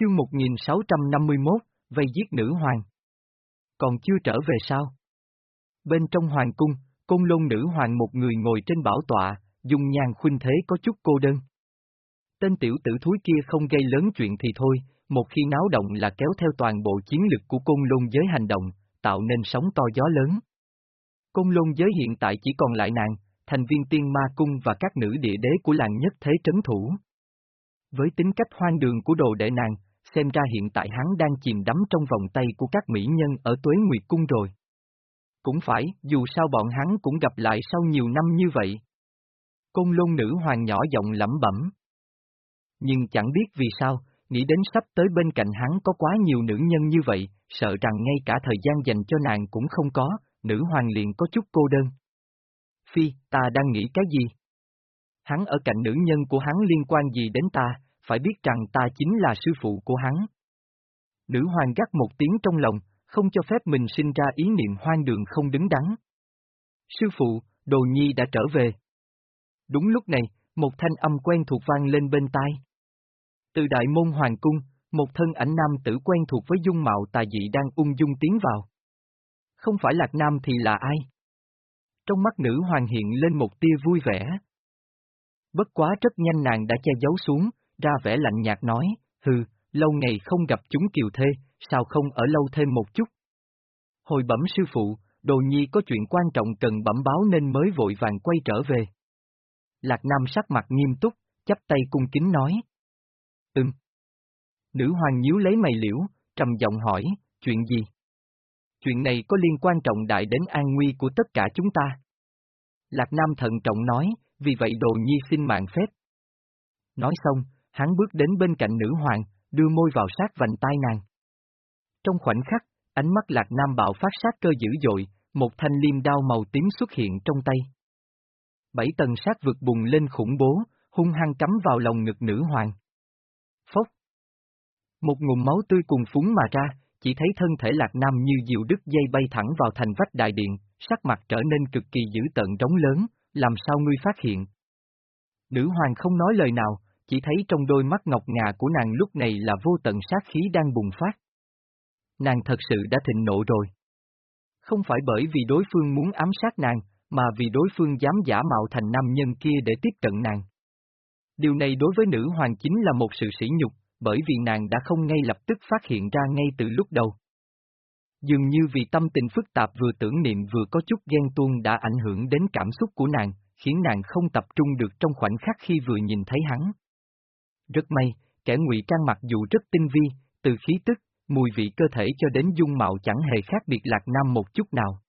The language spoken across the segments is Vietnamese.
Chương 1651, vây giết nữ hoàng. Còn chưa trở về sao? Bên trong hoàng cung, côn lôn nữ hoàng một người ngồi trên bảo tọa, dùng nhàn khuynh thế có chút cô đơn. Tên tiểu tử thúi kia không gây lớn chuyện thì thôi, một khi náo động là kéo theo toàn bộ chiến lực của côn lôn giới hành động, tạo nên sóng to gió lớn. Côn lôn giới hiện tại chỉ còn lại nàng, thành viên tiên ma cung và các nữ địa đế của làng nhất thế trấn thủ. Với tính cách hoang đường của đồ đệ nàng, xem ra hiện tại hắn đang chìm đắm trong vòng tay của các mỹ nhân ở tuế nguyệt cung rồi. Cũng phải, dù sao bọn hắn cũng gặp lại sau nhiều năm như vậy. Côn lôn nữ hoàng nhỏ giọng lẩm bẩm. Nhưng chẳng biết vì sao, nghĩ đến sắp tới bên cạnh hắn có quá nhiều nữ nhân như vậy, sợ rằng ngay cả thời gian dành cho nàng cũng không có, nữ hoàng liền có chút cô đơn. Phi, ta đang nghĩ cái gì? Hắn ở cạnh nữ nhân của hắn liên quan gì đến ta, phải biết rằng ta chính là sư phụ của hắn. Nữ hoàng gắt một tiếng trong lòng, không cho phép mình sinh ra ý niệm hoang đường không đứng đắn. Sư phụ, đồ nhi đã trở về. Đúng lúc này, một thanh âm quen thuộc vang lên bên tai. Từ đại môn hoàng cung, một thân ảnh nam tử quen thuộc với dung mạo tà dị đang ung dung tiến vào. Không phải Lạc Nam thì là ai? Trong mắt nữ hoàng hiện lên một tia vui vẻ. Bất quá rất nhanh nàng đã che giấu xuống, ra vẻ lạnh nhạt nói, hừ, lâu ngày không gặp chúng kiều thê, sao không ở lâu thêm một chút? Hồi bẩm sư phụ, đồ nhi có chuyện quan trọng cần bẩm báo nên mới vội vàng quay trở về. Lạc Nam sắc mặt nghiêm túc, chắp tay cung kính nói. Ừm. Nữ hoàng nhíu lấy mày liễu, trầm giọng hỏi, chuyện gì? Chuyện này có liên quan trọng đại đến an nguy của tất cả chúng ta. Lạc Nam thận trọng nói, vì vậy đồ nhi xin mạng phép. Nói xong, hắn bước đến bên cạnh nữ hoàng, đưa môi vào sát vành tai nàng. Trong khoảnh khắc, ánh mắt Lạc Nam bạo phát sát cơ dữ dội, một thanh liêm đao màu tím xuất hiện trong tay. Bảy tầng sát vực bùng lên khủng bố, hung hăng cắm vào lòng ngực nữ hoàng. Phốc. Một ngụm máu tươi cùng phúng mà ra, chỉ thấy thân thể Lạc Nam như diều đứt dây bay thẳng vào thành vách đại điện, sắc mặt trở nên cực kỳ dữ tợn trống lớn, làm sao ngươi phát hiện? Nữ hoàng không nói lời nào, chỉ thấy trong đôi mắt ngọc ngà của nàng lúc này là vô tận sát khí đang bùng phát. Nàng thật sự đã thịnh nộ rồi. Không phải bởi vì đối phương muốn ám sát nàng, mà vì đối phương dám giả mạo thành nam nhân kia để tiếp cận nàng. Điều này đối với nữ hoàng chính là một sự sỉ nhục, bởi vì nàng đã không ngay lập tức phát hiện ra ngay từ lúc đầu. Dường như vì tâm tình phức tạp vừa tưởng niệm vừa có chút ghen tuông đã ảnh hưởng đến cảm xúc của nàng, khiến nàng không tập trung được trong khoảnh khắc khi vừa nhìn thấy hắn. Rất may, kẻ ngụy trang mặc dù rất tinh vi, từ khí tức, mùi vị cơ thể cho đến dung mạo chẳng hề khác biệt lạc nam một chút nào.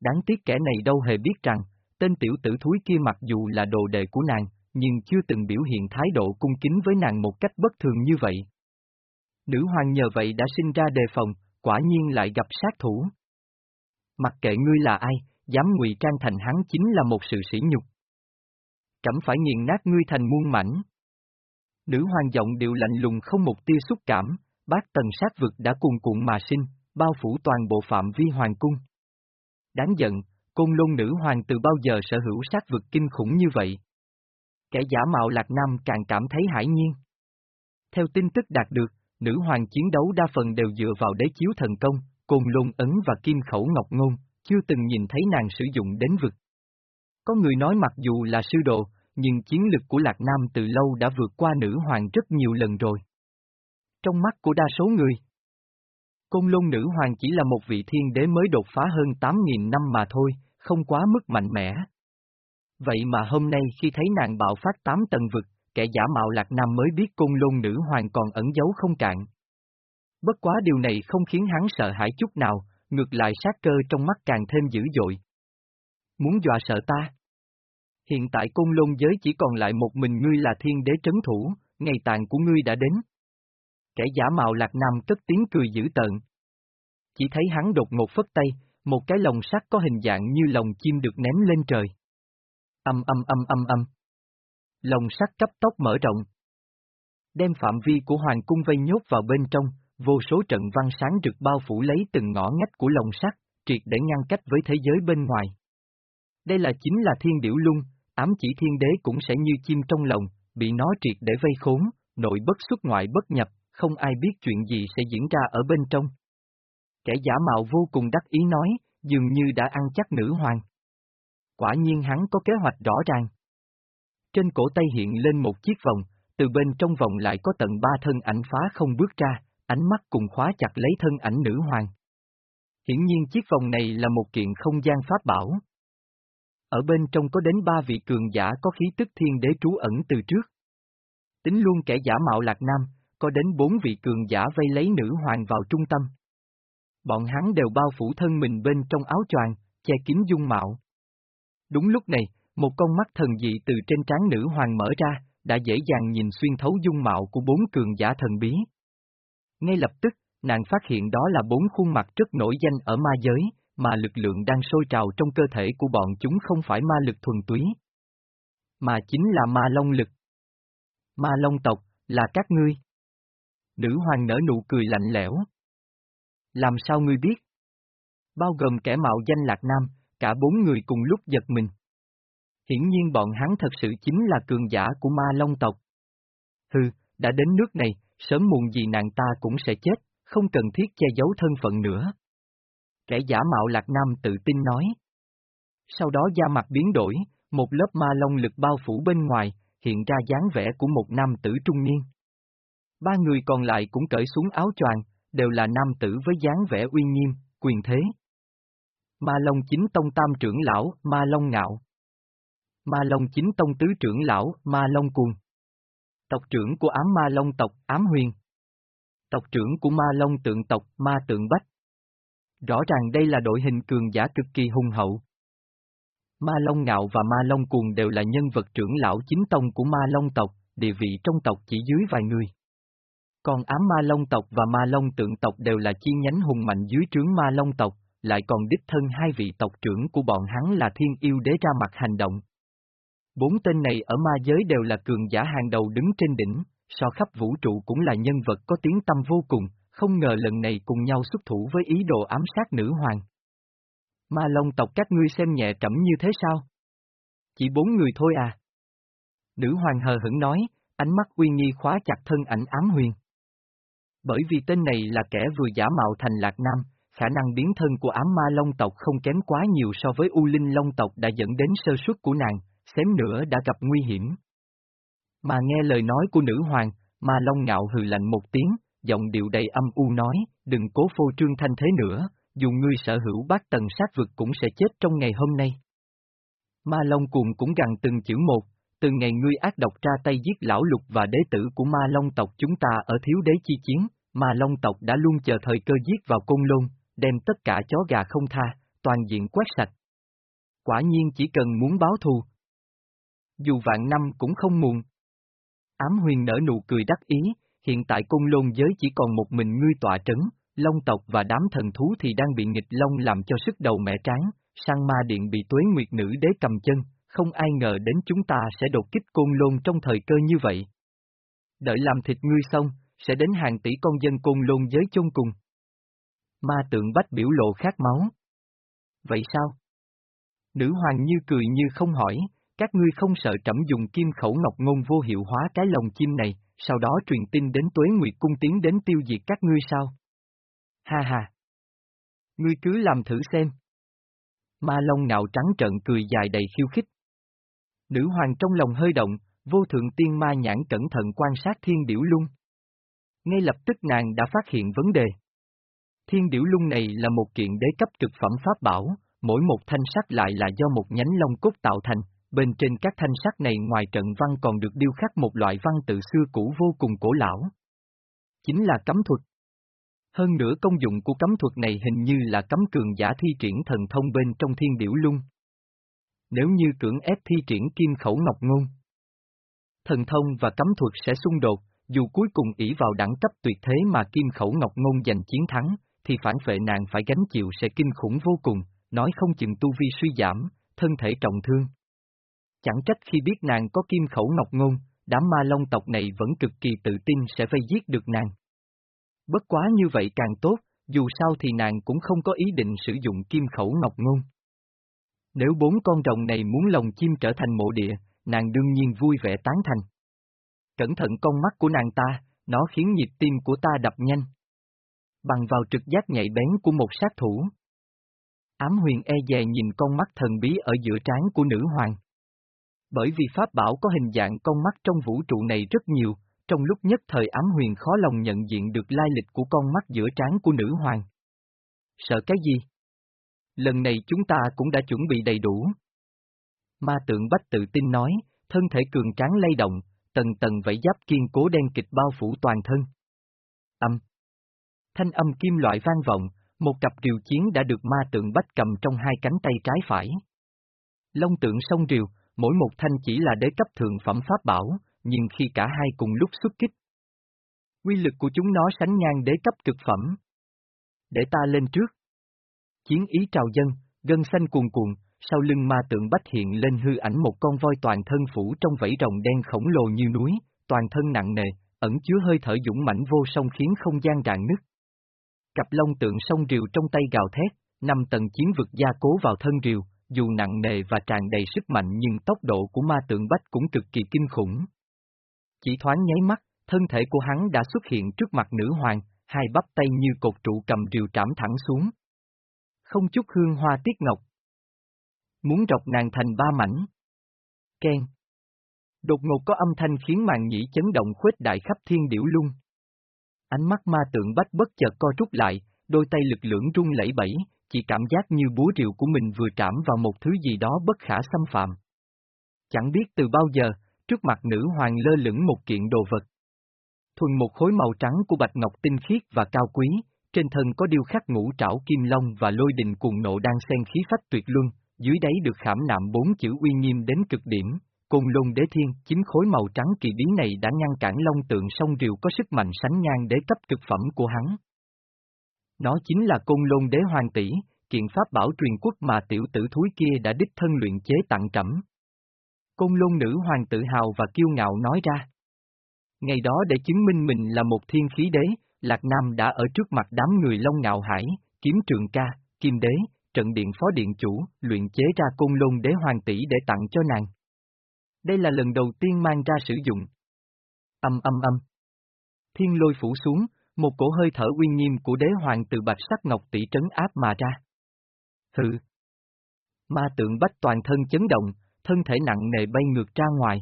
Đáng tiếc kẻ này đâu hề biết rằng, tên tiểu tử thúi kia mặc dù là đồ đệ của nàng, nhưng chưa từng biểu hiện thái độ cung kính với nàng một cách bất thường như vậy. Nữ hoàng nhờ vậy đã sinh ra đề phòng, quả nhiên lại gặp sát thủ. Mặc kệ ngươi là ai, dám ngụy trang thành hắn chính là một sự sỉ nhục. Cảm phải nghiền nát ngươi thành muôn mảnh. Nữ hoàng giọng điệu lạnh lùng không một tia xúc cảm, bát tần sát vực đã cuồn cuộn mà sinh, bao phủ toàn bộ phạm vi hoàng cung. Đáng giận, côn lôn nữ hoàng từ bao giờ sở hữu sát vực kinh khủng như vậy? Kẻ giả mạo Lạc Nam càng cảm thấy hải nhiên. Theo tin tức đạt được, nữ hoàng chiến đấu đa phần đều dựa vào đế chiếu thần công, côn lôn ấn và kim khẩu ngọc ngôn, chưa từng nhìn thấy nàng sử dụng đến vực. Có người nói mặc dù là sư đồ, nhưng chiến lực của Lạc Nam từ lâu đã vượt qua nữ hoàng rất nhiều lần rồi. Trong mắt của đa số người, Côn Lôn Nữ Hoàng chỉ là một vị thiên đế mới đột phá hơn 8.000 năm mà thôi, không quá mức mạnh mẽ. Vậy mà hôm nay khi thấy nàng bạo phát 8 tầng vực, kẻ giả mạo Lạc Nam mới biết Côn Lôn Nữ Hoàng còn ẩn giấu không cạn. Bất quá điều này không khiến hắn sợ hãi chút nào, ngược lại sát cơ trong mắt càng thêm dữ dội. Muốn dọa sợ ta? Hiện tại Côn Lôn giới chỉ còn lại một mình ngươi là thiên đế trấn thủ, ngày tàn của ngươi đã đến kẻ giả mạo lạc nam cất tiếng cười dữ tợn. Chỉ thấy hắn đột ngột phất tay, một cái lồng sắt có hình dạng như lồng chim được ném lên trời. Âm âm âm âm âm. Lồng sắt cấp tốc mở rộng. Đem phạm vi của hoàng cung vây nhốt vào bên trong, vô số trận văn sáng rực bao phủ lấy từng ngõ ngách của lồng sắt, triệt để ngăn cách với thế giới bên ngoài. Đây là chính là thiên điểu lung, ám chỉ thiên đế cũng sẽ như chim trong lòng, bị nó triệt để vây khốn, nội bất xuất ngoại bất nhập, không ai biết chuyện gì sẽ diễn ra ở bên trong. Kẻ giả mạo vô cùng đắc ý nói, dường như đã ăn chắc nữ hoàng. Quả nhiên hắn có kế hoạch rõ ràng. Trên cổ tay hiện lên một chiếc vòng, từ bên trong vòng lại có tận ba thân ảnh phá không bước ra, ánh mắt cùng khóa chặt lấy thân ảnh nữ hoàng. Hiển nhiên chiếc vòng này là một kiện không gian pháp bảo. Ở bên trong có đến ba vị cường giả có khí tức thiên đế trú ẩn từ trước. Tính luôn kẻ giả mạo lạc nam, có đến bốn vị cường giả vây lấy nữ hoàng vào trung tâm. Bọn hắn đều bao phủ thân mình bên trong áo choàng, che kín dung mạo. Đúng lúc này, một con mắt thần dị từ trên trán nữ hoàng mở ra, đã dễ dàng nhìn xuyên thấu dung mạo của bốn cường giả thần bí. Ngay lập tức, nàng phát hiện đó là bốn khuôn mặt rất nổi danh ở ma giới, mà lực lượng đang sôi trào trong cơ thể của bọn chúng không phải ma lực thuần túy, mà chính là ma long lực. Ma long tộc, là các ngươi. Nữ hoàng nở nụ cười lạnh lẽo. Làm sao ngươi biết? Bao gồm kẻ mạo danh Lạc Nam, cả bốn người cùng lúc giật mình. Hiển nhiên bọn hắn thật sự chính là cường giả của ma long tộc. Hừ, đã đến nước này, sớm muộn gì nàng ta cũng sẽ chết, không cần thiết che giấu thân phận nữa. Kẻ giả mạo Lạc Nam tự tin nói. Sau đó da mặt biến đổi, một lớp ma long lực bao phủ bên ngoài, hiện ra dáng vẻ của một nam tử trung niên. Ba người còn lại cũng cởi xuống áo choàng, đều là nam tử với dáng vẻ uy nghiêm, quyền thế. Ma Long chính tông tam trưởng lão, Ma Long ngạo. Ma Long chính tông tứ trưởng lão, Ma Long cuồng. Tộc trưởng của ám Ma Long tộc, ám huyền. Tộc trưởng của Ma Long tượng tộc, Ma tượng bách. Rõ ràng đây là đội hình cường giả cực kỳ hùng hậu. Ma Long Ngạo và Ma Long Cuồng đều là nhân vật trưởng lão chính tông của Ma Long tộc, địa vị trong tộc chỉ dưới vài người. Còn ám Ma Long tộc và Ma Long tượng tộc đều là chi nhánh hùng mạnh dưới trướng Ma Long tộc, lại còn đích thân hai vị tộc trưởng của bọn hắn là thiên yêu đế ra mặt hành động. Bốn tên này ở ma giới đều là cường giả hàng đầu đứng trên đỉnh, so khắp vũ trụ cũng là nhân vật có tiếng tâm vô cùng, không ngờ lần này cùng nhau xuất thủ với ý đồ ám sát nữ hoàng. Ma Long tộc các ngươi xem nhẹ trẫm như thế sao? Chỉ bốn người thôi à? Nữ hoàng hờ hững nói, ánh mắt uy nghi khóa chặt thân ảnh ám huyền. Bởi vì tên này là kẻ vừa giả mạo thành Lạc Nam, khả năng biến thân của ám ma Long tộc không kém quá nhiều so với U Linh Long tộc đã dẫn đến sơ suất của nàng, xém nữa đã gặp nguy hiểm. Mà nghe lời nói của nữ hoàng, ma Long ngạo hừ lạnh một tiếng, giọng điệu đầy âm u nói, đừng cố phô trương thanh thế nữa, dù ngươi sở hữu bát tần sát vực cũng sẽ chết trong ngày hôm nay. Ma Long cuồng cũng gằn từng chữ một, từ ngày ngươi ác độc ra tay giết lão lục và đế tử của ma Long tộc chúng ta ở thiếu đế chi chiến, ma Long tộc đã luôn chờ thời cơ giết vào côn lôn, đem tất cả chó gà không tha, toàn diện quét sạch. Quả nhiên chỉ cần muốn báo thù. Dù vạn năm cũng không muộn. Ám huyền nở nụ cười đắc ý, hiện tại côn lôn giới chỉ còn một mình ngươi tọa trấn, Long tộc và đám thần thú thì đang bị nghịch Long làm cho sức đầu mẹ tráng, sang ma điện bị tuế nguyệt nữ đế cầm chân, không ai ngờ đến chúng ta sẽ đột kích côn lôn trong thời cơ như vậy. Đợi làm thịt ngươi xong, sẽ đến hàng tỷ con dân côn lôn giới chôn cùng. Ma tượng bách biểu lộ khát máu. Vậy sao? Nữ hoàng như cười như không hỏi, các ngươi không sợ trẫm dùng kim khẩu ngọc ngôn vô hiệu hóa cái lồng chim này, sau đó truyền tin đến tuế nguyệt cung tiến đến tiêu diệt các ngươi sao? Ha ha! Ngươi cứ làm thử xem. Ma Long ngạo trắng trợn cười dài đầy khiêu khích. Nữ hoàng trong lòng hơi động, vô thượng tiên ma nhãn cẩn thận quan sát thiên điểu lung. Ngay lập tức nàng đã phát hiện vấn đề. Thiên điểu lung này là một kiện đế cấp cực phẩm pháp bảo, mỗi một thanh sắc lại là do một nhánh long cốt tạo thành, bên trên các thanh sắc này ngoài trận văn còn được điêu khắc một loại văn tự xưa cũ vô cùng cổ lão. Chính là cấm thuật. Hơn nữa công dụng của cấm thuật này hình như là cấm cường giả thi triển thần thông bên trong thiên điểu lung. Nếu như cưỡng ép thi triển kim khẩu ngọc ngôn, thần thông và cấm thuật sẽ xung đột, dù cuối cùng ỷ vào đẳng cấp tuyệt thế mà kim khẩu ngọc ngôn giành chiến thắng, thì phản vệ nàng phải gánh chịu sẽ kinh khủng vô cùng, nói không chừng tu vi suy giảm, thân thể trọng thương. Chẳng trách khi biết nàng có kim khẩu ngọc ngôn, đám ma long tộc này vẫn cực kỳ tự tin sẽ vây giết được nàng. Bất quá như vậy càng tốt, dù sao thì nàng cũng không có ý định sử dụng kim khẩu ngọc ngôn. Nếu bốn con rồng này muốn lồng chim trở thành mộ địa, nàng đương nhiên vui vẻ tán thành. Cẩn thận con mắt của nàng ta, Nó khiến nhịp tim của ta đập nhanh. Bằng vào trực giác nhạy bén của một sát thủ. Ám huyền e dè nhìn con mắt thần bí ở giữa trán của nữ hoàng. Bởi vì pháp bảo có hình dạng con mắt trong vũ trụ này rất nhiều, trong lúc nhất thời ám huyền khó lòng nhận diện được lai lịch của con mắt giữa trán của nữ hoàng. Sợ cái gì? Lần này chúng ta cũng đã chuẩn bị đầy đủ. Ma tượng bách tự tin nói, thân thể cường tráng lay động, tầng tầng vẫy giáp kiên cố đen kịch bao phủ toàn thân. Âm. Thanh âm kim loại vang vọng, một cặp rìu chiến đã được ma tượng bách cầm trong hai cánh tay trái phải. Long tượng sông rìu, mỗi một thanh chỉ là đế cấp thượng phẩm pháp bảo, nhưng khi cả hai cùng lúc xuất kích. Quy lực của chúng nó sánh ngang đế cấp cực phẩm. Để ta lên trước. Chiến ý trào dân, gân xanh cuồn cuộn, sau lưng ma tượng bách hiện lên hư ảnh một con voi toàn thân phủ trong vảy rồng đen khổng lồ như núi, toàn thân nặng nề, ẩn chứa hơi thở dũng mãnh vô song khiến không gian rạn nứt. Cặp lông tượng sông rìu trong tay gào thét, năm tầng chiến vực gia cố vào thân rìu, dù nặng nề và tràn đầy sức mạnh nhưng tốc độ của ma tượng bách cũng cực kỳ kinh khủng. Chỉ thoáng nháy mắt, thân thể của hắn đã xuất hiện trước mặt nữ hoàng, hai bắp tay như cột trụ cầm rìu trảm thẳng xuống. Không chút hương hoa tiết ngọc. Muốn rọc nàng thành ba mảnh. Ken. Đột ngột có âm thanh khiến màn nhĩ chấn động khuếch đại khắp thiên điểu lung. Ánh mắt ma tượng bách bất chợt co rút lại, đôi tay lực lưỡng rung lẫy bẫy, chỉ cảm giác như búa rượu của mình vừa trảm vào một thứ gì đó bất khả xâm phạm. Chẳng biết từ bao giờ, trước mặt nữ hoàng lơ lửng một kiện đồ vật. Thuần một khối màu trắng của bạch ngọc tinh khiết và cao quý, trên thân có điêu khắc ngũ trảo kim long và lôi đình cuồng nộ đang xen khí phách tuyệt luân, dưới đáy được khảm nạm bốn chữ uy nghiêm đến cực điểm, Côn Lôn Đế Thiên, chính khối màu trắng kỳ bí này đã ngăn cản Long Tượng sông Rìu có sức mạnh sánh ngang đế cấp cực phẩm của hắn. Nó chính là Côn Lôn Đế Hoàng tỷ, kiện pháp bảo truyền quốc mà tiểu tử thúi kia đã đích thân luyện chế tặng trẫm. Côn Lôn nữ hoàng tự hào và kiêu ngạo nói ra. Ngày đó để chứng minh mình là một thiên khí đế, Lạc Nam đã ở trước mặt đám người Long Ngạo Hải, kiếm trường ca, kim đế, trận điện phó điện chủ, luyện chế ra côn lôn đế hoàng tỷ để tặng cho nàng. Đây là lần đầu tiên mang ra sử dụng. Âm âm âm. Thiên lôi phủ xuống, một cổ hơi thở uy nghiêm của đế hoàng từ bạch sắc ngọc tỷ trấn áp mà ra. Hừ. Ma tượng bách toàn thân chấn động, thân thể nặng nề bay ngược ra ngoài.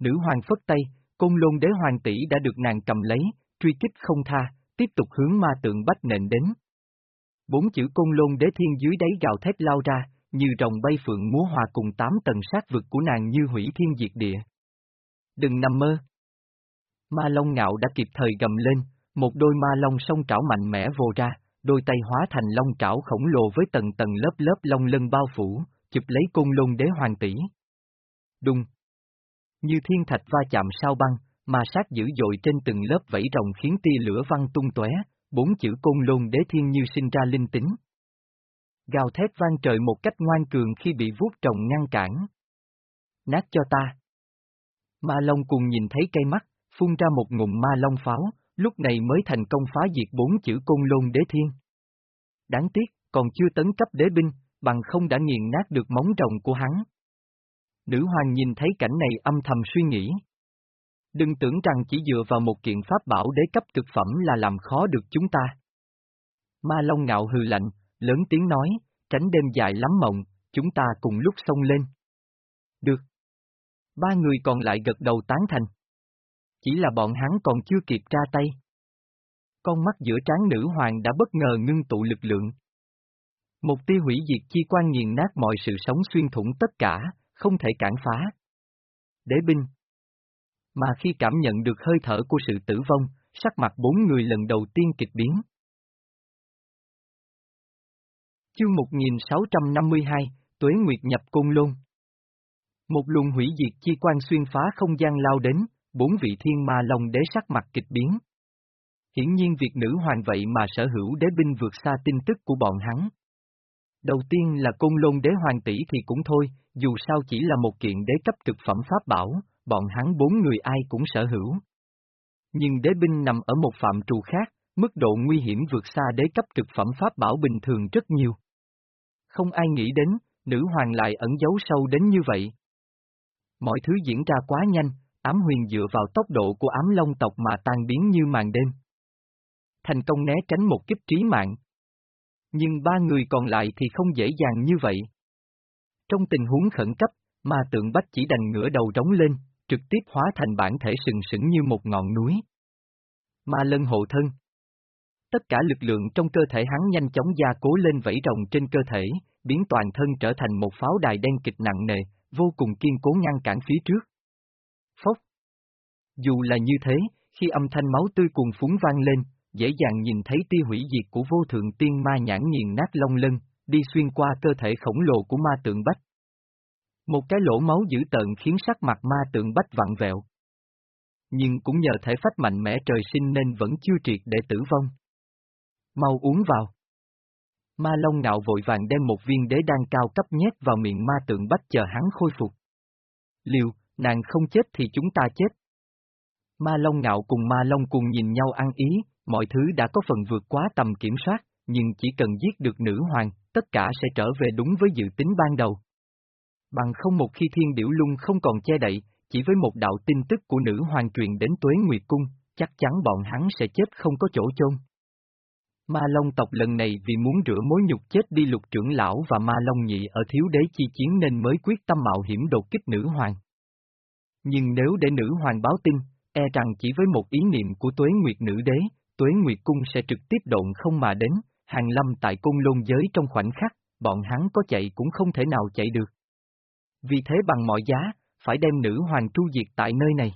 Nữ hoàng phất tay, côn lôn đế hoàng tỷ đã được nàng cầm lấy, truy kích không tha, tiếp tục hướng ma tượng bách nện đến. Bốn chữ côn lôn đế thiên dưới đáy gào thét lao ra, như rồng bay phượng múa hòa cùng tám tầng sát vực của nàng như hủy thiên diệt địa. Đừng nằm mơ. Ma Long ngạo đã kịp thời gầm lên, một đôi ma long song trảo mạnh mẽ vô ra, đôi tay hóa thành long trảo khổng lồ với tầng tầng lớp lớp long lân bao phủ, chụp lấy côn lôn đế hoàng tỷ. Đùng. Như thiên thạch va chạm sao băng, ma sát dữ dội trên từng lớp vẫy rồng khiến tia lửa văng tung tóe, bốn chữ côn lôn đế thiên như sinh ra linh tính. Gào thét vang trời một cách ngoan cường khi bị vuốt trồng ngăn cản. Nát cho ta. Ma Long cùng nhìn thấy cây mắt, phun ra một ngụm ma long pháo, lúc này mới thành công phá diệt bốn chữ côn lôn đế thiên. Đáng tiếc, còn chưa tấn cấp đế binh, bằng không đã nghiền nát được móng rồng của hắn. Nữ hoàng nhìn thấy cảnh này âm thầm suy nghĩ. Đừng tưởng rằng chỉ dựa vào một kiện pháp bảo đế cấp cực phẩm là làm khó được chúng ta. Ma Long ngạo hừ lạnh, lớn tiếng nói, tránh đêm dài lắm mộng, chúng ta cùng lúc xông lên. Được. Ba người còn lại gật đầu tán thành. Chỉ là bọn hắn còn chưa kịp ra tay. Con mắt giữa trán nữ hoàng đã bất ngờ ngưng tụ lực lượng. Một tia hủy diệt chi quan nghiền nát mọi sự sống xuyên thủng tất cả, không thể cản phá. Đế binh Mà khi cảm nhận được hơi thở của sự tử vong, sắc mặt bốn người lần đầu tiên kịch biến. Chương 1652, Tuế Nguyệt nhập Côn Lôn Một luồng hủy diệt chi quan xuyên phá không gian lao đến, bốn vị thiên ma long đế sắc mặt kịch biến. Hiển nhiên việc nữ hoàng vậy mà sở hữu đế binh vượt xa tin tức của bọn hắn. Đầu tiên là côn lôn đế hoàng tỷ thì cũng thôi, dù sao chỉ là một kiện đế cấp cực phẩm pháp bảo, bọn hắn bốn người ai cũng sở hữu. Nhưng đế binh nằm ở một phạm trù khác, mức độ nguy hiểm vượt xa đế cấp cực phẩm pháp bảo bình thường rất nhiều. Không ai nghĩ đến, nữ hoàng lại ẩn giấu sâu đến như vậy. Mọi thứ diễn ra quá nhanh, ám huyền dựa vào tốc độ của ám long tộc mà tan biến như màn đêm. Thành công né tránh một kích trí mạng. Nhưng ba người còn lại thì không dễ dàng như vậy. Trong tình huống khẩn cấp, ma tượng bách chỉ đành ngửa đầu rống lên, trực tiếp hóa thành bản thể sừng sững như một ngọn núi. Ma lân hộ thân. Tất cả lực lượng trong cơ thể hắn nhanh chóng gia cố lên vẫy rồng trên cơ thể, biến toàn thân trở thành một pháo đài đen kịch nặng nề, vô cùng kiên cố ngăn cản phía trước. Dù là như thế, khi âm thanh máu tươi cuồng phúng vang lên, dễ dàng nhìn thấy tia hủy diệt của vô thượng tiên ma nhãn nghiền nát long lân, đi xuyên qua cơ thể khổng lồ của ma tượng bách. Một cái lỗ máu dữ tợn khiến sắc mặt ma tượng bách vặn vẹo. Nhưng cũng nhờ thể phách mạnh mẽ trời sinh nên vẫn chưa triệt để tử vong. Mau uống vào. Ma Long ngạo vội vàng đem một viên đế đan cao cấp nhét vào miệng ma tượng bách chờ hắn khôi phục. Liệu nàng không chết thì chúng ta chết. Ma Long ngạo cùng Ma Long cùng nhìn nhau ăn ý, mọi thứ đã có phần vượt quá tầm kiểm soát, nhưng chỉ cần giết được nữ hoàng, tất cả sẽ trở về đúng với dự tính ban đầu. Bằng không một khi thiên điểu lung không còn che đậy, chỉ với một đạo tin tức của nữ hoàng truyền đến tuế Nguyệt Cung, chắc chắn bọn hắn sẽ chết không có chỗ chôn. Ma Long tộc lần này vì muốn rửa mối nhục chết đi lục trưởng lão và Ma Long nhị ở thiếu đế chi chiến nên mới quyết tâm mạo hiểm đột kích nữ hoàng. Nhưng nếu để nữ hoàng báo tin, e rằng chỉ với một ý niệm của tuế nguyệt nữ đế, tuế nguyệt cung sẽ trực tiếp độn không mà đến, hàng lâm tại cung lôn giới trong khoảnh khắc, bọn hắn có chạy cũng không thể nào chạy được. Vì thế bằng mọi giá, phải đem nữ hoàng tru diệt tại nơi này.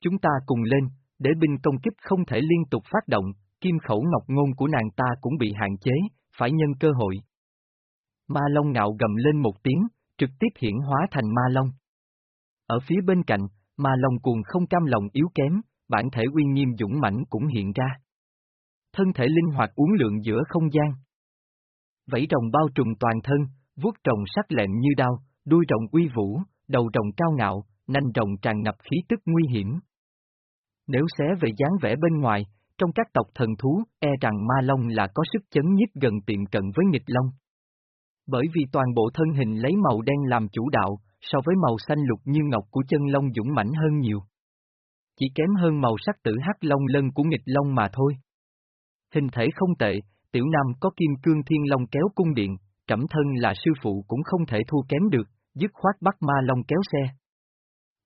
Chúng ta cùng lên, để binh công kích không thể liên tục phát động, kim khẩu ngọc ngôn của nàng ta cũng bị hạn chế, phải nhân cơ hội. Ma Long ngạo gầm lên một tiếng, trực tiếp hiển hóa thành Ma Long. Ở phía bên cạnh, Ma Long cuồng không cam lòng yếu kém, bản thể uy nghiêm dũng mãnh cũng hiện ra. Thân thể linh hoạt uốn lượn giữa không gian. Vẫy rồng bao trùm toàn thân, vuốt rồng sắc lẹm như đao, đuôi rồng uy vũ, đầu rồng cao ngạo, nanh rồng tràn ngập khí tức nguy hiểm. Nếu xé về dáng vẻ bên ngoài, trong các tộc thần thú, e rằng ma long là có sức chấn nhiếp gần tiệm cận với nghịch long. Bởi vì toàn bộ thân hình lấy màu đen làm chủ đạo, so với màu xanh lục như ngọc của chân long dũng mãnh hơn nhiều. Chỉ kém hơn màu sắc tử hắc long lân của nghịch long mà thôi. Hình thể không tệ, tiểu nam có kim cương thiên long kéo cung điện, trẫm thân là sư phụ cũng không thể thua kém được, dứt khoát bắt ma long kéo xe.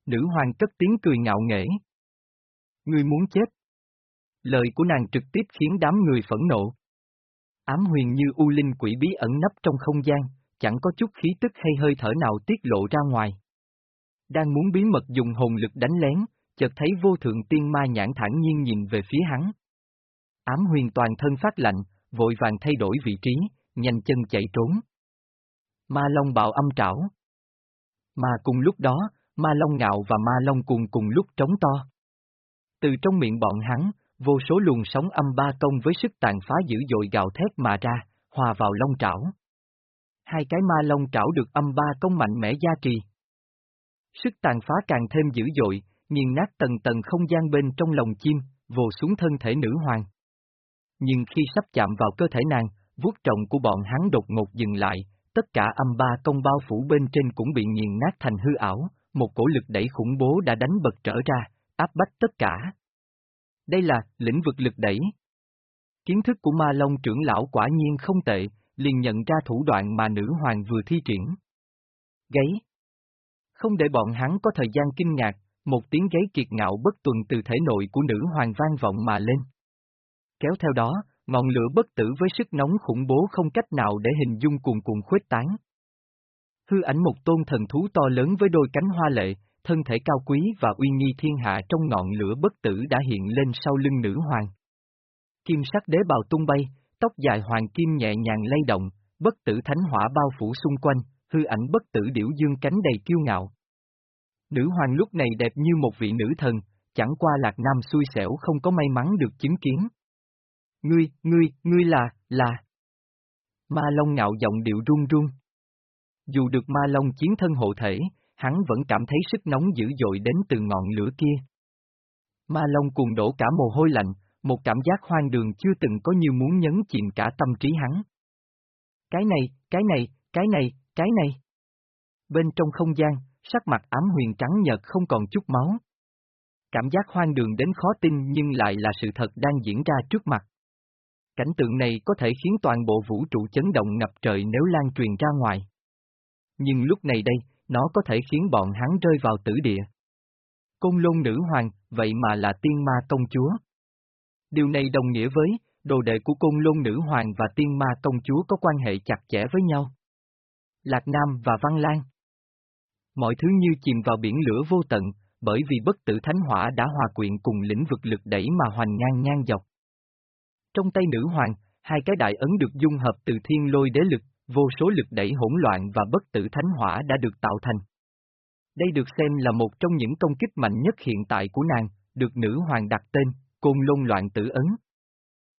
Nữ hoàng cất tiếng cười ngạo nghễ. Ngươi muốn chết. Lời của nàng trực tiếp khiến đám người phẫn nộ. Ám huyền như u linh quỷ bí ẩn nấp trong không gian, chẳng có chút khí tức hay hơi thở nào tiết lộ ra ngoài. Đang muốn bí mật dùng hồn lực đánh lén, chợt thấy vô thượng tiên ma nhãn thản nhiên nhìn về phía hắn. Ám huyền toàn thân phát lạnh, vội vàng thay đổi vị trí, nhanh chân chạy trốn. Ma Long bạo âm trảo. Mà cùng lúc đó, Ma Long ngạo và Ma Long cùng cùng lúc trống to. Từ trong miệng bọn hắn, vô số luồng sóng âm ba công với sức tàn phá dữ dội gào thét mà ra, hòa vào long trảo. Hai cái ma long trảo được âm ba công mạnh mẽ gia trì. Sức tàn phá càng thêm dữ dội, nghiền nát tầng tầng không gian bên trong lòng chim, vồ xuống thân thể nữ hoàng. Nhưng khi sắp chạm vào cơ thể nàng, vuốt trọng của bọn hắn đột ngột dừng lại, tất cả âm ba công bao phủ bên trên cũng bị nghiền nát thành hư ảo, một cổ lực đẩy khủng bố đã đánh bật trở ra, áp bách tất cả. Đây là lĩnh vực lực đẩy. Kiến thức của ma long trưởng lão quả nhiên không tệ, liền nhận ra thủ đoạn mà nữ hoàng vừa thi triển. Gáy. Không để bọn hắn có thời gian kinh ngạc, một tiếng gáy kiệt ngạo bất tuần từ thể nội của nữ hoàng vang vọng mà lên. Kéo theo đó, ngọn lửa bất tử với sức nóng khủng bố không cách nào để hình dung cuồn cuộn khuếch tán. Hư ảnh một tôn thần thú to lớn với đôi cánh hoa lệ, thân thể cao quý và uy nghi thiên hạ trong ngọn lửa bất tử đã hiện lên sau lưng nữ hoàng. Kim sắc đế bào tung bay, tóc dài hoàng kim nhẹ nhàng lay động, bất tử thánh hỏa bao phủ xung quanh, hư ảnh bất tử điểu dương cánh đầy kiêu ngạo. Nữ hoàng lúc này đẹp như một vị nữ thần, chẳng qua lạc nam xui xẻo không có may mắn được chứng kiến. Ngươi, ngươi, ngươi là, là. Ma Long ngạo giọng điệu run run. Dù được Ma Long chiến thân hộ thể, hắn vẫn cảm thấy sức nóng dữ dội đến từ ngọn lửa kia. Ma Long cuồng đổ cả mồ hôi lạnh, một cảm giác hoang đường chưa từng có như muốn nhấn chìm cả tâm trí hắn. Cái này, cái này, cái này, cái này. Bên trong không gian, sắc mặt ám huyền trắng nhợt không còn chút máu. Cảm giác hoang đường đến khó tin nhưng lại là sự thật đang diễn ra trước mặt. Cảnh tượng này có thể khiến toàn bộ vũ trụ chấn động ngập trời nếu lan truyền ra ngoài. Nhưng lúc này đây, nó có thể khiến bọn hắn rơi vào tử địa. Côn lôn nữ hoàng, vậy mà là tiên ma công chúa. Điều này đồng nghĩa với, đồ đệ của côn lôn nữ hoàng và tiên ma công chúa có quan hệ chặt chẽ với nhau. Lạc Nam và Văn Lan Mọi thứ như chìm vào biển lửa vô tận, bởi vì bất tử thánh hỏa đã hòa quyện cùng lĩnh vực lực đẩy mà hoành ngang ngang dọc. Trong tay nữ hoàng, hai cái đại ấn được dung hợp từ thiên lôi đế lực, vô số lực đẩy hỗn loạn và bất tử thánh hỏa đã được tạo thành. Đây được xem là một trong những công kích mạnh nhất hiện tại của nàng, được nữ hoàng đặt tên, côn lôn loạn tử ấn.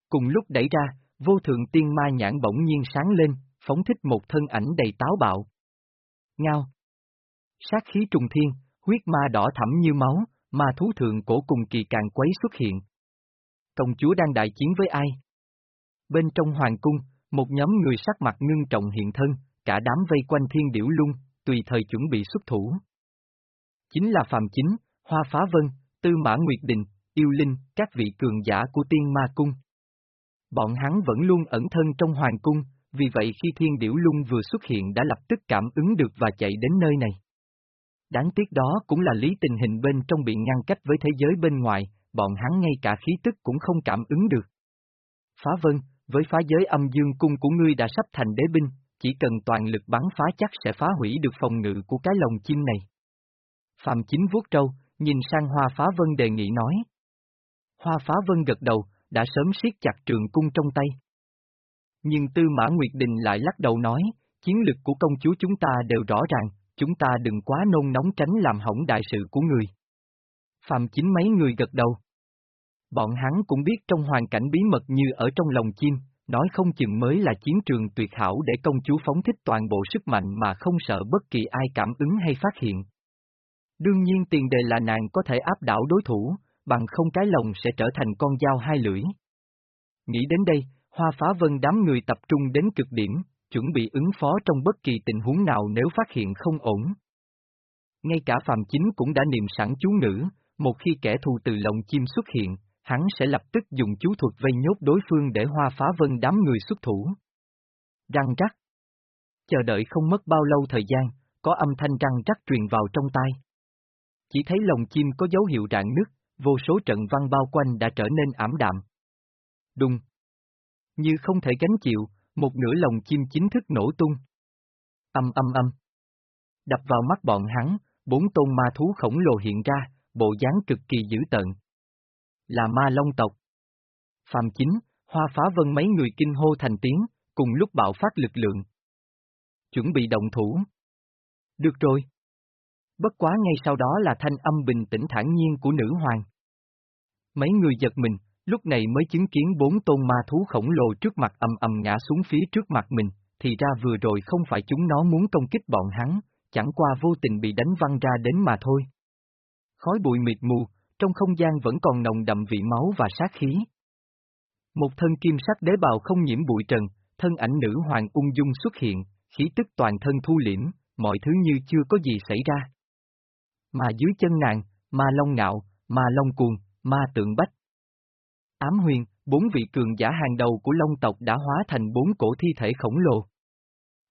Cùng lúc đẩy ra, vô thượng tiên ma nhãn bỗng nhiên sáng lên, phóng thích một thân ảnh đầy táo bạo. Ngao. Sát khí trùng thiên, huyết ma đỏ thẳm như máu, ma thú thượng cổ cùng kỳ càng quấy xuất hiện. Công chúa đang đại chiến với ai? Bên trong hoàng cung, một nhóm người sắc mặt ngưng trọng hiện thân, cả đám vây quanh thiên điểu lung, tùy thời chuẩn bị xuất thủ. Chính là Phạm Chính, Hoa Phá Vân, Tư Mã Nguyệt Đình, Yêu Linh, các vị cường giả của tiên ma cung. Bọn hắn vẫn luôn ẩn thân trong hoàng cung, vì vậy khi thiên điểu lung vừa xuất hiện đã lập tức cảm ứng được và chạy đến nơi này. Đáng tiếc đó cũng là lý tình hình bên trong bị ngăn cách với thế giới bên ngoài, bọn hắn ngay cả khí tức cũng không cảm ứng được. Phá vân, với phá giới âm dương cung của ngươi đã sắp thành đế binh, chỉ cần toàn lực bắn phá chắc sẽ phá hủy được phòng ngự của cái lồng chim này. Phạm Chính vuốt trâu, nhìn sang Hoa Phá Vân đề nghị nói. Hoa Phá Vân gật đầu, đã sớm siết chặt trường cung trong tay. Nhưng Tư Mã Nguyệt Đình lại lắc đầu nói, chiến lực của công chúa chúng ta đều rõ ràng, chúng ta đừng quá nôn nóng tránh làm hỏng đại sự của người. Phạm chính mấy người gật đầu. Bọn hắn cũng biết trong hoàn cảnh bí mật như ở trong lòng chim, nói không chừng mới là chiến trường tuyệt hảo để công chúa phóng thích toàn bộ sức mạnh mà không sợ bất kỳ ai cảm ứng hay phát hiện. Đương nhiên tiền đề là nàng có thể áp đảo đối thủ, bằng không cái lồng sẽ trở thành con dao hai lưỡi. Nghĩ đến đây, hoa phá vân đám người tập trung đến cực điểm, chuẩn bị ứng phó trong bất kỳ tình huống nào nếu phát hiện không ổn. Ngay cả Phạm Chính cũng đã niệm sẵn chú ngữ, một khi kẻ thù từ lồng chim xuất hiện, hắn sẽ lập tức dùng chú thuật vây nhốt đối phương để hoa phá vân đám người xuất thủ. Răng rắc. Chờ đợi không mất bao lâu thời gian, có âm thanh răng rắc truyền vào trong tai. Chỉ thấy lồng chim có dấu hiệu rạn nứt, vô số trận văn bao quanh đã trở nên ảm đạm. Đùng. Như không thể gánh chịu, một nửa lồng chim chính thức nổ tung. Âm âm âm. Đập vào mắt bọn hắn, bốn tôn ma thú khổng lồ hiện ra, bộ dáng cực kỳ dữ tợn. Là ma long tộc. Phạm chính, hoa phá vân mấy người kinh hô thành tiếng, cùng lúc bạo phát lực lượng. Chuẩn bị động thủ. Được rồi. Bất quá ngay sau đó là thanh âm bình tĩnh thản nhiên của nữ hoàng. Mấy người giật mình, lúc này mới chứng kiến bốn tôn ma thú khổng lồ trước mặt ầm ầm ngã xuống phía trước mặt mình, thì ra vừa rồi không phải chúng nó muốn công kích bọn hắn, chẳng qua vô tình bị đánh văng ra đến mà thôi. Khói bụi mịt mù, trong không gian vẫn còn nồng đậm vị máu và sát khí. Một thân kim sắc đế bào không nhiễm bụi trần, thân ảnh nữ hoàng ung dung xuất hiện, khí tức toàn thân thu liễm, mọi thứ như chưa có gì xảy ra. Mà dưới chân nàng, ma long ngạo, ma long cuồng, ma tượng bách, Ám huyền, bốn vị cường giả hàng đầu của Long tộc đã hóa thành bốn cổ thi thể khổng lồ.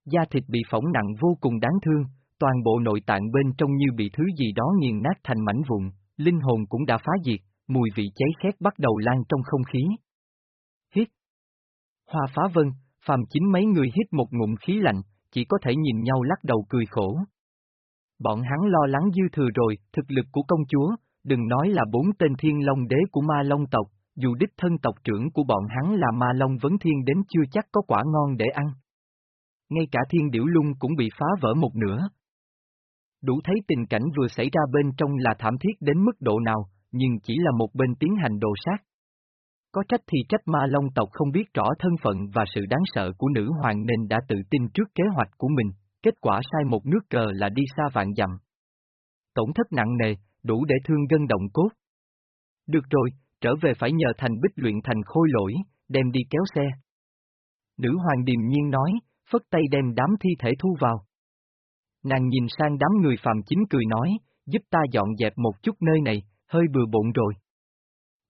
Da thịt bị phỏng nặng vô cùng đáng thương, toàn bộ nội tạng bên trong như bị thứ gì đó nghiền nát thành mảnh vụn, linh hồn cũng đã phá diệt, mùi vị cháy khét bắt đầu lan trong không khí. Hít. Hoa phá vân, phàm chính mấy người hít một ngụm khí lạnh, chỉ có thể nhìn nhau lắc đầu cười khổ. Bọn hắn lo lắng dư thừa rồi, thực lực của công chúa, đừng nói là bốn tên thiên long đế của ma long tộc, dù đích thân tộc trưởng của bọn hắn là ma long vấn thiên đến chưa chắc có quả ngon để ăn. Ngay cả thiên điểu lung cũng bị phá vỡ một nửa. Đủ thấy tình cảnh vừa xảy ra bên trong là thảm thiết đến mức độ nào, nhưng chỉ là một bên tiến hành đồ sát. Có trách thì trách ma long tộc không biết rõ thân phận và sự đáng sợ của nữ hoàng nên đã tự tin trước kế hoạch của mình, kết quả sai một nước cờ là đi xa vạn dặm. Tổn thất nặng nề, đủ để thương gân động cốt. Được rồi, trở về phải nhờ thành bích luyện thành khôi lỗi, đem đi kéo xe. Nữ hoàng điềm nhiên nói, phất tay đem đám thi thể thu vào. Nàng nhìn sang đám người phàm chính cười nói, giúp ta dọn dẹp một chút nơi này, hơi bừa bộn rồi.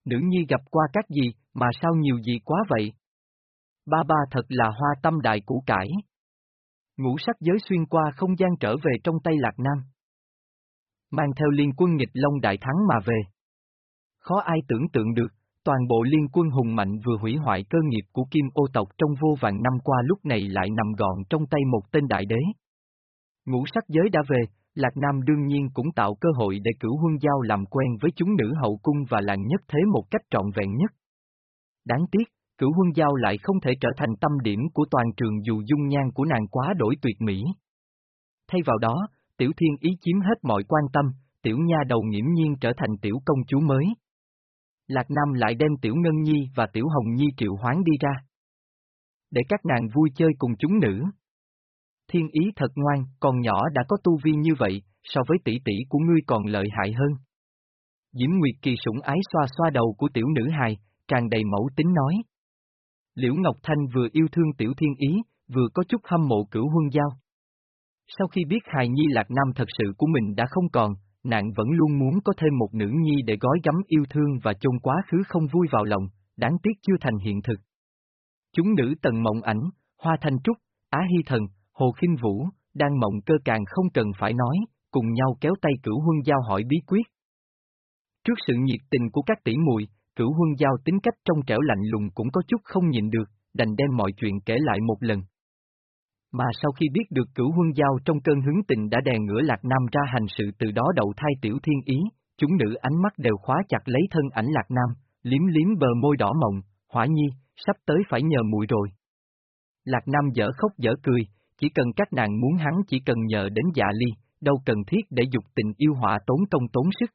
Nữ nhi gặp qua các gì, mà sao nhiều gì quá vậy? Ba ba thật là hoa tâm đại củ cải. Ngũ sắc giới xuyên qua không gian trở về trong tay Lạc Nam. Mang theo liên quân nghịch Long đại thắng mà về. Khó ai tưởng tượng được, toàn bộ liên quân hùng mạnh vừa hủy hoại cơ nghiệp của Kim ô tộc trong vô vàng năm qua lúc này lại nằm gọn trong tay một tên đại đế. Ngũ sắc giới đã về, Lạc Nam đương nhiên cũng tạo cơ hội để cửu huân giao làm quen với chúng nữ hậu cung và làng nhất thế một cách trọn vẹn nhất. Đáng tiếc, cửu huân giao lại không thể trở thành tâm điểm của toàn trường dù dung nhan của nàng quá đổi tuyệt mỹ. Thay vào đó, tiểu thiên ý chiếm hết mọi quan tâm, tiểu nha đầu nghiễm nhiên trở thành tiểu công chúa mới. Lạc Nam lại đem tiểu Ngân Nhi và tiểu Hồng Nhi triệu hoán đi ra. Để các nàng vui chơi cùng chúng nữ. Thiên ý thật ngoan, còn nhỏ đã có tu vi như vậy, so với tỷ tỷ của ngươi còn lợi hại hơn. Diễm Nguyệt Kỳ sủng ái xoa xoa đầu của tiểu nữ hài, tràn đầy mẫu tính nói. Liễu Ngọc Thanh vừa yêu thương tiểu thiên ý, vừa có chút hâm mộ cửu huân giao. Sau khi biết hài nhi lạc nam thật sự của mình đã không còn, nàng vẫn luôn muốn có thêm một nữ nhi để gói gắm yêu thương và chôn quá khứ không vui vào lòng, đáng tiếc chưa thành hiện thực. Chúng nữ tần mộng ảnh, hoa thanh trúc, á hy thần, hồ khinh vũ, đang mộng cơ càng không cần phải nói, cùng nhau kéo tay cửu huân giao hỏi bí quyết. Trước sự nhiệt tình của các tỷ muội, cửu huân giao tính cách trong trẻo lạnh lùng cũng có chút không nhìn được, đành đem mọi chuyện kể lại một lần. Mà sau khi biết được cửu huân giao trong cơn hứng tình đã đè ngửa Lạc Nam ra hành sự từ đó đậu thai tiểu thiên ý, chúng nữ ánh mắt đều khóa chặt lấy thân ảnh Lạc Nam, liếm liếm bờ môi đỏ mộng, hỏa nhi, sắp tới phải nhờ muội rồi. Lạc Nam dở khóc dở cười, chỉ cần các nàng muốn hắn chỉ cần nhờ đến dạ ly, đâu cần thiết để dục tình yêu họa tốn công tốn sức.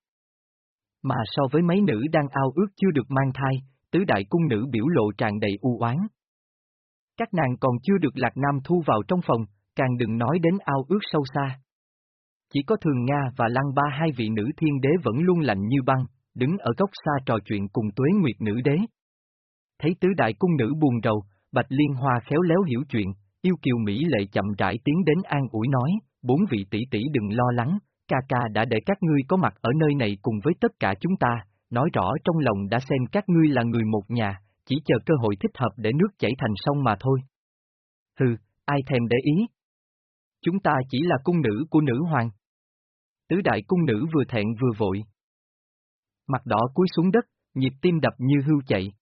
Mà so với mấy nữ đang ao ước chưa được mang thai, tứ đại cung nữ biểu lộ tràn đầy u oán. Các nàng còn chưa được Lạc Nam thu vào trong phòng, càng đừng nói đến ao ước sâu xa. Chỉ có Thường Nga và Lăng Ba hai vị nữ thiên đế vẫn luôn lạnh như băng, đứng ở góc xa trò chuyện cùng tuế nguyệt nữ đế. Thấy tứ đại cung nữ buồn rầu, Bạch Liên Hoa khéo léo hiểu chuyện, yêu kiều Mỹ lệ chậm rãi tiến đến an ủi nói, bốn vị tỷ tỷ đừng lo lắng, ca ca đã để các ngươi có mặt ở nơi này cùng với tất cả chúng ta, nói rõ trong lòng đã xem các ngươi là người một nhà, chỉ chờ cơ hội thích hợp để nước chảy thành sông mà thôi. Hừ, ai thèm để ý? Chúng ta chỉ là cung nữ của nữ hoàng. Tứ đại cung nữ vừa thẹn vừa vội. Mặt đỏ cúi xuống đất, nhịp tim đập như hưu chạy.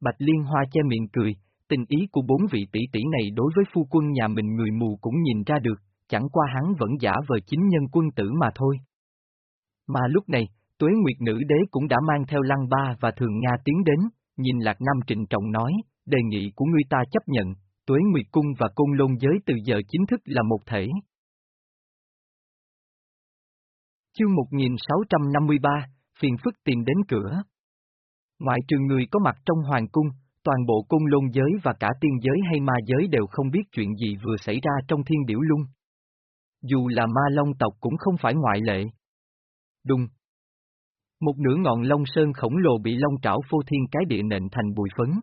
Bạch Liên Hoa che miệng cười, tình ý của bốn vị tỷ tỷ này đối với phu quân nhà mình người mù cũng nhìn ra được, chẳng qua hắn vẫn giả vờ chính nhân quân tử mà thôi. Mà lúc này, Tuế Nguyệt Nữ Đế cũng đã mang theo Lăng Ba và Thường Nga tiến đến, nhìn Lạc Nam trịnh trọng nói, đề nghị của ngươi ta chấp nhận, Tuế Nguyệt Cung và Côn Lôn Giới từ giờ chính thức là một thể. Chương 1653, phiền phức tìm đến cửa. Ngoại trừ người có mặt trong hoàng cung, toàn bộ cung lôn giới và cả tiên giới hay ma giới đều không biết chuyện gì vừa xảy ra trong thiên điểu lung. Dù là ma long tộc cũng không phải ngoại lệ. Đùng. Một nửa ngọn long sơn khổng lồ bị long trảo phô thiên cái địa nện thành bụi phấn.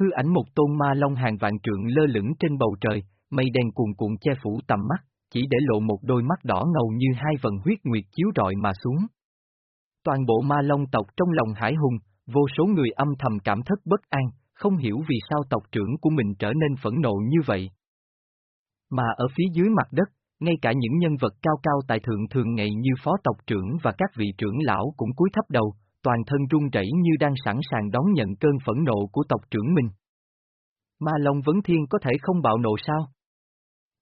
Hư ảnh một tôn ma long hàng vạn trượng lơ lửng trên bầu trời, mây đen cuồn cuộn che phủ tầm mắt, chỉ để lộ một đôi mắt đỏ ngầu như hai vần huyết nguyệt chiếu rọi mà xuống. Toàn bộ ma long tộc trong lòng hải hùng, vô số người âm thầm cảm thất bất an, không hiểu vì sao tộc trưởng của mình trở nên phẫn nộ như vậy. Mà ở phía dưới mặt đất, ngay cả những nhân vật cao cao tại thượng thường ngày như phó tộc trưởng và các vị trưởng lão cũng cúi thấp đầu, toàn thân run rẩy như đang sẵn sàng đón nhận cơn phẫn nộ của tộc trưởng mình. Ma Long Vấn Thiên có thể không bạo nộ sao?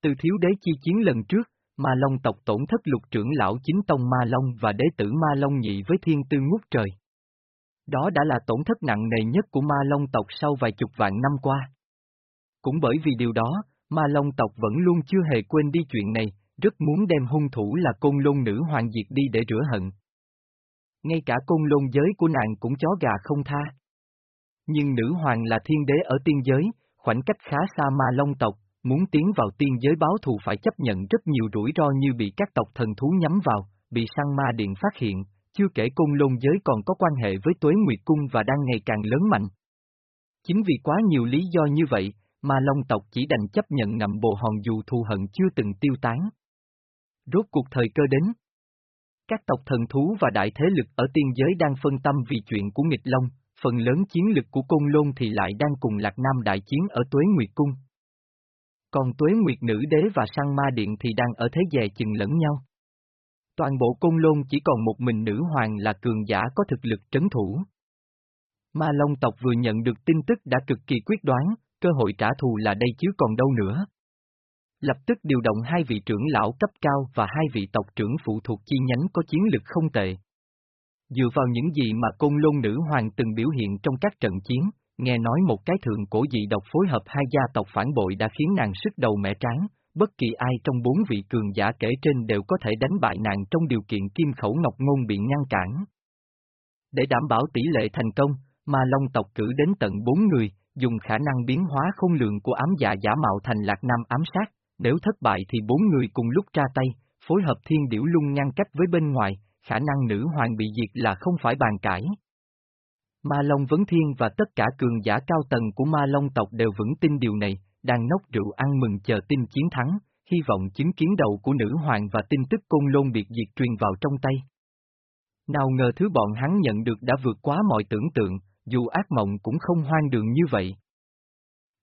Từ thiếu đế chi chiến lần trước, Ma Long tộc tổn thất lục trưởng lão chính tông Ma Long và đế tử Ma Long nhị với thiên tư ngút trời. Đó đã là tổn thất nặng nề nhất của Ma Long tộc sau vài chục vạn năm qua. Cũng bởi vì điều đó, Ma Long tộc vẫn luôn chưa hề quên đi chuyện này, rất muốn đem hung thủ là côn lôn nữ hoàng diệt đi để rửa hận. Ngay cả côn lôn giới của nàng cũng chó gà không tha. Nhưng nữ hoàng là thiên đế ở tiên giới, khoảnh cách khá xa Ma Long tộc, muốn tiến vào tiên giới báo thù phải chấp nhận rất nhiều rủi ro như bị các tộc thần thú nhắm vào, bị săn ma điện phát hiện, chưa kể côn lôn giới còn có quan hệ với tuế nguyệt cung và đang ngày càng lớn mạnh. Chính vì quá nhiều lý do như vậy, mà Long tộc chỉ đành chấp nhận ngậm bồ hòn dù thù hận chưa từng tiêu tán, Rốt cuộc thời cơ đến. Các tộc thần thú và đại thế lực ở tiên giới đang phân tâm vì chuyện của nghịch long, phần lớn chiến lực của Côn Lôn thì lại đang cùng Lạc Nam đại chiến ở Tuế Nguyệt Cung. Còn Tuế Nguyệt Nữ Đế và Sang Ma Điện thì đang ở thế dè chừng lẫn nhau. Toàn bộ Côn Lôn chỉ còn một mình nữ hoàng là cường giả có thực lực trấn thủ. Ma Long tộc vừa nhận được tin tức đã cực kỳ quyết đoán, cơ hội trả thù là đây chứ còn đâu nữa. Lập tức điều động hai vị trưởng lão cấp cao và hai vị tộc trưởng phụ thuộc chi nhánh có chiến lực không tệ. Dựa vào những gì mà côn lôn nữ hoàng từng biểu hiện trong các trận chiến, nghe nói một cái thượng cổ dị độc phối hợp hai gia tộc phản bội đã khiến nàng sức đầu mẹ tráng, bất kỳ ai trong bốn vị cường giả kể trên đều có thể đánh bại nàng trong điều kiện kim khẩu ngọc ngôn bị ngăn cản. Để đảm bảo tỷ lệ thành công, mà Long tộc cử đến tận bốn người, dùng khả năng biến hóa không lượng của ám dạ giả mạo thành Lạc Nam ám sát, nếu thất bại thì bốn người cùng lúc ra tay, phối hợp thiên điểu lung ngăn cách với bên ngoài, khả năng nữ hoàng bị diệt là không phải bàn cãi. Ma Long Vấn Thiên và tất cả cường giả cao tầng của Ma Long tộc đều vững tin điều này, đang nốc rượu ăn mừng chờ tin chiến thắng, hy vọng chứng kiến đầu của nữ hoàng và tin tức côn lôn biệt diệt truyền vào trong tay. Nào ngờ thứ bọn hắn nhận được đã vượt quá mọi tưởng tượng, dù ác mộng cũng không hoang đường như vậy.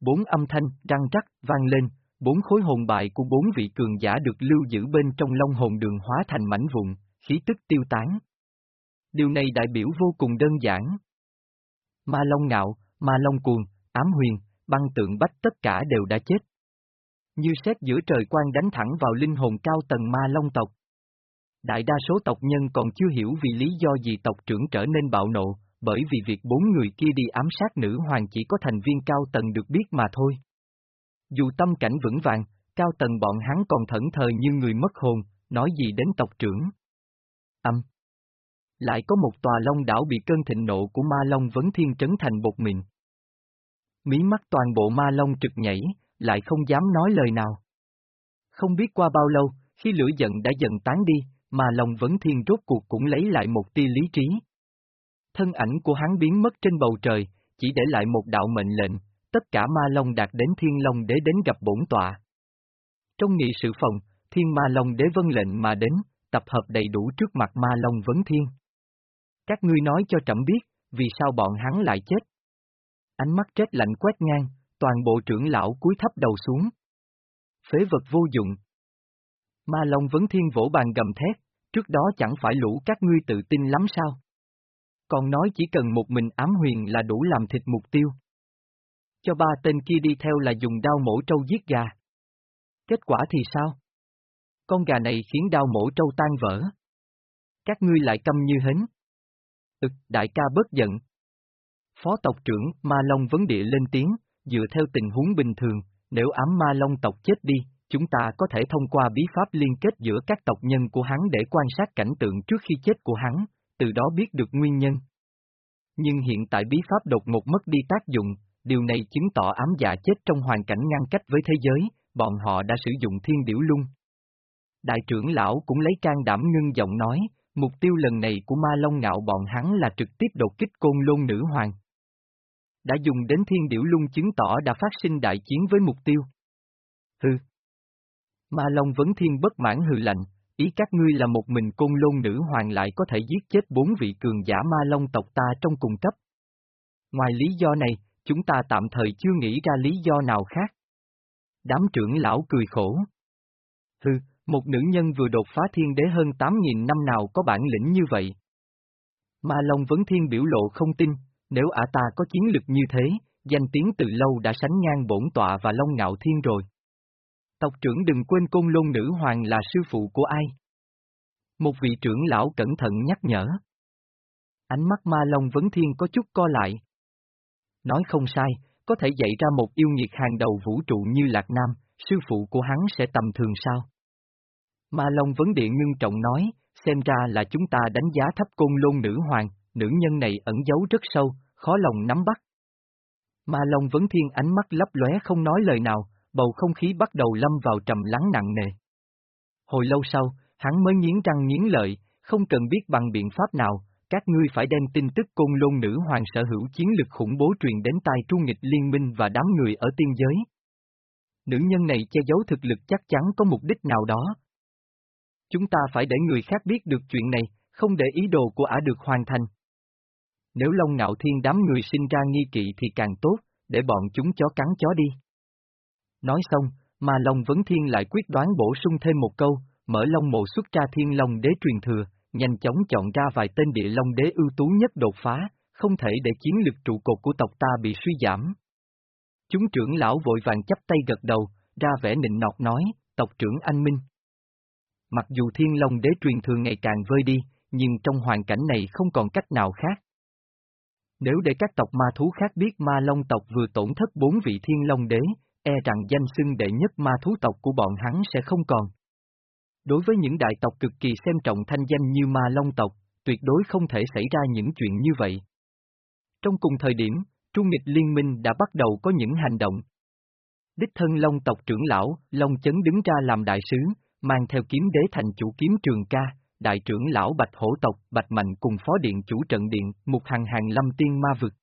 Bốn âm thanh, răng rắc, vang lên, bốn khối hồn bại của bốn vị cường giả được lưu giữ bên trong long hồn đường hóa thành mảnh vụn, khí tức tiêu tán. Điều này đại biểu vô cùng đơn giản. Ma Long Ngạo, Ma Long Cuồng, Ám Huyền, băng tượng bách tất cả đều đã chết. Như xét giữa trời quan đánh thẳng vào linh hồn cao tầng Ma Long tộc. Đại đa số tộc nhân còn chưa hiểu vì lý do gì tộc trưởng trở nên bạo nộ, bởi vì việc bốn người kia đi ám sát nữ hoàng chỉ có thành viên cao tầng được biết mà thôi. Dù tâm cảnh vững vàng, cao tầng bọn hắn còn thẫn thờ như người mất hồn, nói gì đến tộc trưởng. Âm. Lại có một tòa long đảo bị cơn thịnh nộ của ma long vấn thiên trấn thành bột mịn. Mí mắt toàn bộ ma long trực nhảy, lại không dám nói lời nào. Không biết qua bao lâu, khi lửa giận đã dần tán đi, ma long vấn thiên rốt cuộc cũng lấy lại một tia lý trí. Thân ảnh của hắn biến mất trên bầu trời, chỉ để lại một đạo mệnh lệnh, tất cả ma long đạt đến thiên long đế đến gặp bổn tọa. Trong nghị sự phòng, thiên ma long đế vân lệnh mà đến, tập hợp đầy đủ trước mặt ma long vấn thiên. Các ngươi nói cho trẫm biết, vì sao bọn hắn lại chết. Ánh mắt chết lạnh quét ngang, toàn bộ trưởng lão cúi thấp đầu xuống. Phế vật vô dụng. Ma Long Vấn Thiên vỗ bàn gầm thét, trước đó chẳng phải lũ các ngươi tự tin lắm sao? Còn nói chỉ cần một mình ám huyền là đủ làm thịt mục tiêu. Cho ba tên kia đi theo là dùng đao mổ trâu giết gà. Kết quả thì sao? Con gà này khiến đao mổ trâu tan vỡ. Các ngươi lại câm như hến. Ực, đại ca bớt giận. Phó tộc trưởng Ma Long vấn địa lên tiếng, dựa theo tình huống bình thường, nếu ám Ma Long tộc chết đi, chúng ta có thể thông qua bí pháp liên kết giữa các tộc nhân của hắn để quan sát cảnh tượng trước khi chết của hắn, từ đó biết được nguyên nhân. Nhưng hiện tại bí pháp đột ngột mất đi tác dụng, điều này chứng tỏ ám dạ chết trong hoàn cảnh ngăn cách với thế giới, bọn họ đã sử dụng thiên điểu lung. Đại trưởng lão cũng lấy can đảm ngưng giọng nói, mục tiêu lần này của ma long ngạo bọn hắn là trực tiếp đột kích côn lôn nữ hoàng. Đã dùng đến thiên điểu lung chứng tỏ đã phát sinh đại chiến với mục tiêu. Hừ. Ma long vấn thiên bất mãn hừ lạnh, ý các ngươi là một mình côn lôn nữ hoàng lại có thể giết chết bốn vị cường giả ma long tộc ta trong cùng cấp. Ngoài lý do này, chúng ta tạm thời chưa nghĩ ra lý do nào khác. Đám trưởng lão cười khổ. Hừ, một nữ nhân vừa đột phá thiên đế hơn 8.000 năm nào có bản lĩnh như vậy. Ma Long Vấn Thiên biểu lộ không tin, nếu ả ta có chiến lực như thế, danh tiếng từ lâu đã sánh ngang bổn tọa và Long Ngạo Thiên rồi. Tộc trưởng đừng quên côn lôn nữ hoàng là sư phụ của ai. Một vị trưởng lão cẩn thận nhắc nhở. Ánh mắt ma long vấn thiên có chút co lại. Nói không sai, có thể dạy ra một yêu nghiệt hàng đầu vũ trụ như Lạc Nam, sư phụ của hắn sẽ tầm thường sao? Ma Long vấn điện ngưng trọng nói, xem ra là chúng ta đánh giá thấp côn lôn nữ hoàng, nữ nhân này ẩn giấu rất sâu, khó lòng nắm bắt. Ma Long vấn thiên ánh mắt lấp lóe không nói lời nào, bầu không khí bắt đầu lâm vào trầm lắng nặng nề. Hồi lâu sau, hắn mới nghiến răng nghiến lợi, không cần biết bằng biện pháp nào, các ngươi phải đem tin tức côn lôn nữ hoàng sở hữu chiến lực khủng bố truyền đến tai tru nghịch liên minh và đám người ở tiên giới. Nữ nhân này che giấu thực lực chắc chắn có mục đích nào đó. Chúng ta phải để người khác biết được chuyện này, không để ý đồ của ả được hoàn thành. Nếu Long Ngạo Thiên đám người sinh ra nghi kỵ thì càng tốt, để bọn chúng chó cắn chó đi. Nói xong, mà Long Vấn Thiên lại quyết đoán bổ sung thêm một câu, mở Long mộ xuất ra Thiên Long đế truyền thừa, nhanh chóng chọn ra vài tên địa Long đế ưu tú nhất đột phá, không thể để chiến lực trụ cột của tộc ta bị suy giảm. Chúng trưởng lão vội vàng chấp tay gật đầu, ra vẻ nịnh nọt nói, tộc trưởng anh Minh. Mặc dù Thiên Long đế truyền thừa ngày càng vơi đi, nhưng trong hoàn cảnh này không còn cách nào khác. Nếu để các tộc ma thú khác biết ma long tộc vừa tổn thất bốn vị thiên long đế, e rằng danh xưng đệ nhất ma thú tộc của bọn hắn sẽ không còn. Đối với những đại tộc cực kỳ xem trọng thanh danh như ma long tộc, tuyệt đối không thể xảy ra những chuyện như vậy. Trong cùng thời điểm, Trung nghịch liên minh đã bắt đầu có những hành động. Đích thân Long tộc trưởng lão, Long Chấn đứng ra làm đại sứ, mang theo kiếm đế thành chủ kiếm trường ca, đại trưởng lão Bạch Hổ tộc, Bạch Mạnh cùng phó điện chủ trận điện, một hàng hàng lâm tiên ma vực.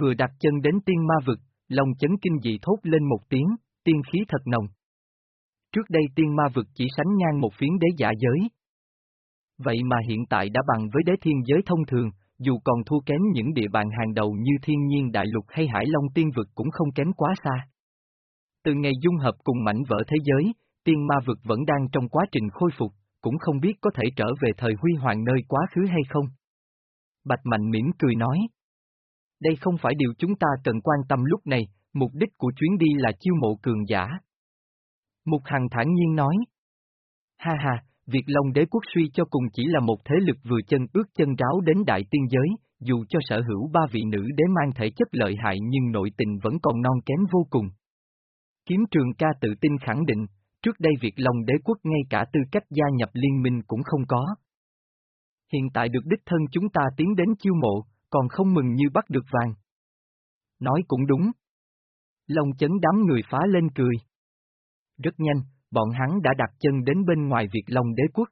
Vừa đặt chân đến tiên ma vực, Long chấn kinh dị thốt lên một tiếng, tiên khí thật nồng. Trước đây tiên ma vực chỉ sánh ngang một phiến đế giả giới. Vậy mà hiện tại đã bằng với đế thiên giới thông thường, dù còn thua kém những địa bàn hàng đầu như thiên nhiên đại lục hay hải long tiên vực cũng không kém quá xa. Từ ngày dung hợp cùng mảnh vỡ thế giới, tiên ma vực vẫn đang trong quá trình khôi phục, cũng không biết có thể trở về thời huy hoàng nơi quá khứ hay không. Bạch Mạnh mỉm cười nói. Đây không phải điều chúng ta cần quan tâm lúc này, mục đích của chuyến đi là chiêu mộ cường giả. Mục Hằng thản nhiên nói. Ha ha, việc Long đế quốc suy cho cùng chỉ là một thế lực vừa chân ước chân ráo đến đại tiên giới, dù cho sở hữu ba vị nữ đế mang thể chất lợi hại nhưng nội tình vẫn còn non kém vô cùng. Kiếm trường ca tự tin khẳng định, trước đây việc Long đế quốc ngay cả tư cách gia nhập liên minh cũng không có. Hiện tại được đích thân chúng ta tiến đến chiêu mộ, còn không mừng như bắt được vàng. Nói cũng đúng. Long chấn đám người phá lên cười. Rất nhanh, bọn hắn đã đặt chân đến bên ngoài Việt Long đế quốc.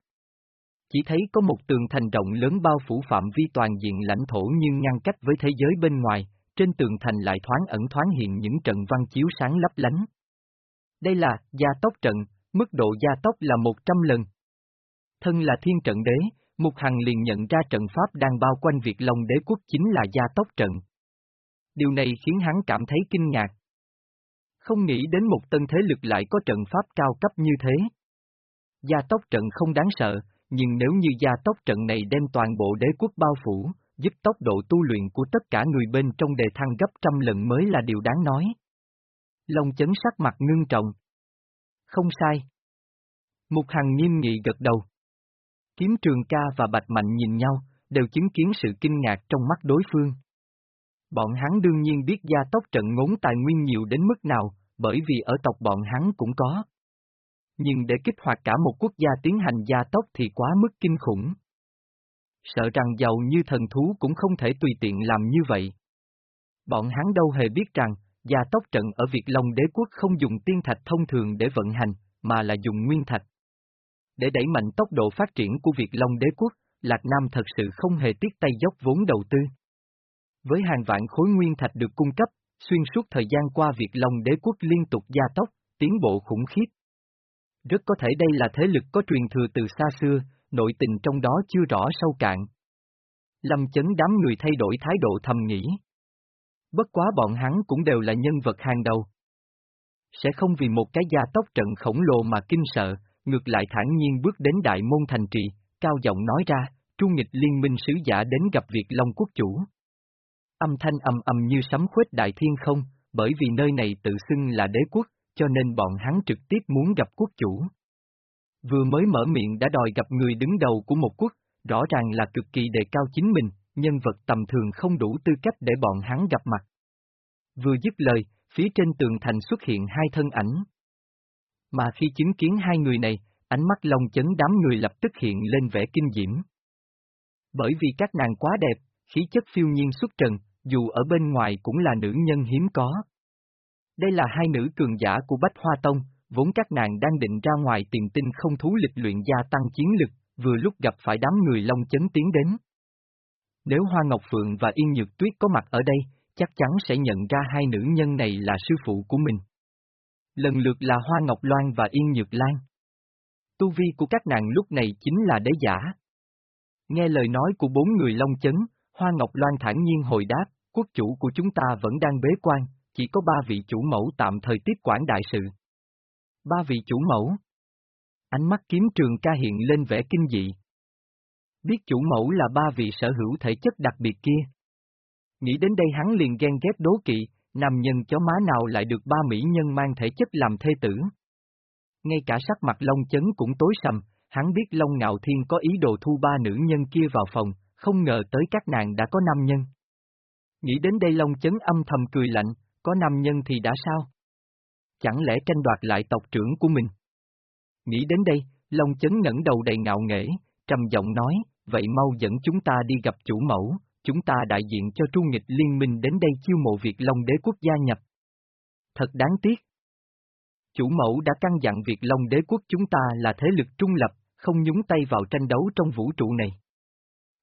Chỉ thấy có một tường thành rộng lớn bao phủ phạm vi toàn diện lãnh thổ nhưng ngăn cách với thế giới bên ngoài, trên tường thành lại thoáng ẩn thoáng hiện những trận văn chiếu sáng lấp lánh. Đây là gia tốc trận, mức độ gia tốc là 100 lần. Thân là thiên trận đế, Mục Hằng liền nhận ra trận pháp đang bao quanh Việt Long đế quốc chính là gia tốc trận. Điều này khiến hắn cảm thấy kinh ngạc. Không nghĩ đến một tân thế lực lại có trận pháp cao cấp như thế. Gia tốc trận không đáng sợ, nhưng nếu như gia tốc trận này đem toàn bộ đế quốc bao phủ, giúp tốc độ tu luyện của tất cả người bên trong đề thăng gấp trăm lần mới là điều đáng nói. Long chấn sắc mặt ngưng trọng. Không sai. Mục Hằng nghiêm nghị gật đầu. Kiếm Trường Ca và Bạch Mạnh nhìn nhau, đều chứng kiến sự kinh ngạc trong mắt đối phương. Bọn hắn đương nhiên biết gia tốc trận ngốn tài nguyên nhiều đến mức nào, bởi vì ở tộc bọn hắn cũng có. Nhưng để kích hoạt cả một quốc gia tiến hành gia tốc thì quá mức kinh khủng. Sợ rằng giàu như thần thú cũng không thể tùy tiện làm như vậy. Bọn hắn đâu hề biết rằng, gia tốc trận ở Việt Long đế quốc không dùng tiên thạch thông thường để vận hành, mà là dùng nguyên thạch. Để đẩy mạnh tốc độ phát triển của Việt Long đế quốc, Lạc Nam thật sự không hề tiếc tay dốc vốn đầu tư. Với hàng vạn khối nguyên thạch được cung cấp, xuyên suốt thời gian qua Việt Long đế quốc liên tục gia tốc, tiến bộ khủng khiếp. Rất có thể đây là thế lực có truyền thừa từ xa xưa, nội tình trong đó chưa rõ sâu cạn. Lâm chấn đám người thay đổi thái độ thầm nghĩ. Bất quá bọn hắn cũng đều là nhân vật hàng đầu. Sẽ không vì một cái gia tốc trận khổng lồ mà kinh sợ, ngược lại thản nhiên bước đến đại môn thành trị, cao giọng nói ra, trung nghịch liên minh sứ giả đến gặp Việt Long quốc chủ. Âm thanh ầm ầm như sấm khuếch đại thiên không, bởi vì nơi này tự xưng là đế quốc, cho nên bọn hắn trực tiếp muốn gặp quốc chủ. Vừa mới mở miệng đã đòi gặp người đứng đầu của một quốc, rõ ràng là cực kỳ đề cao chính mình, nhân vật tầm thường không đủ tư cách để bọn hắn gặp mặt. Vừa dứt lời, phía trên tường thành xuất hiện hai thân ảnh. Mà khi chứng kiến hai người này, ánh mắt long chấn đám người lập tức hiện lên vẻ kinh diễm. Bởi vì các nàng quá đẹp, khí chất phiêu nhiên xuất trần, dù ở bên ngoài cũng là nữ nhân hiếm có. Đây là hai nữ cường giả của Bách Hoa Tông, vốn các nàng đang định ra ngoài tìm tinh không thú lịch luyện gia tăng chiến lực, vừa lúc gặp phải đám người long chấn tiến đến. Nếu Hoa Ngọc Phượng và Yên Nhược Tuyết có mặt ở đây, chắc chắn sẽ nhận ra hai nữ nhân này là sư phụ của mình. Lần lượt là Hoa Ngọc Loan và Yên Nhược Lan. Tu vi của các nàng lúc này chính là đế giả. Nghe lời nói của bốn người Long Chấn, Hoa Ngọc Loan thản nhiên hồi đáp, quốc chủ của chúng ta vẫn đang bế quan, chỉ có ba vị chủ mẫu tạm thời tiếp quản đại sự. Ba vị chủ mẫu. Ánh mắt kiếm trường ca hiện lên vẻ kinh dị. Biết chủ mẫu là ba vị sở hữu thể chất đặc biệt kia. Nghĩ đến đây hắn liền ghen ghét đố kỵ, nam nhân chó má nào lại được ba mỹ nhân mang thể chất làm thê tử. Ngay cả sắc mặt Long Chấn cũng tối sầm, hắn biết Long Ngạo Thiên có ý đồ thu ba nữ nhân kia vào phòng, không ngờ tới các nàng đã có nam nhân. Nghĩ đến đây Long Chấn âm thầm cười lạnh, có nam nhân thì đã sao? Chẳng lẽ tranh đoạt lại tộc trưởng của mình? Nghĩ đến đây, Long Chấn ngẩng đầu đầy ngạo nghễ, trầm giọng nói, vậy mau dẫn chúng ta đi gặp chủ mẫu, chúng ta đại diện cho Trung nghịch liên minh đến đây chiêu mộ Việt Long đế quốc gia nhập. Thật đáng tiếc. Chủ mẫu đã căn dặn Việt Long đế quốc chúng ta là thế lực trung lập, không nhúng tay vào tranh đấu trong vũ trụ này.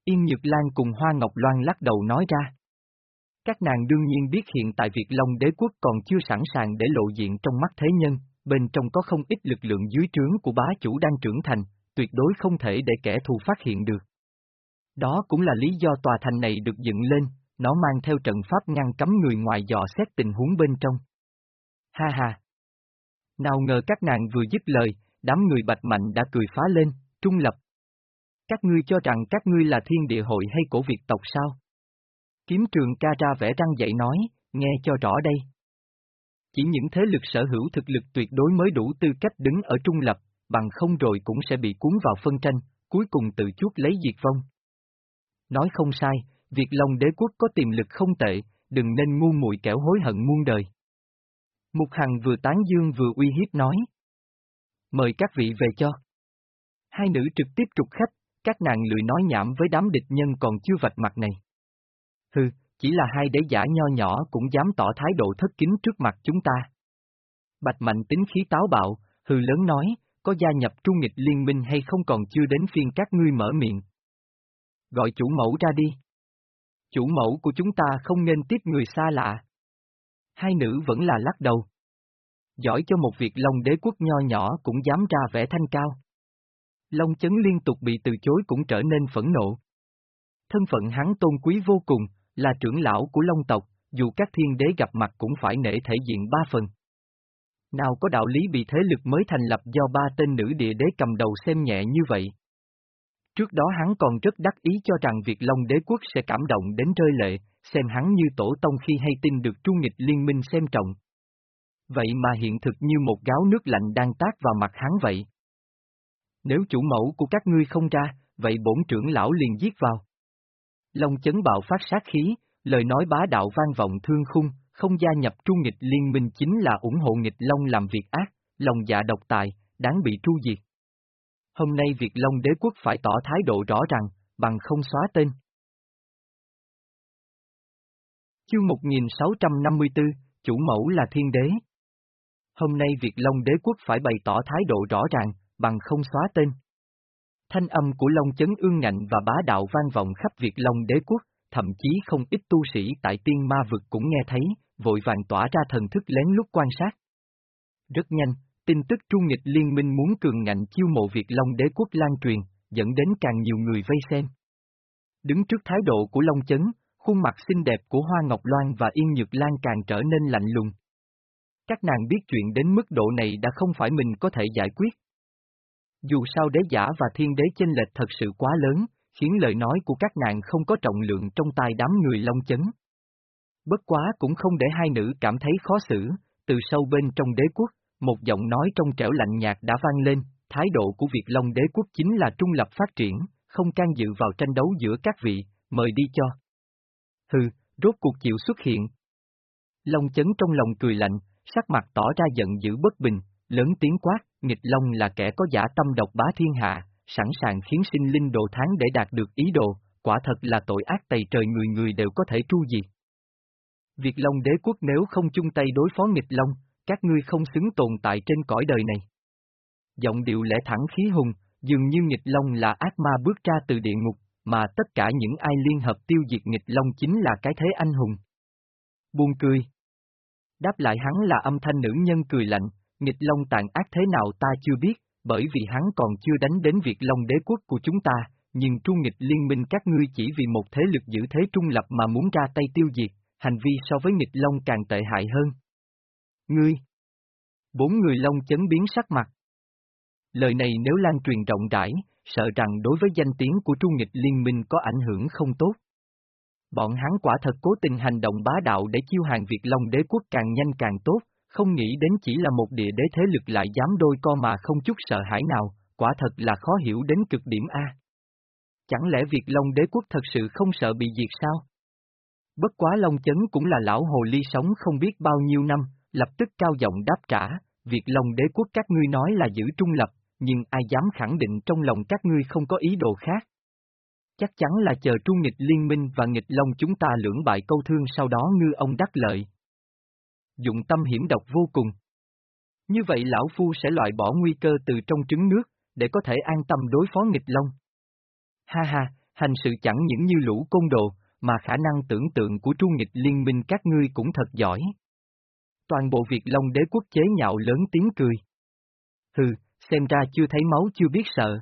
Yên Nhược Lan cùng Hoa Ngọc Loan lắc đầu nói ra. Các nàng đương nhiên biết hiện tại Việt Long đế quốc còn chưa sẵn sàng để lộ diện trong mắt thế nhân, bên trong có không ít lực lượng dưới trướng của bá chủ đang trưởng thành, tuyệt đối không thể để kẻ thù phát hiện được. Đó cũng là lý do tòa thành này được dựng lên, nó mang theo trận pháp ngăn cấm người ngoài dò xét tình huống bên trong. Ha ha! Nào ngờ các nàng vừa dứt lời, đám người bạch mạnh đã cười phá lên, trung lập. Các ngươi cho rằng các ngươi là thiên địa hội hay cổ Việt tộc sao? Kiếm trường ca ra vẽ răng dậy nói, nghe cho rõ đây. Chỉ những thế lực sở hữu thực lực tuyệt đối mới đủ tư cách đứng ở trung lập, bằng không rồi cũng sẽ bị cuốn vào phân tranh, cuối cùng tự chuốt lấy diệt vong. Nói không sai, Việt Long đế quốc có tiềm lực không tệ, đừng nên ngu muội kẻo hối hận muôn đời. Mục Hằng vừa tán dương vừa uy hiếp nói. Mời các vị về cho. Hai nữ trực tiếp trục khách, các nàng lười nói nhảm với đám địch nhân còn chưa vạch mặt này. Hừ, chỉ là hai đế giả nho nhỏ cũng dám tỏ thái độ thất kính trước mặt chúng ta. Bạch Mạnh tính khí táo bạo, hừ lớn nói, có gia nhập trung nghịch liên minh hay không còn chưa đến phiên các ngươi mở miệng. Gọi chủ mẫu ra đi. Chủ mẫu của chúng ta không nên tiếp người xa lạ. Hai nữ vẫn là lắc đầu. Giỏi cho một việc Long đế quốc nho nhỏ cũng dám ra vẻ thanh cao. Long chấn liên tục bị từ chối cũng trở nên phẫn nộ. Thân phận hắn tôn quý vô cùng, là trưởng lão của Long tộc, dù các thiên đế gặp mặt cũng phải nể thể diện ba phần. Nào có đạo lý bị thế lực mới thành lập do ba tên nữ địa đế cầm đầu xem nhẹ như vậy. Trước đó hắn còn rất đắc ý cho rằng việc Long đế quốc sẽ cảm động đến rơi lệ, xem hắn như tổ tông khi hay tin được trung nghịch liên minh xem trọng. Vậy mà hiện thực như một gáo nước lạnh đang tác vào mặt hắn vậy. Nếu chủ mẫu của các ngươi không ra, vậy bổn trưởng lão liền giết vào. Long chấn bạo phát sát khí, lời nói bá đạo vang vọng thương khung, không gia nhập trung nghịch liên minh chính là ủng hộ nghịch Long làm việc ác, lòng dạ độc tài, đáng bị tru diệt. Hôm nay Việt Long đế quốc phải tỏ thái độ rõ ràng, bằng không xóa tên. Chương 1654, chủ mẫu là thiên đế. Hôm nay Việt Long đế quốc phải bày tỏ thái độ rõ ràng, bằng không xóa tên. Thanh âm của Long Chấn ương ngạnh và bá đạo vang vọng khắp Việt Long đế quốc, thậm chí không ít tu sĩ tại tiên ma vực cũng nghe thấy, vội vàng tỏa ra thần thức lén lút quan sát. Rất nhanh, tin tức trung nghịch liên minh muốn cường ngạnh chiêu mộ Việt Long đế quốc lan truyền, dẫn đến càng nhiều người vây xem. Đứng trước thái độ của Long Chấn, khuôn mặt xinh đẹp của Hoa Ngọc Loan và Yên Nhược Lan càng trở nên lạnh lùng. Các nàng biết chuyện đến mức độ này đã không phải mình có thể giải quyết. Dù sao đế giả và thiên đế chênh lệch thật sự quá lớn, khiến lời nói của các nàng không có trọng lượng trong tai đám người long chấn. Bất quá cũng không để hai nữ cảm thấy khó xử, từ sâu bên trong đế quốc, một giọng nói trong trẻo lạnh nhạt đã vang lên, thái độ của Việt Long đế quốc chính là trung lập phát triển, không can dự vào tranh đấu giữa các vị, mời đi cho. Hừ, rốt cuộc chịu xuất hiện. Long chấn trong lòng cười lạnh, sắc mặt tỏ ra giận dữ bất bình, lớn tiếng quát, nghịch long là kẻ có giả tâm độc bá thiên hạ, sẵn sàng khiến sinh linh đồ tháng để đạt được ý đồ, quả thật là tội ác tày trời người người đều có thể tru diệt. Việt Long đế quốc nếu không chung tay đối phó nghịch long, các ngươi không xứng tồn tại trên cõi đời này. Giọng điệu lẽ thẳng khí hùng, dường như nghịch long là ác ma bước ra từ địa ngục, mà tất cả những ai liên hợp tiêu diệt nghịch long chính là cái thế anh hùng. Buông cười. Đáp lại hắn là âm thanh nữ nhân cười lạnh, nghịch long tàn ác thế nào ta chưa biết, bởi vì hắn còn chưa đánh đến việc Long đế quốc của chúng ta, nhưng trung nghịch liên minh các ngươi chỉ vì một thế lực giữ thế trung lập mà muốn ra tay tiêu diệt, hành vi so với nghịch Long càng tệ hại hơn. Ngươi! Bốn người Long chấn biến sắc mặt. Lời này nếu lan truyền rộng rãi, sợ rằng đối với danh tiếng của trung nghịch liên minh có ảnh hưởng không tốt. Bọn hắn quả thật cố tình hành động bá đạo để chiêu hàng Việt Long đế quốc càng nhanh càng tốt, không nghĩ đến chỉ là một địa đế thế lực lại dám đôi co mà không chút sợ hãi nào, quả thật là khó hiểu đến cực điểm A. Chẳng lẽ Việt Long đế quốc thật sự không sợ bị diệt sao? Bất quá Long Chấn cũng là lão hồ ly sống không biết bao nhiêu năm, lập tức cao giọng đáp trả, Việt Long đế quốc các ngươi nói là giữ trung lập, nhưng ai dám khẳng định trong lòng các ngươi không có ý đồ khác. Chắc chắn là chờ trung nghịch liên minh và nghịch long chúng ta lưỡng bại câu thương sau đó ngư ông đắc lợi. Dụng tâm hiểm độc vô cùng. Như vậy lão phu sẽ loại bỏ nguy cơ từ trong trứng nước, để có thể an tâm đối phó nghịch long. Ha ha, hành sự chẳng những như lũ côn đồ, mà khả năng tưởng tượng của trung nghịch liên minh các ngươi cũng thật giỏi. Toàn bộ Việt Long đế quốc chế nhạo lớn tiếng cười. Hừ, xem ra chưa thấy máu chưa biết sợ.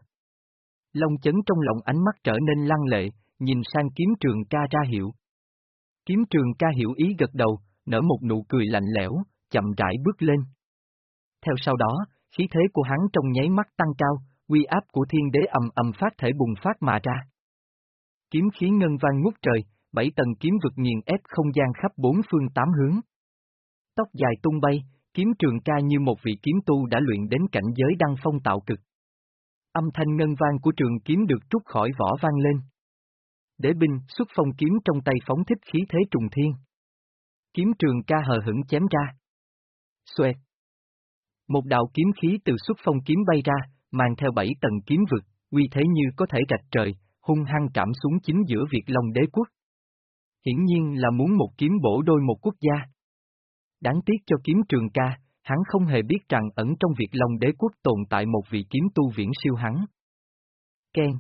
Long chấn trong lòng ánh mắt trở nên lăng lệ, nhìn sang kiếm trường ca ra hiệu. Kiếm trường ca hiểu ý gật đầu, nở một nụ cười lạnh lẽo, chậm rãi bước lên. Theo sau đó, khí thế của hắn trong nháy mắt tăng cao, uy áp của thiên đế ầm ầm phát thể bùng phát mà ra. Kiếm khí ngân vang ngút trời, bảy tầng kiếm vực nghiền ép không gian khắp bốn phương tám hướng. Tóc dài tung bay, kiếm trường ca như một vị kiếm tu đã luyện đến cảnh giới đăng phong tạo cực. Âm thanh ngân vang của trường kiếm được trút khỏi vỏ vang lên. Đế binh xuất phong kiếm trong tay phóng thích khí thế trùng thiên. Kiếm trường ca hờ hững chém ra. Xoẹt. Một đạo kiếm khí từ xuất phong kiếm bay ra, mang theo bảy tầng kiếm vực, uy thế như có thể rạch trời, hung hăng trảm xuống chính giữa Việt Long đế quốc. Hiển nhiên là muốn một kiếm bổ đôi một quốc gia. Đáng tiếc cho kiếm trường ca, hắn không hề biết rằng ẩn trong Việt Long đế quốc tồn tại một vị kiếm tu viễn siêu hắn. Ken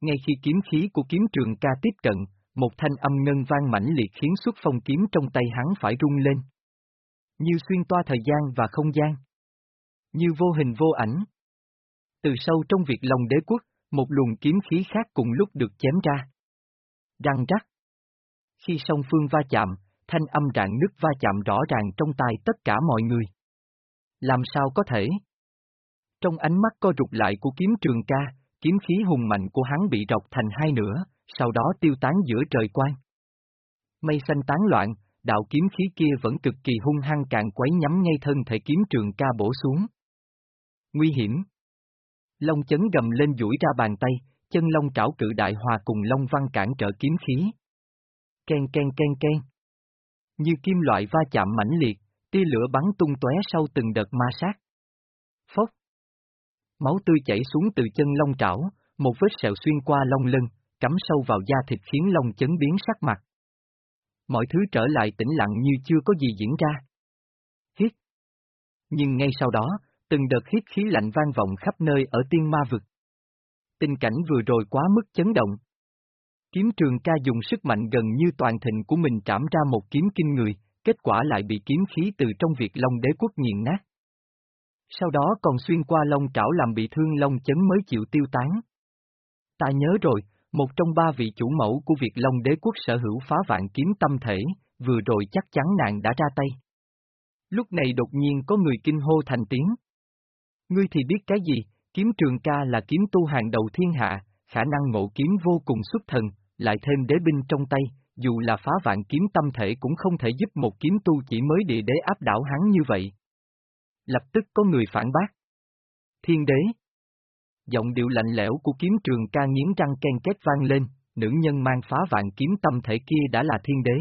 Ngay khi kiếm khí của kiếm trường ca tiếp cận, một thanh âm ngân vang mãnh liệt khiến xuất phong kiếm trong tay hắn phải rung lên. Như xuyên toa thời gian và không gian. Như vô hình vô ảnh. Từ sâu trong việc lòng đế quốc, một luồng kiếm khí khác cùng lúc được chém ra. Răng rắc. Khi song phương va chạm, thanh âm rạn nứt va chạm rõ ràng trong tai tất cả mọi người. Làm sao có thể? Trong ánh mắt co rụt lại của kiếm trường ca, kiếm khí hùng mạnh của hắn bị rọc thành hai nửa, sau đó tiêu tán giữa trời quang. Mây xanh tán loạn, đạo kiếm khí kia vẫn cực kỳ hung hăng càng quấy nhắm ngay thân thể kiếm trường ca bổ xuống. Nguy hiểm! Long chấn gầm lên duỗi ra bàn tay, chân long trảo cự đại hòa cùng long văn cản trở kiếm khí. Ken ken ken ken. Như kim loại va chạm mãnh liệt, tia lửa bắn tung tóe sau từng đợt ma sát. Phốc. Máu tươi chảy xuống từ chân long trảo, một vết sẹo xuyên qua long lưng, cắm sâu vào da thịt khiến lông chấn biến sắc mặt. Mọi thứ trở lại tĩnh lặng như chưa có gì diễn ra. Hít. Nhưng ngay sau đó, từng đợt hít khí lạnh vang vọng khắp nơi ở tiên ma vực. Tình cảnh vừa rồi quá mức chấn động. Kiếm trường ca dùng sức mạnh gần như toàn thịnh của mình trảm ra một kiếm kinh người, kết quả lại bị kiếm khí từ trong việc Long đế quốc nghiền nát. Sau đó còn xuyên qua lông trảo làm bị thương lông chấn mới chịu tiêu tán. Ta nhớ rồi, một trong ba vị chủ mẫu của việc Long đế quốc sở hữu phá vạn kiếm tâm thể, vừa rồi chắc chắn nàng đã ra tay. Lúc này đột nhiên có người kinh hô thành tiếng. Ngươi thì biết cái gì, kiếm trường ca là kiếm tu hàng đầu thiên hạ, khả năng ngộ kiếm vô cùng xuất thần, lại thêm đế binh trong tay, dù là phá vạn kiếm tâm thể cũng không thể giúp một kiếm tu chỉ mới địa đế áp đảo hắn như vậy. Lập tức có người phản bác. Thiên đế. Giọng điệu lạnh lẽo của kiếm trường ca nghiến răng ken két vang lên, nữ nhân mang phá vạn kiếm tâm thể kia đã là thiên đế.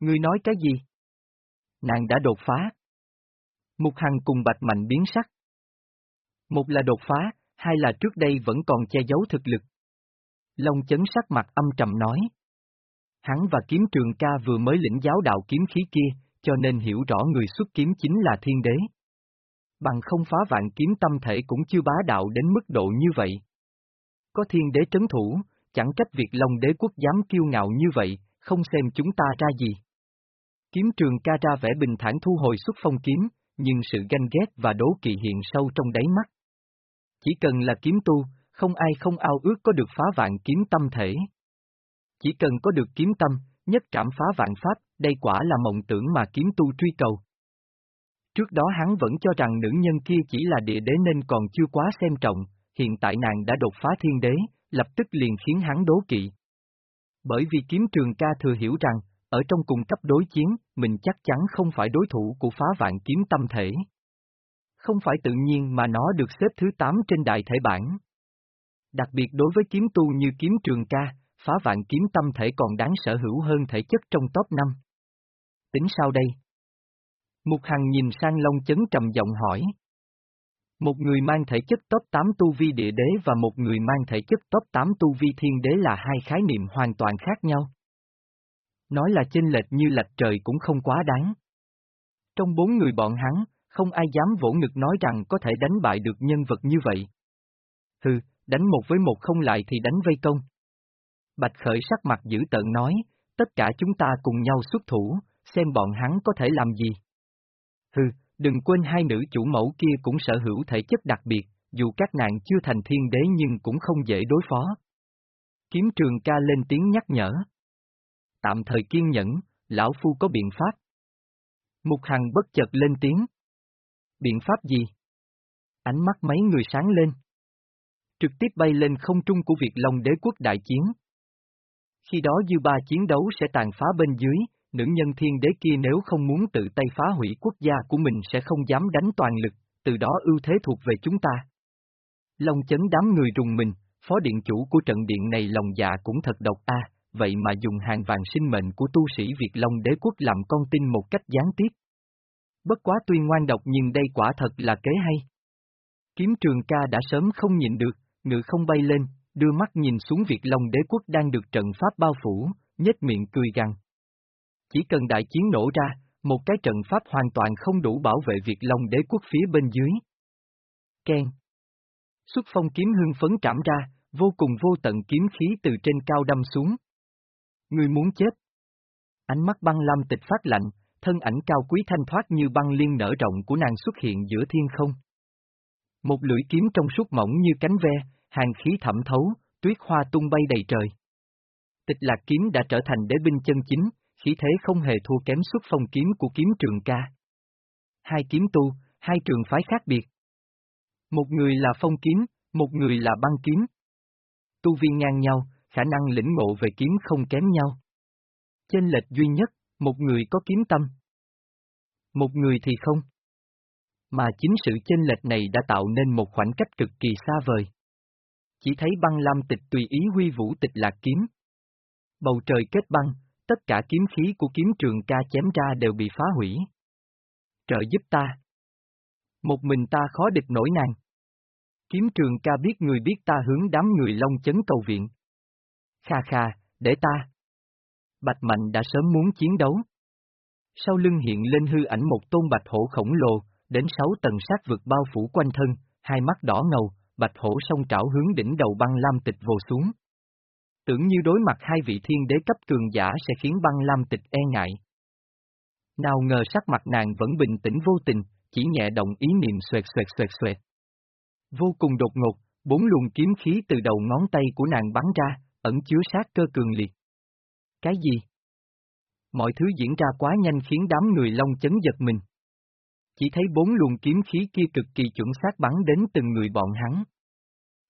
Ngươi nói cái gì? Nàng đã đột phá. Mục Hằng cùng Bạch Mạnh biến sắc. Một là đột phá, hai là trước đây vẫn còn che giấu thực lực. Long chấn sắc mặt âm trầm nói. Hắn và kiếm trường ca vừa mới lĩnh giáo đạo kiếm khí kia, cho nên hiểu rõ người xuất kiếm chính là thiên đế. Bằng không phá vạn kiếm tâm thể cũng chưa bá đạo đến mức độ như vậy. Có thiên đế trấn thủ, chẳng trách việc Long đế quốc dám kiêu ngạo như vậy, không xem chúng ta ra gì. Kiếm trường ca ra vẻ bình thản thu hồi xuất phong kiếm, nhưng sự ganh ghét và đố kỵ hiện sâu trong đáy mắt. Chỉ cần là kiếm tu, không ai không ao ước có được phá vạn kiếm tâm thể. Chỉ cần có được kiếm tâm, nhất trảm phá vạn pháp, đây quả là mộng tưởng mà kiếm tu truy cầu. Trước đó hắn vẫn cho rằng nữ nhân kia chỉ là địa đế nên còn chưa quá xem trọng, hiện tại nàng đã đột phá thiên đế, lập tức liền khiến hắn đố kỵ. Bởi vì kiếm trường ca thừa hiểu rằng, ở trong cùng cấp đối chiến, mình chắc chắn không phải đối thủ của phá vạn kiếm tâm thể. Không phải tự nhiên mà nó được xếp thứ 8 trên đại thể bản. Đặc biệt đối với kiếm tu như kiếm trường ca, phá vạn kiếm tâm thể còn đáng sở hữu hơn thể chất trong top 5. Tính sau đây? Mục Hằng nhìn sang Long Chấn trầm giọng hỏi. Một người mang thể chất top 8 tu vi địa đế và một người mang thể chất top 8 tu vi thiên đế là hai khái niệm hoàn toàn khác nhau. Nói là chênh lệch như lệch trời cũng không quá đáng. Trong bốn người bọn hắn, không ai dám vỗ ngực nói rằng có thể đánh bại được nhân vật như vậy. Hừ, đánh một với một không lại thì đánh vây công. Bạch Khởi sắc mặt dữ tợn nói, tất cả chúng ta cùng nhau xuất thủ, xem bọn hắn có thể làm gì. Hừ, đừng quên hai nữ chủ mẫu kia cũng sở hữu thể chất đặc biệt, dù các nàng chưa thành thiên đế nhưng cũng không dễ đối phó. Kiếm trường ca lên tiếng nhắc nhở. Tạm thời kiên nhẫn, lão phu có biện pháp. Mục Hằng bất chợt lên tiếng. Biện pháp gì? Ánh mắt mấy người sáng lên. Trực tiếp bay lên không trung của Việt Long đế quốc đại chiến. Khi đó dư ba chiến đấu sẽ tàn phá bên dưới, nữ nhân thiên đế kia nếu không muốn tự tay phá hủy quốc gia của mình sẽ không dám đánh toàn lực, từ đó ưu thế thuộc về chúng ta. Long chấn đám người rùng mình, phó điện chủ của trận điện này lòng dạ cũng thật độc a, vậy mà dùng hàng vàng sinh mệnh của tu sĩ Việt Long đế quốc làm con tin một cách gián tiếp. Bất quá tuy ngoan độc nhưng đây quả thật là kế hay. Kiếm trường ca đã sớm không nhìn được, ngự không bay lên, đưa mắt nhìn xuống Việt Long đế quốc đang được trận pháp bao phủ, nhếch miệng cười gằn. Chỉ cần đại chiến nổ ra, một cái trận pháp hoàn toàn không đủ bảo vệ Việt Long đế quốc phía bên dưới. Ken. Xuất phong kiếm hương phấn trảm ra, vô cùng vô tận kiếm khí từ trên cao đâm xuống. Người muốn chết. Ánh mắt băng lam tịch phát lạnh, thân ảnh cao quý thanh thoát như băng liên nở rộng của nàng xuất hiện giữa thiên không. Một lưỡi kiếm trong suốt mỏng như cánh ve, hàng khí thẩm thấu, tuyết hoa tung bay đầy trời. Tịch lạc kiếm đã trở thành đế binh chân chính, khí thế không hề thua kém xuất phong kiếm của kiếm trường ca. Hai kiếm tu, hai trường phái khác biệt. Một người là phong kiếm, một người là băng kiếm. Tu viên ngang nhau, khả năng lĩnh ngộ về kiếm không kém nhau. Trên lệch duy nhất, một người có kiếm tâm. Một người thì không. Mà chính sự chênh lệch này đã tạo nên một khoảng cách cực kỳ xa vời. Chỉ thấy băng lam tịch tùy ý huy vũ tịch lạc kiếm. Bầu trời kết băng, tất cả kiếm khí của kiếm trường ca chém ra đều bị phá hủy. Trợ giúp ta. Một mình ta khó địch nổi nàng. Kiếm trường ca biết người biết ta hướng đám người long chấn cầu viện. Kha kha, để ta. Bạch Mạnh đã sớm muốn chiến đấu. Sau lưng hiện lên hư ảnh một tôn bạch hổ khổng lồ, đến sáu tầng sát vực bao phủ quanh thân, hai mắt đỏ ngầu, bạch hổ song trảo hướng đỉnh đầu băng lam tịch vồ xuống. Tưởng như đối mặt hai vị thiên đế cấp cường giả sẽ khiến băng lam tịch e ngại. Nào ngờ sắc mặt nàng vẫn bình tĩnh vô tình, chỉ nhẹ động ý niệm xoẹt xoẹt xoẹt xoẹt. Vô cùng đột ngột, bốn luồng kiếm khí từ đầu ngón tay của nàng bắn ra, ẩn chứa sát cơ cường liệt. Cái gì? Mọi thứ diễn ra quá nhanh khiến đám người long chấn giật mình. Chỉ thấy bốn luồng kiếm khí kia cực kỳ chuẩn xác bắn đến từng người bọn hắn.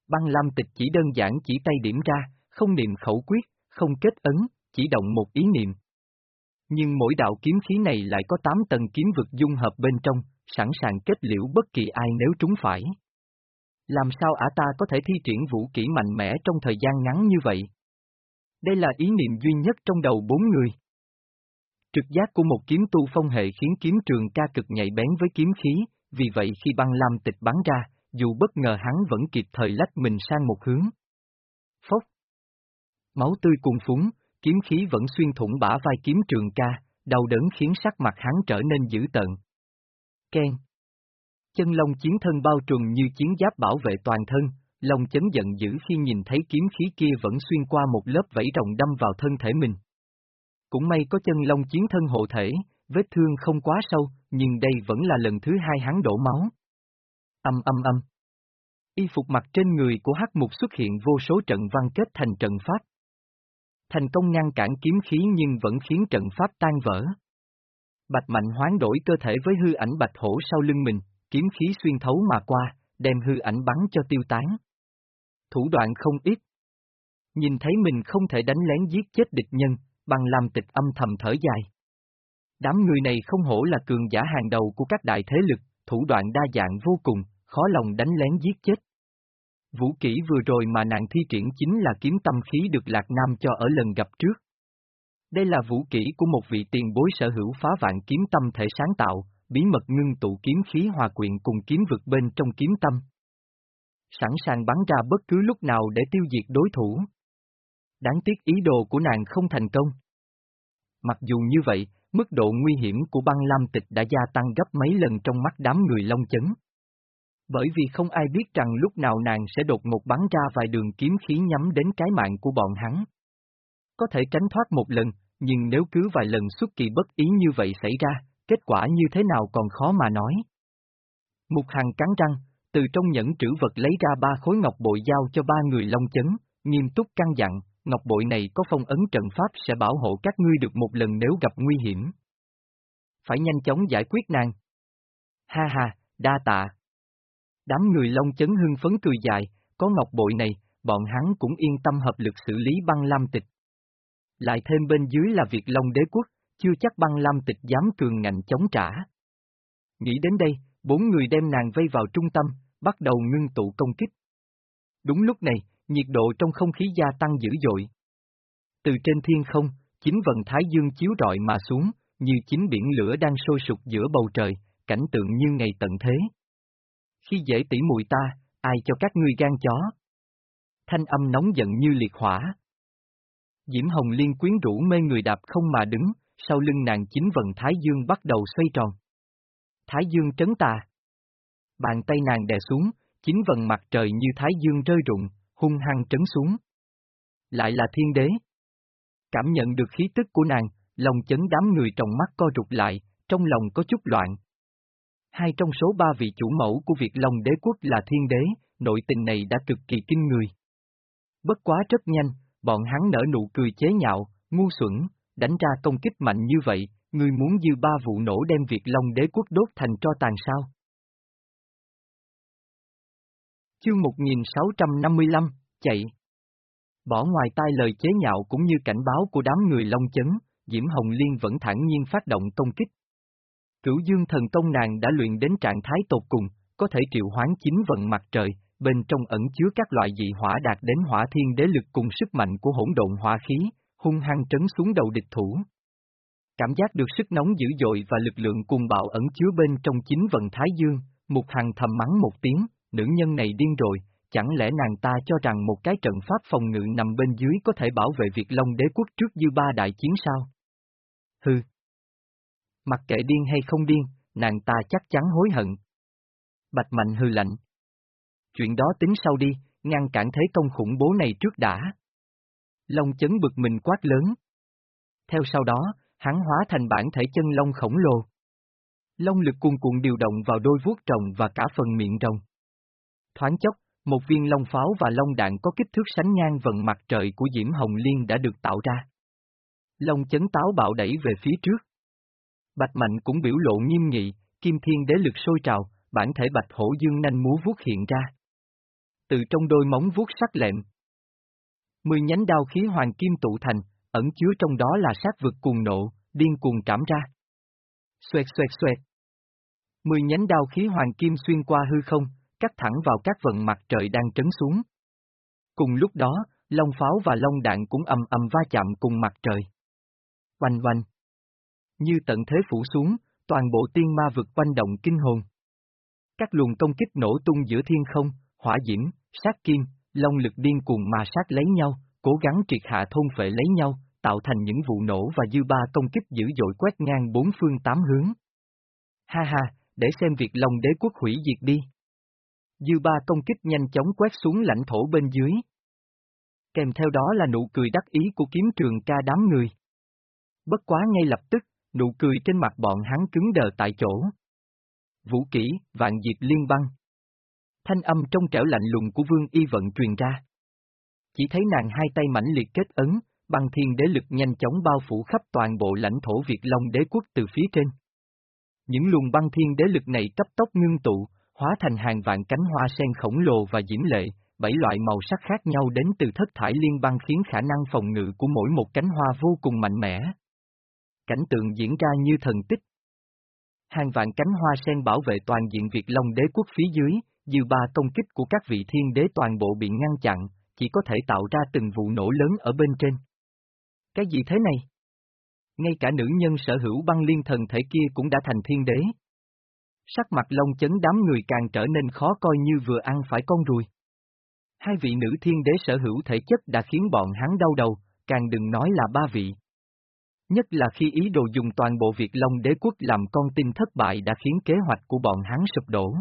Băng Lam Tịch chỉ đơn giản chỉ tay điểm ra, không niệm khẩu quyết, không kết ấn, chỉ động một ý niệm. Nhưng mỗi đạo kiếm khí này lại có tám tầng kiếm vực dung hợp bên trong, sẵn sàng kết liễu bất kỳ ai nếu trúng phải. Làm sao ả ta có thể thi triển vũ kỹ mạnh mẽ trong thời gian ngắn như vậy? Đây là ý niệm duy nhất trong đầu bốn người. Trực giác của một kiếm tu phong hệ khiến kiếm trường ca cực nhạy bén với kiếm khí, vì vậy khi băng lam tịch bắn ra, dù bất ngờ hắn vẫn kịp thời lách mình sang một hướng. Máu tươi cuồn phúng, kiếm khí vẫn xuyên thủng bả vai kiếm trường ca, đau đớn khiến sắc mặt hắn trở nên dữ tợn. Ken. Chân long chiến thân bao trùm như chiến giáp bảo vệ toàn thân, lòng chấn giận dữ khi nhìn thấy kiếm khí kia vẫn xuyên qua một lớp vảy rồng đâm vào thân thể mình. Cũng may có chân long chiến thân hộ thể, vết thương không quá sâu, nhưng đây vẫn là lần thứ hai hắn đổ máu. Âm âm âm. Y phục mặt trên người của hắc mục xuất hiện vô số trận văn kết thành trận pháp. Thành công ngăn cản kiếm khí nhưng vẫn khiến trận pháp tan vỡ. Bạch Mạnh hoán đổi cơ thể với hư ảnh bạch hổ sau lưng mình, kiếm khí xuyên thấu mà qua, đem hư ảnh bắn cho tiêu tán. Thủ đoạn không ít. Nhìn thấy mình không thể đánh lén giết chết địch nhân, bằng làm tịch âm thầm thở dài. Đám người này không hổ là cường giả hàng đầu của các đại thế lực, thủ đoạn đa dạng vô cùng, khó lòng đánh lén giết chết. Vũ kỹ vừa rồi mà nàng thi triển chính là kiếm tâm khí được Lạc Nam cho ở lần gặp trước. Đây là vũ kỹ của một vị tiền bối sở hữu phá vạn kiếm tâm thể sáng tạo, bí mật ngưng tụ kiếm khí hòa quyện cùng kiếm vực bên trong kiếm tâm. Sẵn sàng bắn ra bất cứ lúc nào để tiêu diệt đối thủ. Đáng tiếc ý đồ của nàng không thành công. Mặc dù như vậy, mức độ nguy hiểm của băng lam tịch đã gia tăng gấp mấy lần trong mắt đám người long chấn. Bởi vì không ai biết rằng lúc nào nàng sẽ đột ngột bắn ra vài đường kiếm khí nhắm đến cái mạng của bọn hắn. Có thể tránh thoát một lần, nhưng nếu cứ vài lần xuất kỳ bất ý như vậy xảy ra, kết quả như thế nào còn khó mà nói. Mục Hằng cắn răng, từ trong nhẫn trữ vật lấy ra ba khối ngọc bội giao cho ba người long chấn, nghiêm túc căn dặn, ngọc bội này có phong ấn trận pháp sẽ bảo hộ các ngươi được một lần nếu gặp nguy hiểm. Phải nhanh chóng giải quyết nàng. Ha ha, đa tạ. Đám người long chấn hưng phấn cười dài, có ngọc bội này, bọn hắn cũng yên tâm hợp lực xử lý băng lam tịch. Lại thêm bên dưới là việc Long đế quốc, chưa chắc băng lam tịch dám cường ngạnh chống trả. Nghĩ đến đây, bốn người đem nàng vây vào trung tâm, bắt đầu ngưng tụ công kích. Đúng lúc này, nhiệt độ trong không khí gia tăng dữ dội. Từ trên thiên không, chính vận Thái Dương chiếu rọi mà xuống, như chính biển lửa đang sôi sục giữa bầu trời, cảnh tượng như ngày tận thế. Khi dễ tỉ mùi ta, ai cho các ngươi gan chó? Thanh âm nóng giận như liệt hỏa. Diễm Hồng Liên quyến rũ mê người đạp không mà đứng, sau lưng nàng chính vận Thái Dương bắt đầu xoay tròn. Thái Dương trấn tà. Bàn tay nàng đè xuống, chính vận mặt trời như Thái Dương rơi rụng, hung hăng trấn xuống. Lại là thiên đế. Cảm nhận được khí tức của nàng, lòng chấn đám người trong mắt co rụt lại, trong lòng có chút loạn. Hai trong số ba vị chủ mẫu của Việt Long đế quốc là thiên đế, nội tình này đã cực kỳ kinh người. Bất quá rất nhanh, bọn hắn nở nụ cười chế nhạo, ngu xuẩn, đánh ra công kích mạnh như vậy, ngươi muốn dư ba vụ nổ đem Việt Long đế quốc đốt thành tro tàn sao? Chương 1655, chạy. Bỏ ngoài tai lời chế nhạo cũng như cảnh báo của đám người Long chấn, Diễm Hồng Liên vẫn thản nhiên phát động công kích. Cửu dương thần công nàng đã luyện đến trạng thái tột cùng, có thể triệu hoán chính vận mặt trời, bên trong ẩn chứa các loại dị hỏa đạt đến hỏa thiên đế lực cùng sức mạnh của hỗn độn hỏa khí, hung hăng trấn xuống đầu địch thủ. Cảm giác được sức nóng dữ dội và lực lượng cuồng bạo ẩn chứa bên trong chính vận Thái Dương, Mục Hằng thầm mắng một tiếng, nữ nhân này điên rồi, chẳng lẽ nàng ta cho rằng một cái trận pháp phòng ngự nằm bên dưới có thể bảo vệ Việt Long đế quốc trước dư ba đại chiến sao? Hừ. Mặc kệ điên hay không điên, nàng ta chắc chắn hối hận. Bạch Mạnh hư lạnh. Chuyện đó tính sau đi, ngăn cản thế công khủng bố này trước đã. Long chấn bực mình quát lớn. Theo sau đó, hắn hóa thành bản thể chân long khổng lồ. Long lực cuồn cuộn điều động vào đôi vuốt trồng và cả phần miệng rồng. Thoáng chốc, một viên long pháo và long đạn có kích thước sánh ngang vận mặt trời của Diễm Hồng Liên đã được tạo ra. Long chấn táo bạo đẩy về phía trước. Bạch Mạnh cũng biểu lộ nghiêm nghị, kim thiên đế lực sôi trào, bản thể bạch hổ dương nanh múa vuốt hiện ra. Từ trong đôi móng vuốt sắc lẹm. Mười nhánh đao khí hoàng kim tụ thành, ẩn chứa trong đó là sát vực cuồng nộ, điên cuồng trảm ra. Xoẹt xoẹt xoẹt. Mười nhánh đao khí hoàng kim xuyên qua hư không, cắt thẳng vào các vận mặt trời đang trấn xuống. Cùng lúc đó, long pháo và long đạn cũng ầm ầm va chạm cùng mặt trời. Oanh oanh. Như tận thế phủ xuống, toàn bộ tiên ma vực quanh động kinh hồn. Các luồng công kích nổ tung giữa thiên không, hỏa diễm, sát kim, long lực điên cuồng mà sát lấy nhau, cố gắng triệt hạ thôn phệ lấy nhau, tạo thành những vụ nổ và dư ba công kích dữ dội quét ngang bốn phương tám hướng. Ha ha, để xem việc Long đế quốc hủy diệt đi. Dư ba công kích nhanh chóng quét xuống lãnh thổ bên dưới. Kèm theo đó là nụ cười đắc ý của kiếm trường ca đám người. Bất quá ngay lập tức, Nụ cười trên mặt bọn hắn cứng đờ tại chỗ. Vũ kỹ, vạn diệt liên băng. Thanh âm trong trẻo lạnh lùng của Vương Y vận truyền ra. Chỉ thấy nàng hai tay mãnh liệt kết ấn, băng thiên đế lực nhanh chóng bao phủ khắp toàn bộ lãnh thổ Việt Long đế quốc từ phía trên. Những luồng băng thiên đế lực này cấp tốc ngưng tụ, hóa thành hàng vạn cánh hoa sen khổng lồ và diễm lệ, bảy loại màu sắc khác nhau đến từ thất thải liên băng khiến khả năng phòng ngự của mỗi một cánh hoa vô cùng mạnh mẽ. Cảnh tượng diễn ra như thần tích. Hàng vạn cánh hoa sen bảo vệ toàn diện Việt Long đế quốc phía dưới, dư ba công kích của các vị thiên đế toàn bộ bị ngăn chặn, chỉ có thể tạo ra từng vụ nổ lớn ở bên trên. Cái gì thế này? Ngay cả nữ nhân sở hữu băng liên thần thể kia cũng đã thành thiên đế. Sắc mặt lông chấn đám người càng trở nên khó coi như vừa ăn phải con ruồi. Hai vị nữ thiên đế sở hữu thể chất đã khiến bọn hắn đau đầu, càng đừng nói là ba vị. Nhất là khi ý đồ dùng toàn bộ Việt Long đế quốc làm con tin thất bại đã khiến kế hoạch của bọn hắn sụp đổ.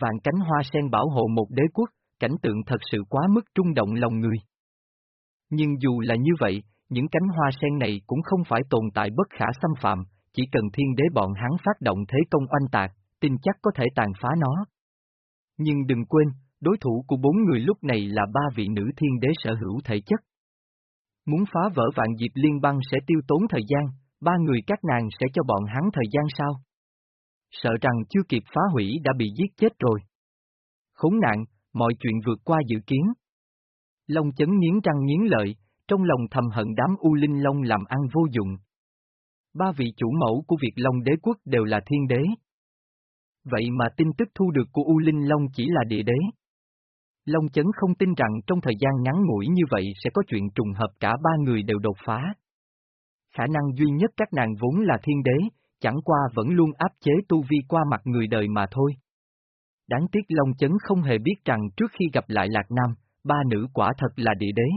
Vạn cánh hoa sen bảo hộ một đế quốc, cảnh tượng thật sự quá mức trung động lòng người. Nhưng dù là như vậy, những cánh hoa sen này cũng không phải tồn tại bất khả xâm phạm, chỉ cần thiên đế bọn hắn phát động thế công oanh tạc, tin chắc có thể tàn phá nó. Nhưng đừng quên, đối thủ của bốn người lúc này là ba vị nữ thiên đế sở hữu thể chất. Muốn phá vỡ vạn diệp liên băng sẽ tiêu tốn thời gian, ba người các nàng sẽ cho bọn hắn thời gian sao? Sợ rằng chưa kịp phá hủy đã bị giết chết rồi. Khốn nạn, mọi chuyện vượt qua dự kiến. Long chấn nghiến răng nghiến lợi, trong lòng thầm hận đám U Linh Long làm ăn vô dụng. Ba vị chủ mẫu của Việt Long đế quốc đều là thiên đế. Vậy mà tin tức thu được của U Linh Long chỉ là địa đế. Long chấn không tin rằng trong thời gian ngắn ngủi như vậy sẽ có chuyện trùng hợp cả ba người đều đột phá. Khả năng duy nhất các nàng vốn là thiên đế, chẳng qua vẫn luôn áp chế tu vi qua mặt người đời mà thôi. Đáng tiếc Long chấn không hề biết rằng trước khi gặp lại Lạc Nam, ba nữ quả thật là địa đế.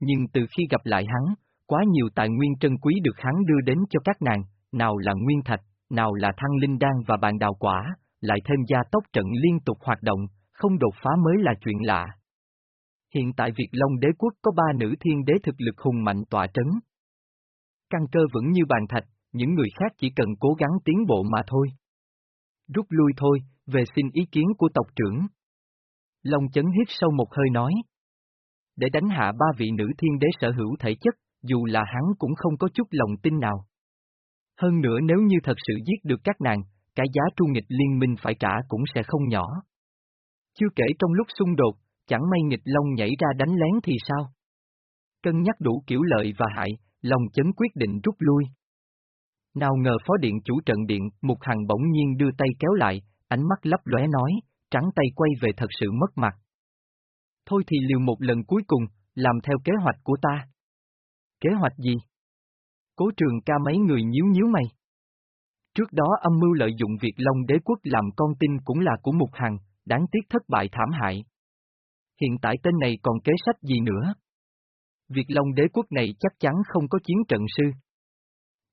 Nhưng từ khi gặp lại hắn, quá nhiều tài nguyên trân quý được hắn đưa đến cho các nàng, nào là nguyên thạch, nào là thăng linh đan và bàn đào quả, lại thêm gia tốc trận liên tục hoạt động, không đột phá mới là chuyện lạ. Hiện tại Việt Long đế quốc có ba nữ thiên đế thực lực hùng mạnh tọa trấn. Căn cơ vững như bàn thạch, những người khác chỉ cần cố gắng tiến bộ mà thôi. Rút lui thôi, về xin ý kiến của tộc trưởng. Long chấn hít sâu một hơi nói. Để đánh hạ ba vị nữ thiên đế sở hữu thể chất, dù là hắn cũng không có chút lòng tin nào. Hơn nữa nếu như thật sự giết được các nàng, cái giá tru nghịch liên minh phải trả cũng sẽ không nhỏ. Chưa kể trong lúc xung đột, chẳng may nghịch long nhảy ra đánh lén thì sao? Cân nhắc đủ kiểu lợi và hại, lòng chấn quyết định rút lui. Nào ngờ phó điện chủ trận điện, Mục Hằng bỗng nhiên đưa tay kéo lại, ánh mắt lấp lóe nói, trắng tay quay về thật sự mất mặt. Thôi thì liều một lần cuối cùng, làm theo kế hoạch của ta. Kế hoạch gì? Cố trường ca mấy người nhíu nhíu mày. Trước đó âm mưu lợi dụng việc Long đế quốc làm con tin cũng là của Mục Hằng, đáng tiếc thất bại thảm hại. Hiện tại tên này còn kế sách gì nữa? Việc Long đế quốc này chắc chắn không có chiến trận sư.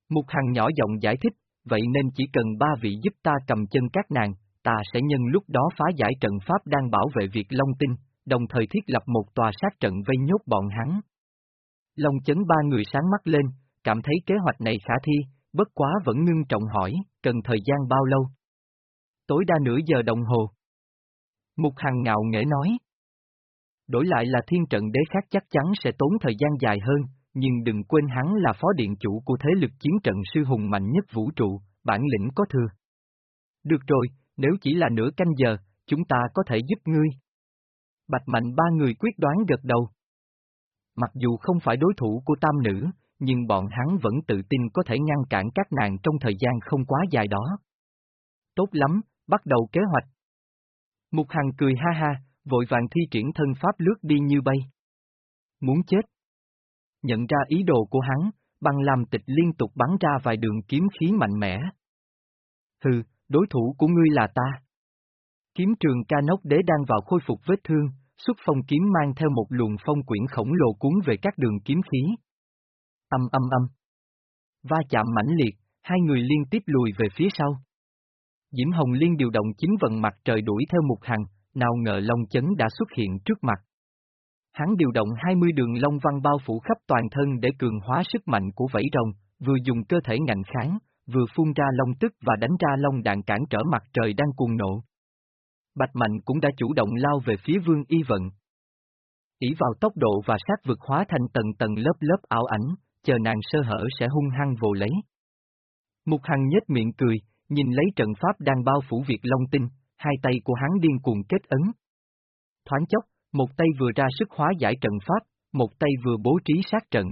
Mục Hằng nhỏ giọng giải thích, vậy nên chỉ cần ba vị giúp ta cầm chân các nàng, ta sẽ nhân lúc đó phá giải trận pháp đang bảo vệ việc Long Tinh, đồng thời thiết lập một tòa sát trận vây nhốt bọn hắn. Long chấn ba người sáng mắt lên, cảm thấy kế hoạch này khả thi, bất quá vẫn ngưng trọng hỏi, cần thời gian bao lâu? Tối đa nửa giờ đồng hồ. Mục Hằng ngạo nghễ nói. Đổi lại là thiên trận đế khác chắc chắn sẽ tốn thời gian dài hơn, nhưng đừng quên hắn là phó điện chủ của thế lực chiến trận sư hùng mạnh nhất vũ trụ, bản lĩnh có thừa. Được rồi, nếu chỉ là nửa canh giờ, chúng ta có thể giúp ngươi. Bạch Mạnh ba người quyết đoán gật đầu. Mặc dù không phải đối thủ của tam nữ, nhưng bọn hắn vẫn tự tin có thể ngăn cản các nàng trong thời gian không quá dài đó. Tốt lắm, bắt đầu kế hoạch. Mục Hằng cười ha ha, vội vàng thi triển thân pháp lướt đi như bay. Muốn chết. Nhận ra ý đồ của hắn, băng làm tịch liên tục bắn ra vài đường kiếm khí mạnh mẽ. Hừ, đối thủ của ngươi là ta. Kiếm trường ca nốc đế đang vào khôi phục vết thương, xuất phong kiếm mang theo một luồng phong quyển khổng lồ cuốn về các đường kiếm khí. Âm âm âm. Va chạm mãnh liệt, hai người liên tiếp lùi về phía sau. Diễm Hồng Liên điều động chính vận mặt trời đuổi theo Mục Hằng, nào ngờ Long Chấn đã xuất hiện trước mặt. Hắn điều động 20 đường Long Văn bao phủ khắp toàn thân để cường hóa sức mạnh của vẫy rồng, vừa dùng cơ thể ngạnh kháng, vừa phun ra long tức và đánh ra long đạn cản trở mặt trời đang cuồng nộ. Bạch Mạnh cũng đã chủ động lao về phía Vương Y Vận. ỷ vào tốc độ và sát vực hóa thành tầng tầng lớp lớp ảo ảnh, chờ nàng sơ hở sẽ hung hăng vồ lấy. Mục Hằng nhếch miệng cười, nhìn lấy trận pháp đang bao phủ Việt Long Tinh, hai tay của hắn điên cuồng kết ấn. Thoáng chốc, một tay vừa ra sức hóa giải trận pháp, một tay vừa bố trí sát trận.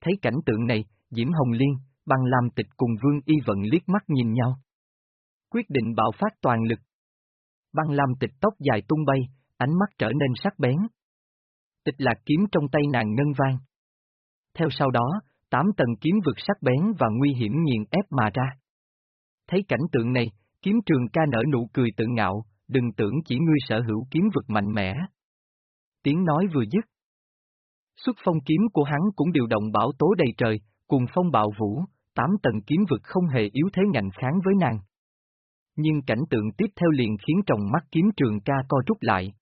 Thấy cảnh tượng này, Diễm Hồng Liên, băng làm tịch cùng Vương Y Vận liếc mắt nhìn nhau. Quyết định bạo phát toàn lực. Băng làm tịch tóc dài tung bay, ánh mắt trở nên sắc bén. Tịch lạc kiếm trong tay nàng ngân vang. Theo sau đó, tám tầng kiếm vực sắc bén và nguy hiểm nghiền ép mà ra. Thấy cảnh tượng này, kiếm trường ca nở nụ cười tự ngạo, đừng tưởng chỉ ngươi sở hữu kiếm vực mạnh mẽ. Tiếng nói vừa dứt. Xuất phong kiếm của hắn cũng điều động bảo tố đầy trời, cùng phong bạo vũ, tám tầng kiếm vực không hề yếu thế ngành kháng với nàng. Nhưng cảnh tượng tiếp theo liền khiến trong mắt kiếm trường ca co rút lại.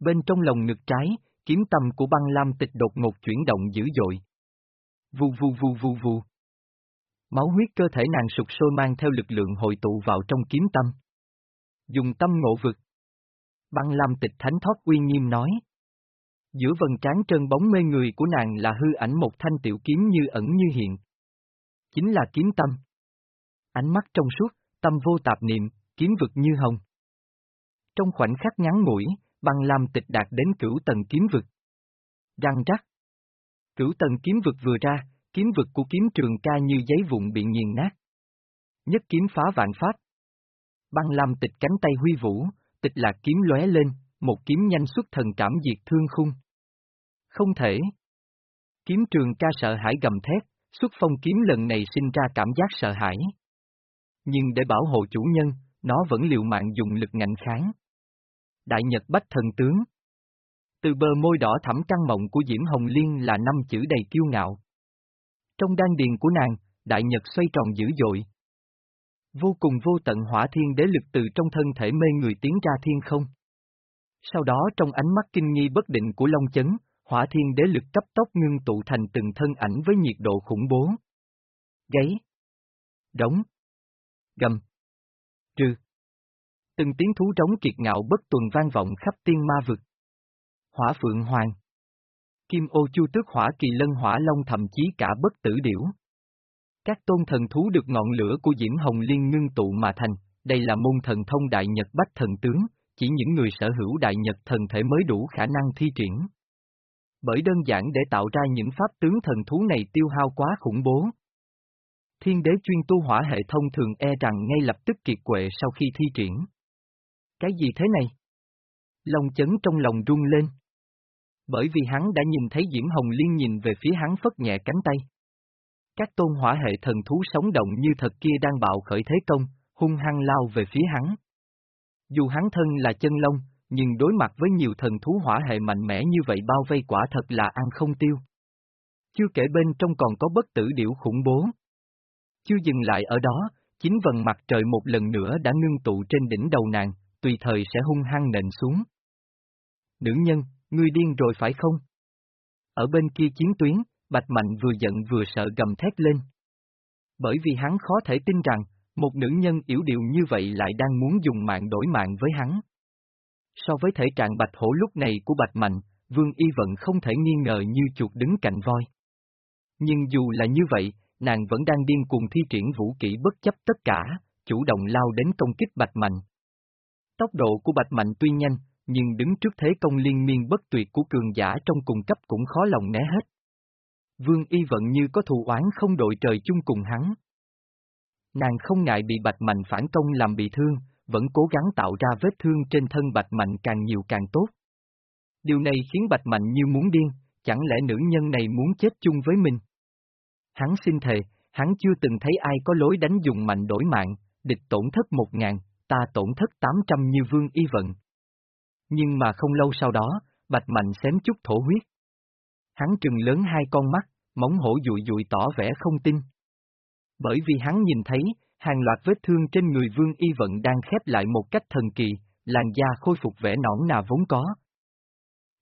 Bên trong lòng ngực trái, kiếm tâm của băng lam tịch đột ngột chuyển động dữ dội. Vù vù vù vù vù. Máu huyết cơ thể nàng sụp sôi mang theo lực lượng hội tụ vào trong kiếm tâm. Dùng tâm ngộ vực. Băng lam tịch thánh thoát uy nghiêm nói. Giữa vần trán trơn bóng mê người của nàng là hư ảnh một thanh tiểu kiếm như ẩn như hiện. Chính là kiếm tâm. Ánh mắt trong suốt, tâm vô tạp niệm, kiếm vực như hồng. Trong khoảnh khắc ngắn ngủi, băng lam tịch đạt đến cửu tầng kiếm vực. Răng rắc. Cửu tầng kiếm vực vừa ra, kiếm vực của kiếm trường ca như giấy vụn bị nghiền nát. Nhất kiếm phá vạn pháp. Băng lam tịch cánh tay huy vũ, tịch lạc kiếm lóe lên, một kiếm nhanh xuất thần trảm diệt thương khung. Không thể. Kiếm trường ca sợ hãi gầm thét, xuất phong kiếm lần này sinh ra cảm giác sợ hãi. Nhưng để bảo hộ chủ nhân, nó vẫn liều mạng dùng lực ngạnh kháng. Đại Nhật Bách Thần Tướng Từ bờ môi đỏ thẳm căng mộng của Diễm Hồng Liên là năm chữ đầy kiêu ngạo. Trong đan điền của nàng, Đại Nhật xoay tròn dữ dội. Vô cùng vô tận hỏa thiên đế lực từ trong thân thể mê người tiến ra thiên không. Sau đó trong ánh mắt kinh nghi bất định của Long Chấn, hỏa thiên đế lực cấp tốc ngưng tụ thành từng thân ảnh với nhiệt độ khủng bố. Gáy. Đống. Gầm. Trừ. Từng tiếng thú trống kiệt ngạo bất tuần vang vọng khắp tiên ma vực. Hỏa phượng hoàng. Kim ô chu tước hỏa kỳ lân hỏa long thậm chí cả bất tử điểu. Các tôn thần thú được ngọn lửa của Diễm Hồng Liên ngưng tụ mà thành, đây là môn thần thông đại nhật bách thần tướng, chỉ những người sở hữu đại nhật thần thể mới đủ khả năng thi triển. Bởi đơn giản để tạo ra những pháp tướng thần thú này tiêu hao quá khủng bố. Thiên đế chuyên tu hỏa hệ thông thường e rằng ngay lập tức kiệt quệ sau khi thi triển. Cái gì thế này? Lòng chấn trong lòng rung lên. Bởi vì hắn đã nhìn thấy Diễm Hồng Liên nhìn về phía hắn phất nhẹ cánh tay. Các tôn hỏa hệ thần thú sống động như thật kia đang bạo khởi thế công, hung hăng lao về phía hắn. Dù hắn thân là chân long, nhưng đối mặt với nhiều thần thú hỏa hệ mạnh mẽ như vậy bao vây quả thật là ăn không tiêu. Chưa kể bên trong còn có bất tử điểu khủng bố. Chưa dừng lại ở đó, chính vần mặt trời một lần nữa đã ngưng tụ trên đỉnh đầu nàng, tùy thời sẽ hung hăng nện xuống. Nữ nhân, ngươi điên rồi phải không? Ở bên kia chiến tuyến, Bạch Mạnh vừa giận vừa sợ gầm thét lên. Bởi vì hắn khó thể tin rằng, một nữ nhân yếu điệu như vậy lại đang muốn dùng mạng đổi mạng với hắn. So với thể trạng bạch hổ lúc này của bạch mạnh, vương y vẫn không thể nghi ngờ như chuột đứng cạnh voi. Nhưng dù là như vậy, nàng vẫn đang điên cuồng thi triển vũ kỹ bất chấp tất cả, chủ động lao đến công kích bạch mạnh. Tốc độ của bạch mạnh tuy nhanh, nhưng đứng trước thế công liên miên bất tuyệt của cường giả trong cùng cấp cũng khó lòng né hết. Vương y vận như có thù oán không đội trời chung cùng hắn. Nàng không ngại bị Bạch Mạnh phản công làm bị thương, vẫn cố gắng tạo ra vết thương trên thân Bạch Mạnh càng nhiều càng tốt. Điều này khiến Bạch Mạnh như muốn điên, chẳng lẽ nữ nhân này muốn chết chung với mình? Hắn xin thề, hắn chưa từng thấy ai có lối đánh dùng mạnh đổi mạng, địch tổn thất một ngàn, ta tổn thất tám trăm như vương y vận. Nhưng mà không lâu sau đó, Bạch Mạnh xém chút thổ huyết. Hắn trừng lớn hai con mắt, móng hổ dụi dụi tỏ vẻ không tin. Bởi vì hắn nhìn thấy, hàng loạt vết thương trên người Vương Y Vận đang khép lại một cách thần kỳ, làn da khôi phục vẻ nõn nà vốn có.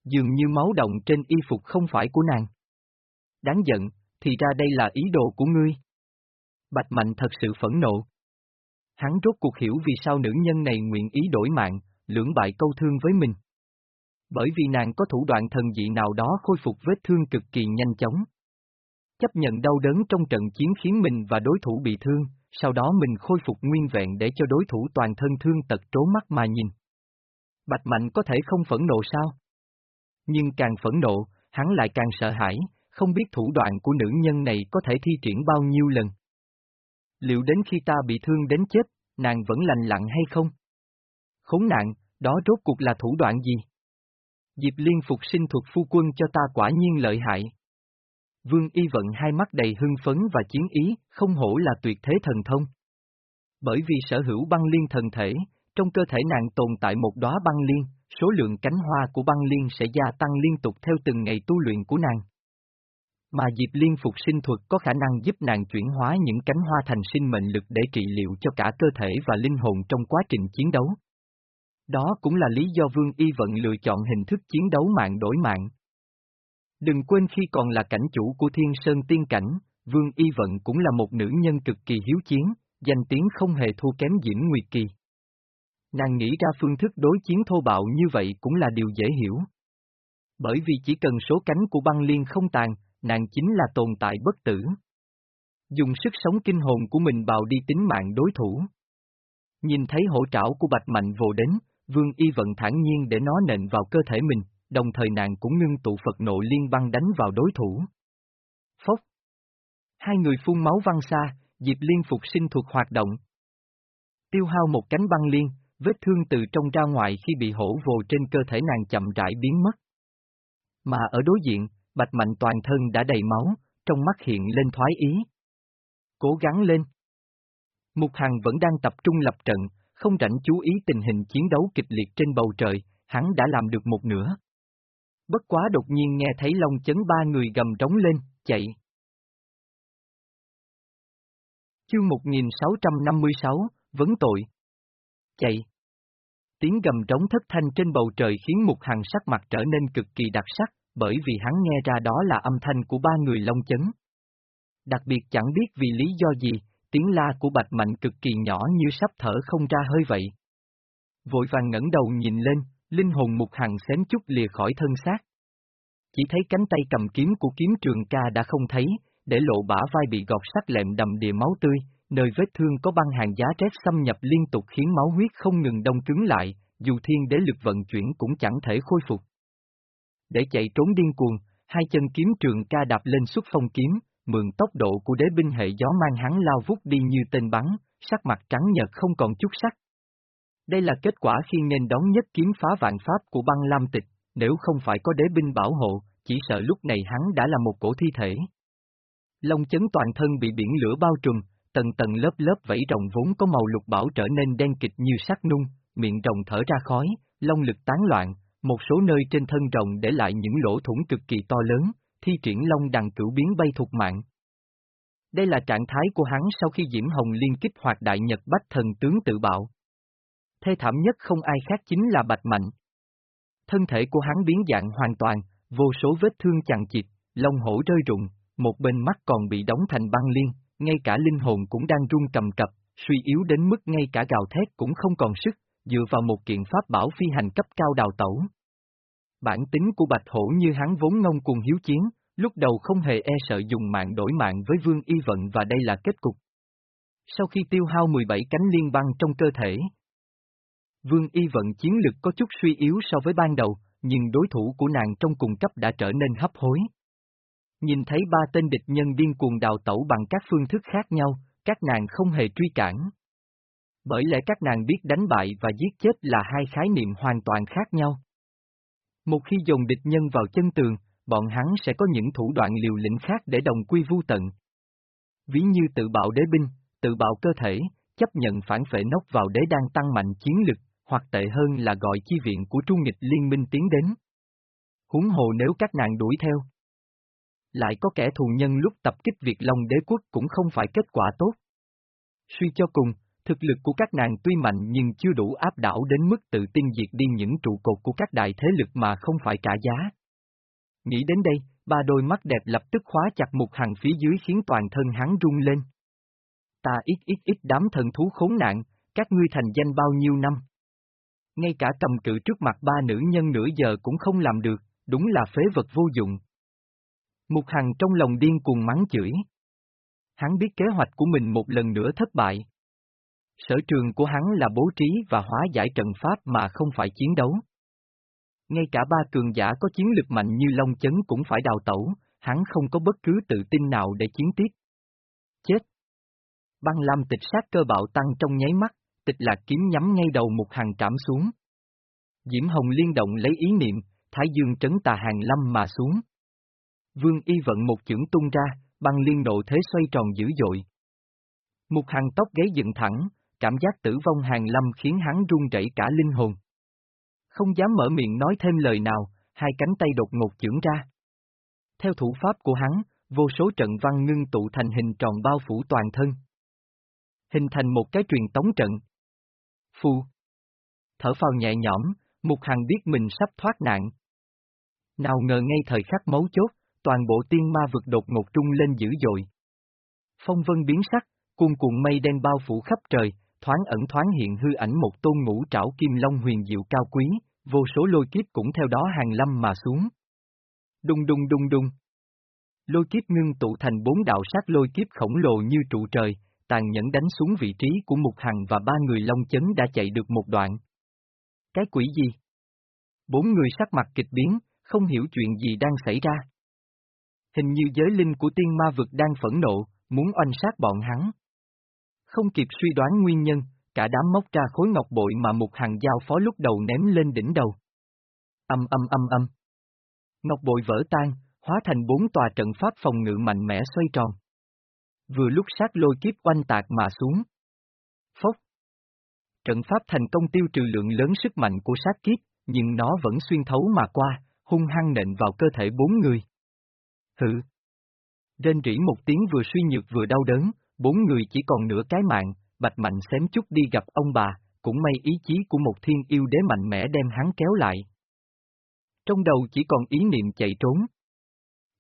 Dường như máu động trên y phục không phải của nàng. Đáng giận, thì ra đây là ý đồ của ngươi. Bạch Mạnh thật sự phẫn nộ. Hắn rốt cuộc hiểu vì sao nữ nhân này nguyện ý đổi mạng, lưỡng bại câu thương với mình. Bởi vì nàng có thủ đoạn thần dị nào đó khôi phục vết thương cực kỳ nhanh chóng. Chấp nhận đau đớn trong trận chiến khiến mình và đối thủ bị thương, sau đó mình khôi phục nguyên vẹn để cho đối thủ toàn thân thương tật trố mắt mà nhìn. Bạch Mạnh có thể không phẫn nộ sao? Nhưng càng phẫn nộ, hắn lại càng sợ hãi, không biết thủ đoạn của nữ nhân này có thể thi triển bao nhiêu lần. Liệu đến khi ta bị thương đến chết, nàng vẫn lành lặng hay không? Khốn nạn, đó rốt cuộc là thủ đoạn gì? Diệp Liên phục sinh thuật phu quân cho ta quả nhiên lợi hại. Vương Y vận hai mắt đầy hưng phấn và chiến ý, không hổ là tuyệt thế thần thông. Bởi vì sở hữu băng liên thần thể, trong cơ thể nàng tồn tại một đóa băng liên, số lượng cánh hoa của băng liên sẽ gia tăng liên tục theo từng ngày tu luyện của nàng. Mà Diệp Liên phục sinh thuật có khả năng giúp nàng chuyển hóa những cánh hoa thành sinh mệnh lực để trị liệu cho cả cơ thể và linh hồn trong quá trình chiến đấu. Đó cũng là lý do Vương Y Vận lựa chọn hình thức chiến đấu mạng đổi mạng. Đừng quên khi còn là cảnh chủ của Thiên Sơn Tiên Cảnh, Vương Y Vận cũng là một nữ nhân cực kỳ hiếu chiến, danh tiếng không hề thua kém Diễm Nguyệt Kỳ. Nàng nghĩ ra phương thức đối chiến thô bạo như vậy cũng là điều dễ hiểu. Bởi vì chỉ cần số cánh của băng liên không tàn, nàng chính là tồn tại bất tử. Dùng sức sống kinh hồn của mình bào đi tính mạng đối thủ. Nhìn thấy hổ trảo của Bạch Mạnh vồ đến, Vương Y Vận thản nhiên để nó nện vào cơ thể mình, đồng thời nàng cũng ngưng tụ Phật nộ liên băng đánh vào đối thủ. Phốc! Hai người phun máu văng xa, Diệp Liên phục sinh thuộc hoạt động. Tiêu hao một cánh băng liên, vết thương từ trong ra ngoài khi bị hổ vồ trên cơ thể nàng chậm rãi biến mất. Mà ở đối diện, Bạch Mạnh toàn thân đã đầy máu, trong mắt hiện lên thoái ý. Cố gắng lên. Mục Hằng vẫn đang tập trung lập trận, không rảnh chú ý tình hình chiến đấu kịch liệt trên bầu trời, hắn đã làm được một nửa. Bất quá đột nhiên nghe thấy Long chấn ba người gầm trống lên, chạy. Chương 1656, Vấn tội. Chạy. Tiếng gầm trống thất thanh trên bầu trời khiến một hàng sắc mặt trở nên cực kỳ đặc sắc, bởi vì hắn nghe ra đó là âm thanh của ba người Long chấn. Đặc biệt chẳng biết vì lý do gì, tiếng la của Bạch Mạnh cực kỳ nhỏ như sắp thở không ra hơi vậy. Vội vàng ngẩng đầu nhìn lên, linh hồn Mục Hằng xém chút lìa khỏi thân xác. Chỉ thấy cánh tay cầm kiếm của kiếm trường ca đã không thấy, để lộ bả vai bị gọt sắc lẹm đầm địa máu tươi, nơi vết thương có băng hàng giá rét xâm nhập liên tục khiến máu huyết không ngừng đông cứng lại, dù thiên đế lực vận chuyển cũng chẳng thể khôi phục. Để chạy trốn điên cuồng, hai chân kiếm trường ca đạp lên xuất phong kiếm, mượn tốc độ của đế binh hệ gió mang hắn lao vút đi như tên bắn, sắc mặt trắng nhợt không còn chút sắc. Đây là kết quả khi nên đón nhất kiếm phá vạn pháp của băng lam tịch, nếu không phải có đế binh bảo hộ, chỉ sợ lúc này hắn đã là một cổ thi thể. Long chấn toàn thân bị biển lửa bao trùm, tầng tầng lớp lớp vẫy rồng vốn có màu lục bảo trở nên đen kịch như sắt nung, miệng rồng thở ra khói, long lực tán loạn, một số nơi trên thân rồng để lại những lỗ thủng cực kỳ to lớn, thi triển long đằng cửu biến bay thuộc mạng. Đây là trạng thái của hắn sau khi Diễm Hồng liên kích hoạt đại nhật bách thần tướng tự bạo. Thê thảm nhất không ai khác chính là Bạch Mạnh. Thân thể của hắn biến dạng hoàn toàn, vô số vết thương chằng chịt, lông hổ rơi rụng, một bên mắt còn bị đóng thành băng liên, ngay cả linh hồn cũng đang run cầm cập, suy yếu đến mức ngay cả gào thét cũng không còn sức, dựa vào một kiện pháp bảo phi hành cấp cao đào tẩu. Bản tính của Bạch Hổ như hắn vốn ngông cuồng hiếu chiến, lúc đầu không hề e sợ dùng mạng đổi mạng với Vương Y Vận và đây là kết cục. Sau khi tiêu hao 17 cánh liên băng trong cơ thể, Vương Y Vận chiến lực có chút suy yếu so với ban đầu, nhưng đối thủ của nàng trong cùng cấp đã trở nên hấp hối. Nhìn thấy ba tên địch nhân điên cuồng đào tẩu bằng các phương thức khác nhau, các nàng không hề truy cản. Bởi lẽ các nàng biết đánh bại và giết chết là hai khái niệm hoàn toàn khác nhau. Một khi dồn địch nhân vào chân tường, bọn hắn sẽ có những thủ đoạn liều lĩnh khác để đồng quy vu tận. Ví như tự bạo đế binh, tự bạo cơ thể, chấp nhận phản phệ nốc vào đế đang tăng mạnh chiến lực, hoặc tệ hơn là gọi chi viện của trung nghịch liên minh tiến đến. Huống hồ nếu các nàng đuổi theo. Lại có kẻ thù nhân lúc tập kích Việt Long đế quốc cũng không phải kết quả tốt. Suy cho cùng, thực lực của các nàng tuy mạnh nhưng chưa đủ áp đảo đến mức tự tin diệt đi những trụ cột của các đại thế lực mà không phải trả giá. Nghĩ đến đây, ba đôi mắt đẹp lập tức khóa chặt một hàng phía dưới khiến toàn thân hắn rung lên. Ta ít ít ít đám thần thú khốn nạn, các ngươi thành danh bao nhiêu năm. Ngay cả cầm cự trước mặt ba nữ nhân nửa giờ cũng không làm được, đúng là phế vật vô dụng. Mục Hằng trong lòng điên cuồng mắng chửi. Hắn biết kế hoạch của mình một lần nữa thất bại. Sở trường của hắn là bố trí và hóa giải trận pháp mà không phải chiến đấu. Ngay cả ba cường giả có chiến lực mạnh như Long Chấn cũng phải đào tẩu, hắn không có bất cứ tự tin nào để chiến tiếp. Chết! Băng lam tịch sát cơ bạo tăng trong nháy mắt, tịch lạc kiếm nhắm ngay đầu một hàng trảm xuống. Diễm Hồng liên động lấy ý niệm, Thái Dương trấn tà hàng lâm mà xuống. Vương y vận một chưởng tung ra, băng liên độ thế xoay tròn dữ dội. Một hàng tóc gáy dựng thẳng, cảm giác tử vong hàng lâm khiến hắn run rẩy cả linh hồn. Không dám mở miệng nói thêm lời nào, hai cánh tay đột ngột chưởng ra. Theo thủ pháp của hắn, vô số trận văn ngưng tụ thành hình tròn bao phủ toàn thân. Hình thành một cái truyền tống trận. Phu. Thở phào nhẹ nhõm, Mục Hằng biết mình sắp thoát nạn. Nào ngờ ngay thời khắc mấu chốt, toàn bộ tiên ma vực đột ngột trung lên dữ dội. Phong vân biến sắc, cuồn cuộn mây đen bao phủ khắp trời, thoáng ẩn thoáng hiện hư ảnh một tôn ngũ trảo kim long huyền diệu cao quý, vô số lôi kiếp cũng theo đó hàng lâm mà xuống. Đùng đùng đùng đùng. Lôi kiếp ngưng tụ thành bốn đạo sát lôi kiếp khổng lồ như trụ trời, tàn nhẫn đánh xuống vị trí của Mục Hằng và ba người Long Chấn đã chạy được một đoạn. Cái quỷ gì? Bốn người sắc mặt kịch biến, không hiểu chuyện gì đang xảy ra. Hình như giới linh của tiên ma vực đang phẫn nộ, muốn oanh sát bọn hắn. Không kịp suy đoán nguyên nhân, cả đám móc ra khối ngọc bội mà một hàng giao phó lúc đầu ném lên đỉnh đầu. Âm âm âm âm. Ngọc bội vỡ tan, hóa thành bốn tòa trận pháp phòng ngự mạnh mẽ xoay tròn. Vừa lúc sát lôi kiếp oanh tạc mà xuống. Phốc. Trận pháp thành công tiêu trừ lượng lớn sức mạnh của sát kiếp, nhưng nó vẫn xuyên thấu mà qua, hung hăng nện vào cơ thể bốn người. Hự. Rên rỉ một tiếng vừa suy nhược vừa đau đớn, bốn người chỉ còn nửa cái mạng, Bạch Mạnh xém chút đi gặp ông bà, cũng may ý chí của một thiên yêu đế mạnh mẽ đem hắn kéo lại. Trong đầu chỉ còn ý niệm chạy trốn.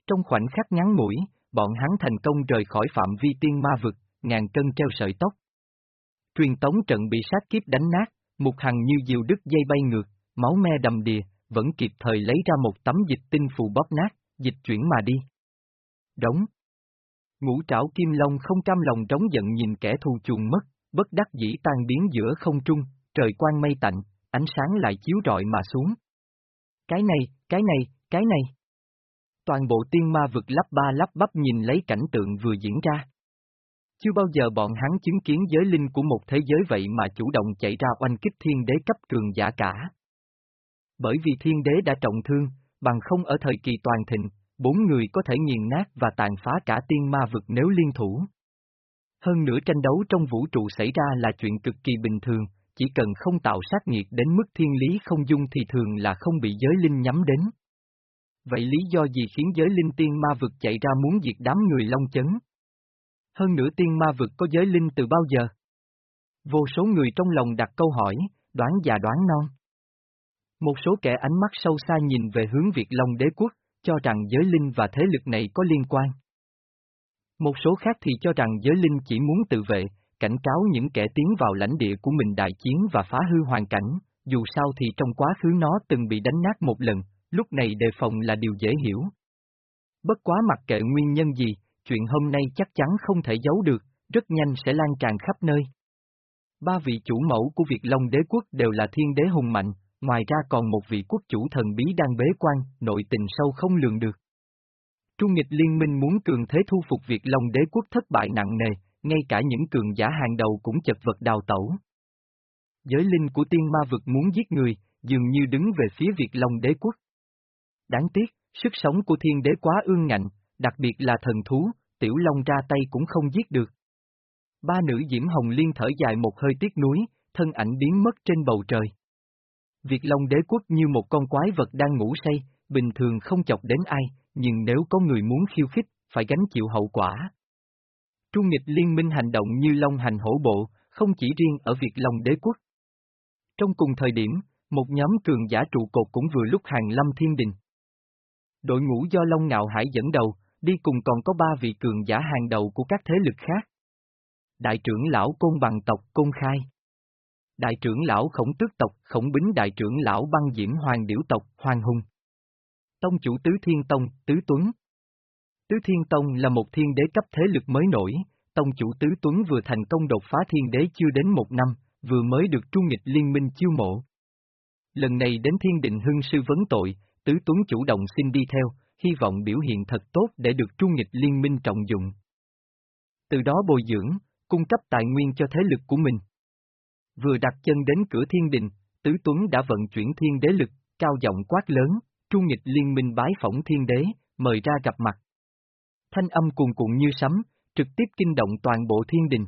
Trong khoảnh khắc ngắn ngủi, bọn hắn thành công rời khỏi phạm vi tiên ma vực, ngàn cân treo sợi tóc. Truyền tống trận bị sát kiếp đánh nát, một hằng như diều đứt dây bay ngược, máu me đầm đìa, vẫn kịp thời lấy ra một tấm dịch tinh phù bóp nát, dịch chuyển mà đi. Đóng. Ngũ trảo kim long không cam lòng trống giận nhìn kẻ thù chuồng mất, bất đắc dĩ tan biến giữa không trung, trời quang mây tạnh, ánh sáng lại chiếu rọi mà xuống. Cái này, cái này, cái này. Toàn bộ tiên ma vực lắp ba lắp bắp nhìn lấy cảnh tượng vừa diễn ra. Chưa bao giờ bọn hắn chứng kiến giới linh của một thế giới vậy mà chủ động chạy ra oanh kích thiên đế cấp cường giả cả. Bởi vì thiên đế đã trọng thương, bằng không ở thời kỳ toàn thịnh, bốn người có thể nghiền nát và tàn phá cả tiên ma vực nếu liên thủ. Hơn nữa tranh đấu trong vũ trụ xảy ra là chuyện cực kỳ bình thường, chỉ cần không tạo sát nghiệt đến mức thiên lý không dung thì thường là không bị giới linh nhắm đến. Vậy lý do gì khiến giới linh tiên ma vực chạy ra muốn diệt đám người long chấn? Hơn nữa tiên ma vực có giới linh từ bao giờ? Vô số người trong lòng đặt câu hỏi, đoán già đoán non. Một số kẻ ánh mắt sâu xa nhìn về hướng Việt Long đế quốc, cho rằng giới linh và thế lực này có liên quan. Một số khác thì cho rằng giới linh chỉ muốn tự vệ, cảnh cáo những kẻ tiến vào lãnh địa của mình đại chiến và phá hư hoàn cảnh, dù sao thì trong quá khứ nó từng bị đánh nát một lần, lúc này đề phòng là điều dễ hiểu. Bất quá mặc kệ nguyên nhân gì, chuyện hôm nay chắc chắn không thể giấu được, rất nhanh sẽ lan tràn khắp nơi. Ba vị chủ mẫu của Việt Long đế quốc đều là thiên đế hùng mạnh, ngoài ra còn một vị quốc chủ thần bí đang bế quan, nội tình sâu không lường được. Trung nghịch liên minh muốn cường thế thu phục Việt Long đế quốc thất bại nặng nề, ngay cả những cường giả hàng đầu cũng chật vật đào tẩu. Giới linh của tiên ma vực muốn giết người, dường như đứng về phía Việt Long đế quốc. Đáng tiếc, sức sống của thiên đế quá ương ngạnh, đặc biệt là thần thú, tiểu long ra tay cũng không giết được. Ba nữ diễm hồng liên thở dài một hơi tiếc núi, thân ảnh biến mất trên bầu trời. Việt Long đế quốc như một con quái vật đang ngủ say, bình thường không chọc đến ai, nhưng nếu có người muốn khiêu khích, phải gánh chịu hậu quả. Trung nghịch liên minh hành động như Long hành hổ bộ, không chỉ riêng ở Việt Long đế quốc. Trong cùng thời điểm, một nhóm cường giả trụ cột cũng vừa lúc hàng lâm thiên đình. Đội ngũ do Long Ngạo Hải dẫn đầu, đi cùng còn có ba vị cường giả hàng đầu của các thế lực khác. Đại trưởng lão Côn Bằng tộc Côn Khai. Đại trưởng lão Khổng Tước tộc Khổng Bính Đại trưởng lão Băng Diễm Hoàng Điểu tộc Hoàng Hùng. Tông chủ Tứ Thiên Tông Tứ Tuấn. Tứ Thiên Tông là một thiên đế cấp thế lực mới nổi, Tông chủ Tứ Tuấn vừa thành công đột phá thiên đế chưa đến một năm, vừa mới được trung nghịch liên minh chiêu mộ. Lần này đến thiên định hưng sư vấn tội, Tứ Tuấn chủ động xin đi theo, hy vọng biểu hiện thật tốt để được trung nghịch liên minh trọng dụng. Từ đó bồi dưỡng, cung cấp tài nguyên cho thế lực của mình. Vừa đặt chân đến cửa thiên đình, Tứ Tuấn đã vận chuyển thiên đế lực, cao giọng quát lớn, trung nghịch liên minh bái phỏng thiên đế, mời ra gặp mặt. Thanh âm cuồn cuộn như sấm, trực tiếp kinh động toàn bộ thiên đình.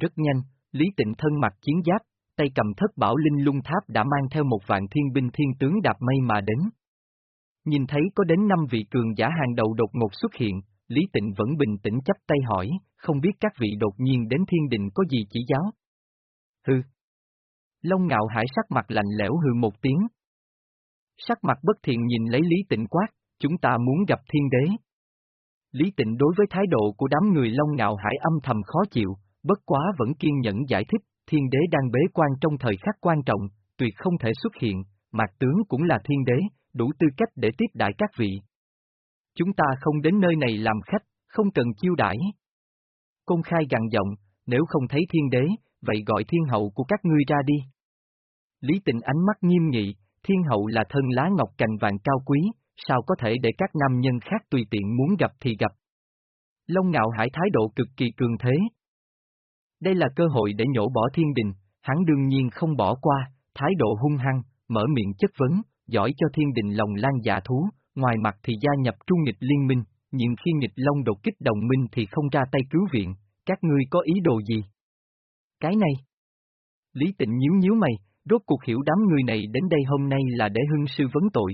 Rất nhanh, Lý Tịnh thân mặc chiến giáp, tay cầm thất bảo linh lung tháp đã mang theo một vạn thiên binh thiên tướng đạp mây mà đến. Nhìn thấy có đến năm vị cường giả hàng đầu đột ngột xuất hiện, Lý Tịnh vẫn bình tĩnh chấp tay hỏi, không biết các vị đột nhiên đến thiên đình có gì chỉ giáo? Hừ. Long ngạo hải sắc mặt lạnh lẽo hừ một tiếng. Sắc mặt bất thiện nhìn lấy Lý Tịnh quát, chúng ta muốn gặp thiên đế. Lý Tịnh đối với thái độ của đám người Long ngạo hải âm thầm khó chịu, bất quá vẫn kiên nhẫn giải thích, thiên đế đang bế quan trong thời khắc quan trọng, tuyệt không thể xuất hiện, mạc tướng cũng là thiên đế, đủ tư cách để tiếp đại các vị. Chúng ta không đến nơi này làm khách, không cần chiêu đãi. Công khai gằn giọng, nếu không thấy thiên đế, vậy gọi thiên hậu của các ngươi ra đi. Lý tịnh ánh mắt nghiêm nghị, thiên hậu là thân lá ngọc cành vàng cao quý, sao có thể để các nam nhân khác tùy tiện muốn gặp thì gặp. Long ngạo hải thái độ cực kỳ cường thế. Đây là cơ hội để nhổ bỏ thiên đình, hắn đương nhiên không bỏ qua, thái độ hung hăng, mở miệng chất vấn, giỏi cho thiên đình lòng lan dạ thú, ngoài mặt thì gia nhập trung nghịch liên minh, nhưng khi nghịch long đột kích đồng minh thì không ra tay cứu viện, các ngươi có ý đồ gì? Cái này. Lý tịnh nhíu nhíu mày, rốt cuộc hiểu đám người này đến đây hôm nay là để hưng sư vấn tội.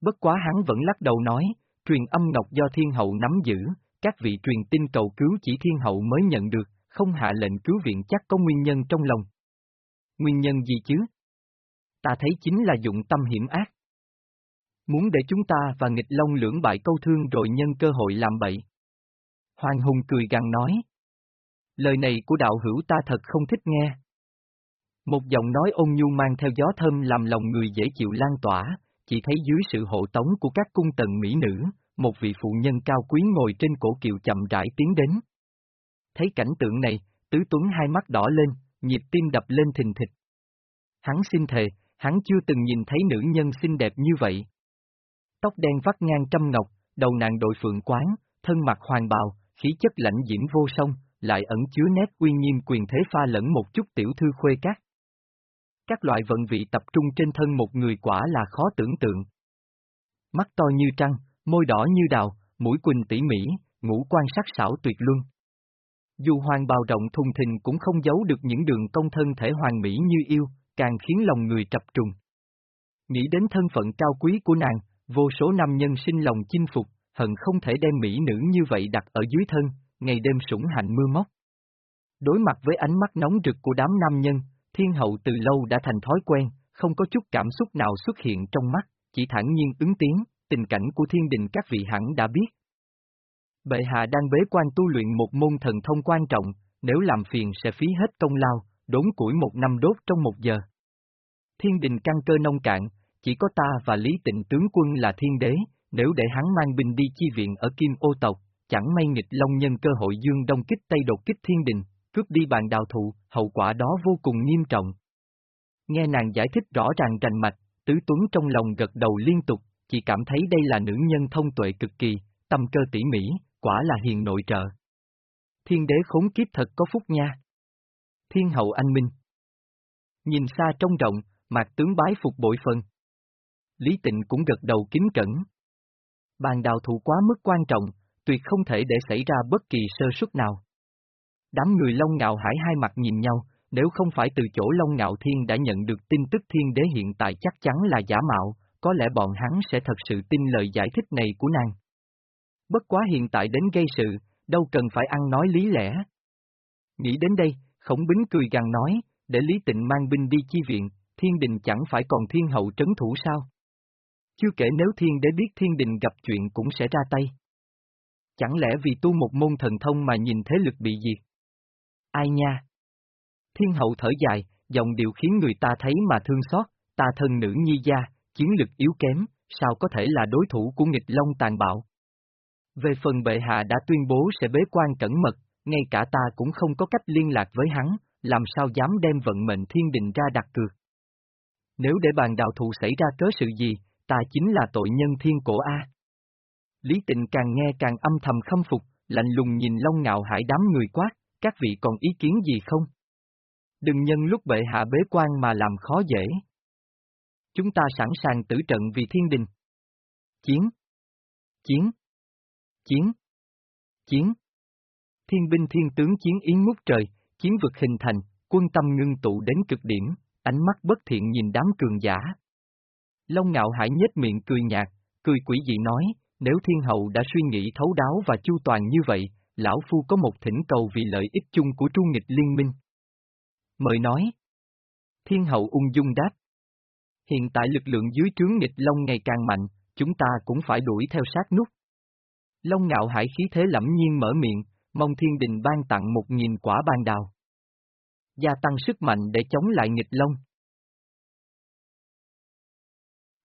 Bất quá hắn vẫn lắc đầu nói, truyền âm ngọc do thiên hậu nắm giữ, các vị truyền tin cầu cứu chỉ thiên hậu mới nhận được, không hạ lệnh cứu viện chắc có nguyên nhân trong lòng. Nguyên nhân gì chứ? Ta thấy chính là dụng tâm hiểm ác. Muốn để chúng ta và nghịch long lưỡng bại câu thương rồi nhân cơ hội làm bậy. Hoàng Hùng cười gằn nói. Lời này của đạo hữu ta thật không thích nghe. Một giọng nói ôn nhu mang theo gió thơm làm lòng người dễ chịu lan tỏa, chỉ thấy dưới sự hộ tống của các cung tần mỹ nữ, một vị phụ nhân cao quý ngồi trên cổ kiệu chậm rãi tiến đến. Thấy cảnh tượng này, Tứ Tuấn hai mắt đỏ lên, nhịp tim đập lên thình thịch. Hắn xin thề, hắn chưa từng nhìn thấy nữ nhân xinh đẹp như vậy. Tóc đen vắt ngang trăm ngọc, đầu nàng đội phượng quán, thân mặt hoàng bào, khí chất lãnh diễm vô song, lại ẩn chứa nét uy nghiêm quyền thế pha lẫn một chút tiểu thư khuê các. Các loại vận vị tập trung trên thân một người quả là khó tưởng tượng. Mắt to như trăng, môi đỏ như đào, mũi quỳnh tỉ mỉ, ngũ quan sắc sảo tuyệt luân. Dù hoàng bào rộng thùng thình cũng không giấu được những đường công thân thể hoàng mỹ như yêu, càng khiến lòng người trập trùng. Nghĩ đến thân phận cao quý của nàng, vô số nam nhân sinh lòng chinh phục, hận không thể đem mỹ nữ như vậy đặt ở dưới thân, ngày đêm sủng hạnh mưa móc. Đối mặt với ánh mắt nóng rực của đám nam nhân, thiên hậu từ lâu đã thành thói quen, không có chút cảm xúc nào xuất hiện trong mắt, chỉ thản nhiên ứng tiếng, tình cảnh của thiên đình các vị hẳn đã biết. Bệ hạ đang bế quan tu luyện một môn thần thông quan trọng, nếu làm phiền sẽ phí hết công lao, đốn củi một năm đốt trong một giờ. Thiên đình căn cơ nông cạn, chỉ có ta và Lý Tịnh tướng quân là thiên đế, nếu để hắn mang binh đi chi viện ở Kim Ô tộc, chẳng may nghịch long nhân cơ hội dương đông kích tây đột kích thiên đình, cướp đi bàn đào thụ, hậu quả đó vô cùng nghiêm trọng. Nghe nàng giải thích rõ ràng rành mạch, tứ tuấn trong lòng gật đầu liên tục, chỉ cảm thấy đây là nữ nhân thông tuệ cực kỳ, tâm cơ tỉ mỉ, quả là hiền nội trợ. Thiên đế khốn kiếp thật có phúc nha. Thiên hậu anh minh. Nhìn xa trong rộng, mạc tướng bái phục bội phần. Lý tịnh cũng gật đầu kính cẩn. Bàn đào thụ quá mức quan trọng, tuyệt không thể để xảy ra bất kỳ sơ suất nào. Đám người Long Ngạo Hải hai mặt nhìn nhau, nếu không phải từ chỗ Long Ngạo Thiên đã nhận được tin tức thiên đế hiện tại chắc chắn là giả mạo, có lẽ bọn hắn sẽ thật sự tin lời giải thích này của nàng. Bất quá hiện tại đến gây sự, đâu cần phải ăn nói lý lẽ. Nghĩ đến đây, khổng bính cười gằn nói, để Lý Tịnh mang binh đi chi viện, thiên đình chẳng phải còn thiên hậu trấn thủ sao? Chưa kể nếu thiên đế biết thiên đình gặp chuyện cũng sẽ ra tay. Chẳng lẽ vì tu một môn thần thông mà nhìn thế lực bị diệt? Ai nha? Thiên hậu thở dài, giọng điệu khiến người ta thấy mà thương xót, ta thân nữ nhi gia, chiến lực yếu kém, sao có thể là đối thủ của nghịch long tàn bạo. Về phần bệ hạ đã tuyên bố sẽ bế quan cẩn mật, ngay cả ta cũng không có cách liên lạc với hắn, làm sao dám đem vận mệnh thiên đình ra đặt cược. Nếu để bàn đạo thù xảy ra cớ sự gì, ta chính là tội nhân thiên cổ A. Lý tịnh càng nghe càng âm thầm khâm phục, lạnh lùng nhìn Long Ngạo Hải đám người quát, các vị còn ý kiến gì không? Đừng nhân lúc bệ hạ bế quan mà làm khó dễ. Chúng ta sẵn sàng tử trận vì thiên đình. Chiến! Chiến! Chiến! Chiến! Thiên binh thiên tướng chiến yến ngút trời, chiến vực hình thành, quân tâm ngưng tụ đến cực điểm, ánh mắt bất thiện nhìn đám cường giả. Long ngạo hải nhếch miệng cười nhạt, cười quỷ dị nói, nếu thiên hậu đã suy nghĩ thấu đáo và chu toàn như vậy, lão phu có một thỉnh cầu vì lợi ích chung của trung nghịch liên minh. Mời nói. Thiên hậu ung dung đáp. Hiện tại lực lượng dưới trướng nghịch long ngày càng mạnh, chúng ta cũng phải đuổi theo sát nút. Long ngạo hải khí thế lẫm nhiên mở miệng, mong thiên đình ban tặng một nghìn quả ban đào. Gia tăng sức mạnh để chống lại nghịch long.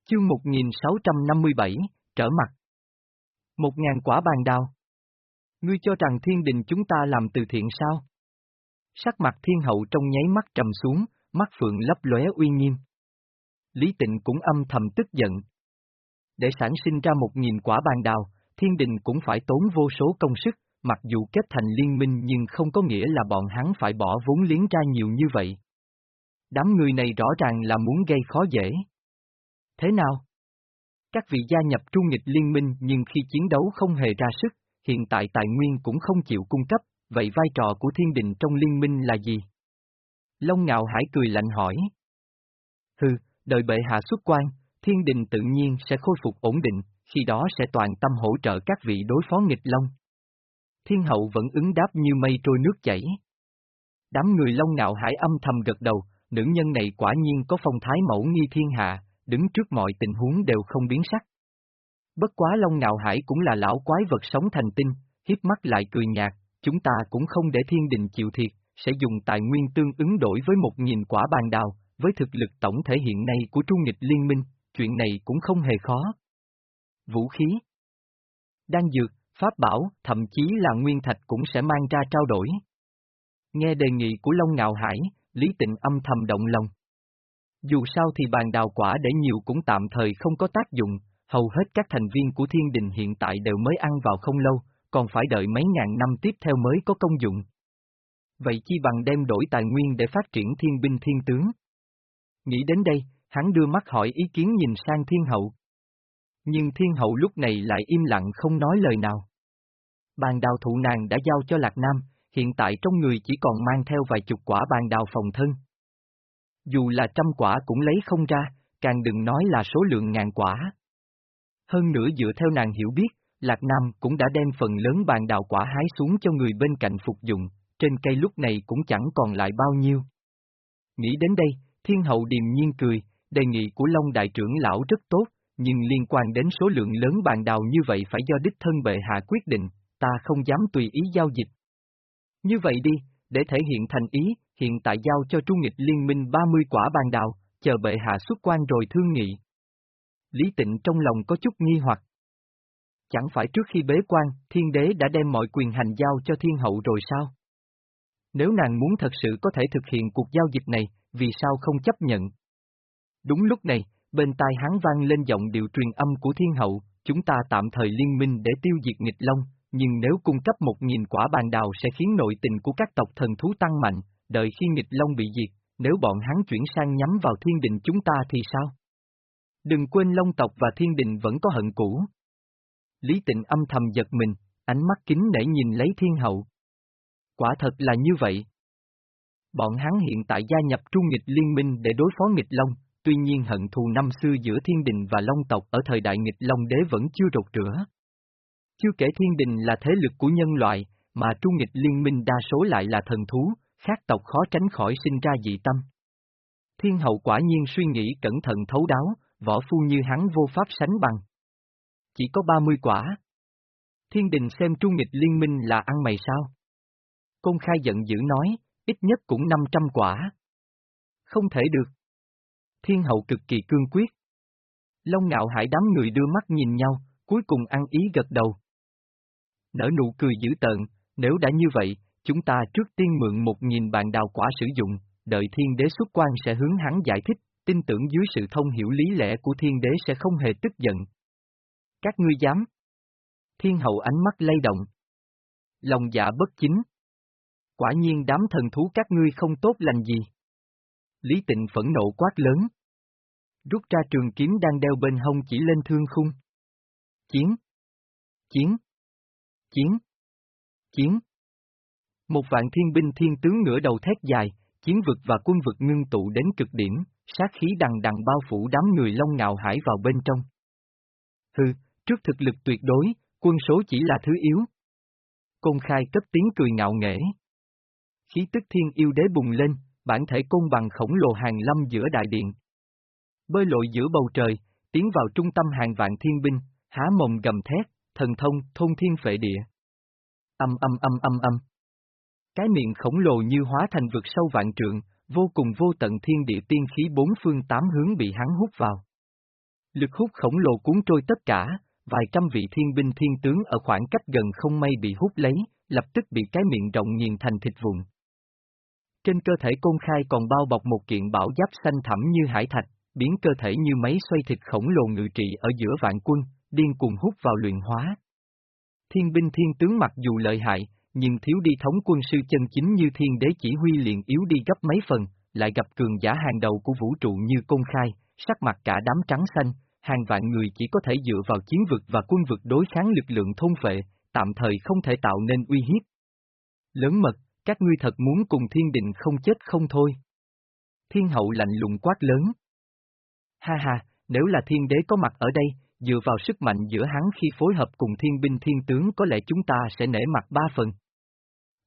Chương 1657, trở mặt. Một ngàn quả bàn đào. Ngươi cho rằng thiên đình chúng ta làm từ thiện sao? Sắc mặt thiên hậu trong nháy mắt trầm xuống, mắt phượng lấp lóe uy nghiêm. Lý tịnh cũng âm thầm tức giận. Để sản sinh ra một nghìn quả bàn đào, thiên đình cũng phải tốn vô số công sức, mặc dù kết thành liên minh nhưng không có nghĩa là bọn hắn phải bỏ vốn liếng ra nhiều như vậy. Đám người này rõ ràng là muốn gây khó dễ. Thế nào? Các vị gia nhập trung nghịch liên minh nhưng khi chiến đấu không hề ra sức, hiện tại tài nguyên cũng không chịu cung cấp, vậy vai trò của thiên đình trong liên minh là gì? Long ngạo hải cười lạnh hỏi. Hừ, đợi bệ hạ xuất quan, thiên đình tự nhiên sẽ khôi phục ổn định, khi đó sẽ toàn tâm hỗ trợ các vị đối phó nghịch long. Thiên hậu vẫn ứng đáp như mây trôi nước chảy. Đám người long ngạo hải âm thầm gật đầu, nữ nhân này quả nhiên có phong thái mẫu nghi thiên hạ, đứng trước mọi tình huống đều không biến sắc. Bất quá Long Ngạo Hải cũng là lão quái vật sống thành tinh, hiếp mắt lại cười nhạt, chúng ta cũng không để thiên đình chịu thiệt, sẽ dùng tài nguyên tương ứng đổi với một nghìn quả bàn đào, với thực lực tổng thể hiện nay của Trung nghịch liên minh, chuyện này cũng không hề khó. Vũ khí Đan dược, pháp bảo, thậm chí là nguyên thạch cũng sẽ mang ra trao đổi. Nghe đề nghị của Long Ngạo Hải, Lý Tịnh âm thầm động lòng. Dù sao thì bàn đào quả để nhiều cũng tạm thời không có tác dụng, hầu hết các thành viên của thiên đình hiện tại đều mới ăn vào không lâu, còn phải đợi mấy ngàn năm tiếp theo mới có công dụng. Vậy chi bằng đem đổi tài nguyên để phát triển thiên binh thiên tướng. Nghĩ đến đây, hắn đưa mắt hỏi ý kiến nhìn sang thiên hậu. Nhưng thiên hậu lúc này lại im lặng không nói lời nào. Bàn đào thụ nàng đã giao cho Lạc Nam, hiện tại trong người chỉ còn mang theo vài chục quả bàn đào phòng thân. Dù là trăm quả cũng lấy không ra, càng đừng nói là số lượng ngàn quả. Hơn nữa dựa theo nàng hiểu biết, Lạc Nam cũng đã đem phần lớn bàn đào quả hái xuống cho người bên cạnh phục dụng, trên cây lúc này cũng chẳng còn lại bao nhiêu. Nghĩ đến đây, Thiên Hậu điềm nhiên cười, đề nghị của Long Đại trưởng lão rất tốt, nhưng liên quan đến số lượng lớn bàn đào như vậy phải do đích thân bệ hạ quyết định, ta không dám tùy ý giao dịch. Như vậy đi, để thể hiện thành ý, hiện tại giao cho Trung nghịch liên minh 30 quả bàn đào, chờ bệ hạ xuất quan rồi thương nghị. Lý tịnh trong lòng có chút nghi hoặc. Chẳng phải trước khi bế quan, thiên đế đã đem mọi quyền hành giao cho thiên hậu rồi sao? Nếu nàng muốn thật sự có thể thực hiện cuộc giao dịch này, vì sao không chấp nhận? Đúng lúc này, bên tai hắn vang lên giọng điệu truyền âm của thiên hậu, chúng ta tạm thời liên minh để tiêu diệt nghịch long, nhưng nếu cung cấp một nghìn quả bàn đào sẽ khiến nội tình của các tộc thần thú tăng mạnh, đợi khi nghịch long bị diệt, nếu bọn hắn chuyển sang nhắm vào thiên đình chúng ta thì sao? Đừng quên long tộc và thiên đình vẫn có hận cũ. Lý tịnh âm thầm giật mình, ánh mắt kính nể nhìn lấy thiên hậu. Quả thật là như vậy. Bọn hắn hiện tại gia nhập trung nghịch liên minh để đối phó nghịch long, tuy nhiên hận thù năm xưa giữa thiên đình và long tộc ở thời đại nghịch long đế vẫn chưa rột rửa. Chưa kể thiên đình là thế lực của nhân loại, mà trung nghịch liên minh đa số lại là thần thú, khác tộc khó tránh khỏi sinh ra dị tâm. Thiên hậu quả nhiên suy nghĩ cẩn thận thấu đáo, võ phu như hắn vô pháp sánh bằng. Chỉ có 30 quả. Thiên đình xem trung nghịch liên minh là ăn mày sao? Công khai giận dữ nói, ít nhất cũng 500 quả. Không thể được. Thiên hậu cực kỳ cương quyết. Long ngạo hải đám người đưa mắt nhìn nhau, cuối cùng ăn ý gật đầu. Nở nụ cười dữ tợn, nếu đã như vậy, chúng ta trước tiên mượn một nghìn bàn đào quả sử dụng, đợi thiên đế xuất quan sẽ hướng hắn giải thích, tin tưởng dưới sự thông hiểu lý lẽ của thiên đế sẽ không hề tức giận. Các ngươi dám? Thiên hậu ánh mắt lay động. Lòng dạ bất chính. Quả nhiên đám thần thú các ngươi không tốt lành gì. Lý tịnh phẫn nộ quát lớn. Rút ra trường kiếm đang đeo bên hông chỉ lên thương khung. Chiến! Chiến! Chiến! Chiến! Một vạn thiên binh thiên tướng ngửa đầu thét dài, chiến vực và quân vực ngưng tụ đến cực điểm, sát khí đằng đằng bao phủ đám người long ngạo hải vào bên trong. Hừ, trước thực lực tuyệt đối, quân số chỉ là thứ yếu. Công khai cấp tiếng cười ngạo nghễ. Khí tức thiên yêu đế bùng lên, bản thể côn bằng khổng lồ hàng lâm giữa đại điện. Bơi lội giữa bầu trời, tiến vào trung tâm hàng vạn thiên binh, há mồm gầm thét, thần thông, thôn thiên phệ địa. Âm âm âm âm âm. Cái miệng khổng lồ như hóa thành vực sâu vạn trượng, vô cùng vô tận thiên địa tiên khí bốn phương tám hướng bị hắn hút vào. Lực hút khổng lồ cuốn trôi tất cả, vài trăm vị thiên binh thiên tướng ở khoảng cách gần không may bị hút lấy, lập tức bị cái miệng rộng nghiền thành thịt vụn. Trên cơ thể côn khai còn bao bọc một kiện bảo giáp xanh thẳm như hải thạch, biến cơ thể như máy xoay thịt khổng lồ ngự trị ở giữa vạn quân, điên cuồng hút vào luyện hóa. Thiên binh thiên tướng mặc dù lợi hại, nhưng thiếu đi thống quân sư chân chính như thiên đế chỉ huy liền yếu đi gấp mấy phần, lại gặp cường giả hàng đầu của vũ trụ như công khai, sắc mặt cả đám trắng xanh, hàng vạn người chỉ có thể dựa vào chiến vực và quân vực đối kháng lực lượng thôn phệ, tạm thời không thể tạo nên uy hiếp. Lớn mật, các ngươi thật muốn cùng thiên định không chết không thôi. Thiên hậu lạnh lùng quát lớn. Ha ha, nếu là thiên đế có mặt ở đây, dựa vào sức mạnh giữa hắn khi phối hợp cùng thiên binh thiên tướng có lẽ chúng ta sẽ nể mặt ba phần.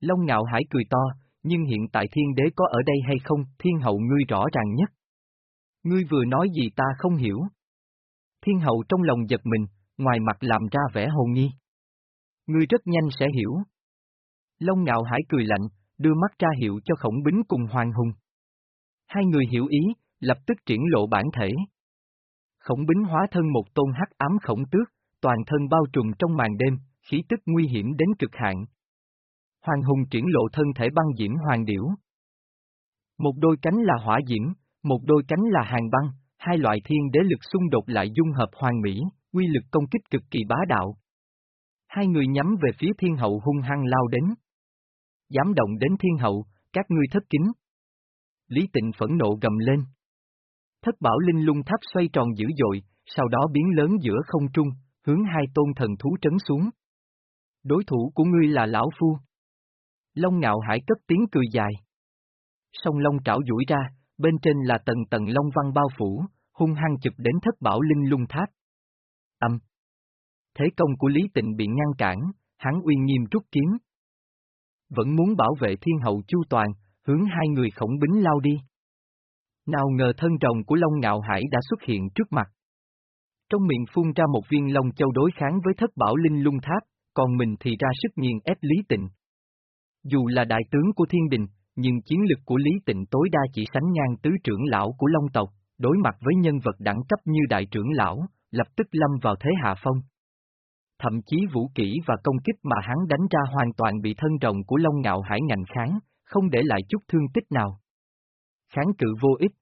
Long ngạo hải cười to, nhưng hiện tại thiên đế có ở đây hay không, thiên hậu ngươi rõ ràng nhất. Ngươi vừa nói gì ta không hiểu. Thiên hậu trong lòng giật mình, ngoài mặt làm ra vẻ hồ nghi. Ngươi rất nhanh sẽ hiểu. Long ngạo hải cười lạnh, đưa mắt ra hiệu cho khổng bính cùng hoàng hùng. Hai người hiểu ý, lập tức triển lộ bản thể. Khổng bính hóa thân một tôn hắc ám khổng tước, toàn thân bao trùm trong màn đêm, khí tức nguy hiểm đến cực hạn. Hoàng hùng triển lộ thân thể băng diễm hoàng điểu. Một đôi cánh là hỏa diễm, một đôi cánh là hàng băng, hai loại thiên đế lực xung đột lại dung hợp hoàng mỹ, quy lực công kích cực kỳ bá đạo. Hai người nhắm về phía thiên hậu hung hăng lao đến. Dám động đến thiên hậu, các ngươi thất kính. Lý tịnh phẫn nộ gầm lên. Thất bảo linh lung tháp xoay tròn dữ dội, sau đó biến lớn giữa không trung, hướng hai tôn thần thú trấn xuống. Đối thủ của ngươi là lão phu. Long ngạo hải cất tiếng cười dài. Song long trảo duỗi ra, bên trên là tầng tầng long văn bao phủ, hung hăng chụp đến thất bảo linh lung tháp. Âm. Thế công của Lý Tịnh bị ngăn cản, hắn uy nghiêm rút kiếm. Vẫn muốn bảo vệ thiên hậu chu toàn, hướng hai người khổng bính lao đi. Nào ngờ thân rồng của Long Ngạo Hải đã xuất hiện trước mặt. Trong miệng phun ra một viên long châu đối kháng với thất bảo linh lung tháp, còn mình thì ra sức nghiền ép Lý Tịnh. Dù là đại tướng của thiên đình, nhưng chiến lực của Lý Tịnh tối đa chỉ sánh ngang tứ trưởng lão của Long tộc, đối mặt với nhân vật đẳng cấp như đại trưởng lão, lập tức lâm vào thế hạ phong. Thậm chí vũ kỹ và công kích mà hắn đánh ra hoàn toàn bị thân rồng của Long Ngạo Hải ngành kháng, không để lại chút thương tích nào. Kháng cự vô ích.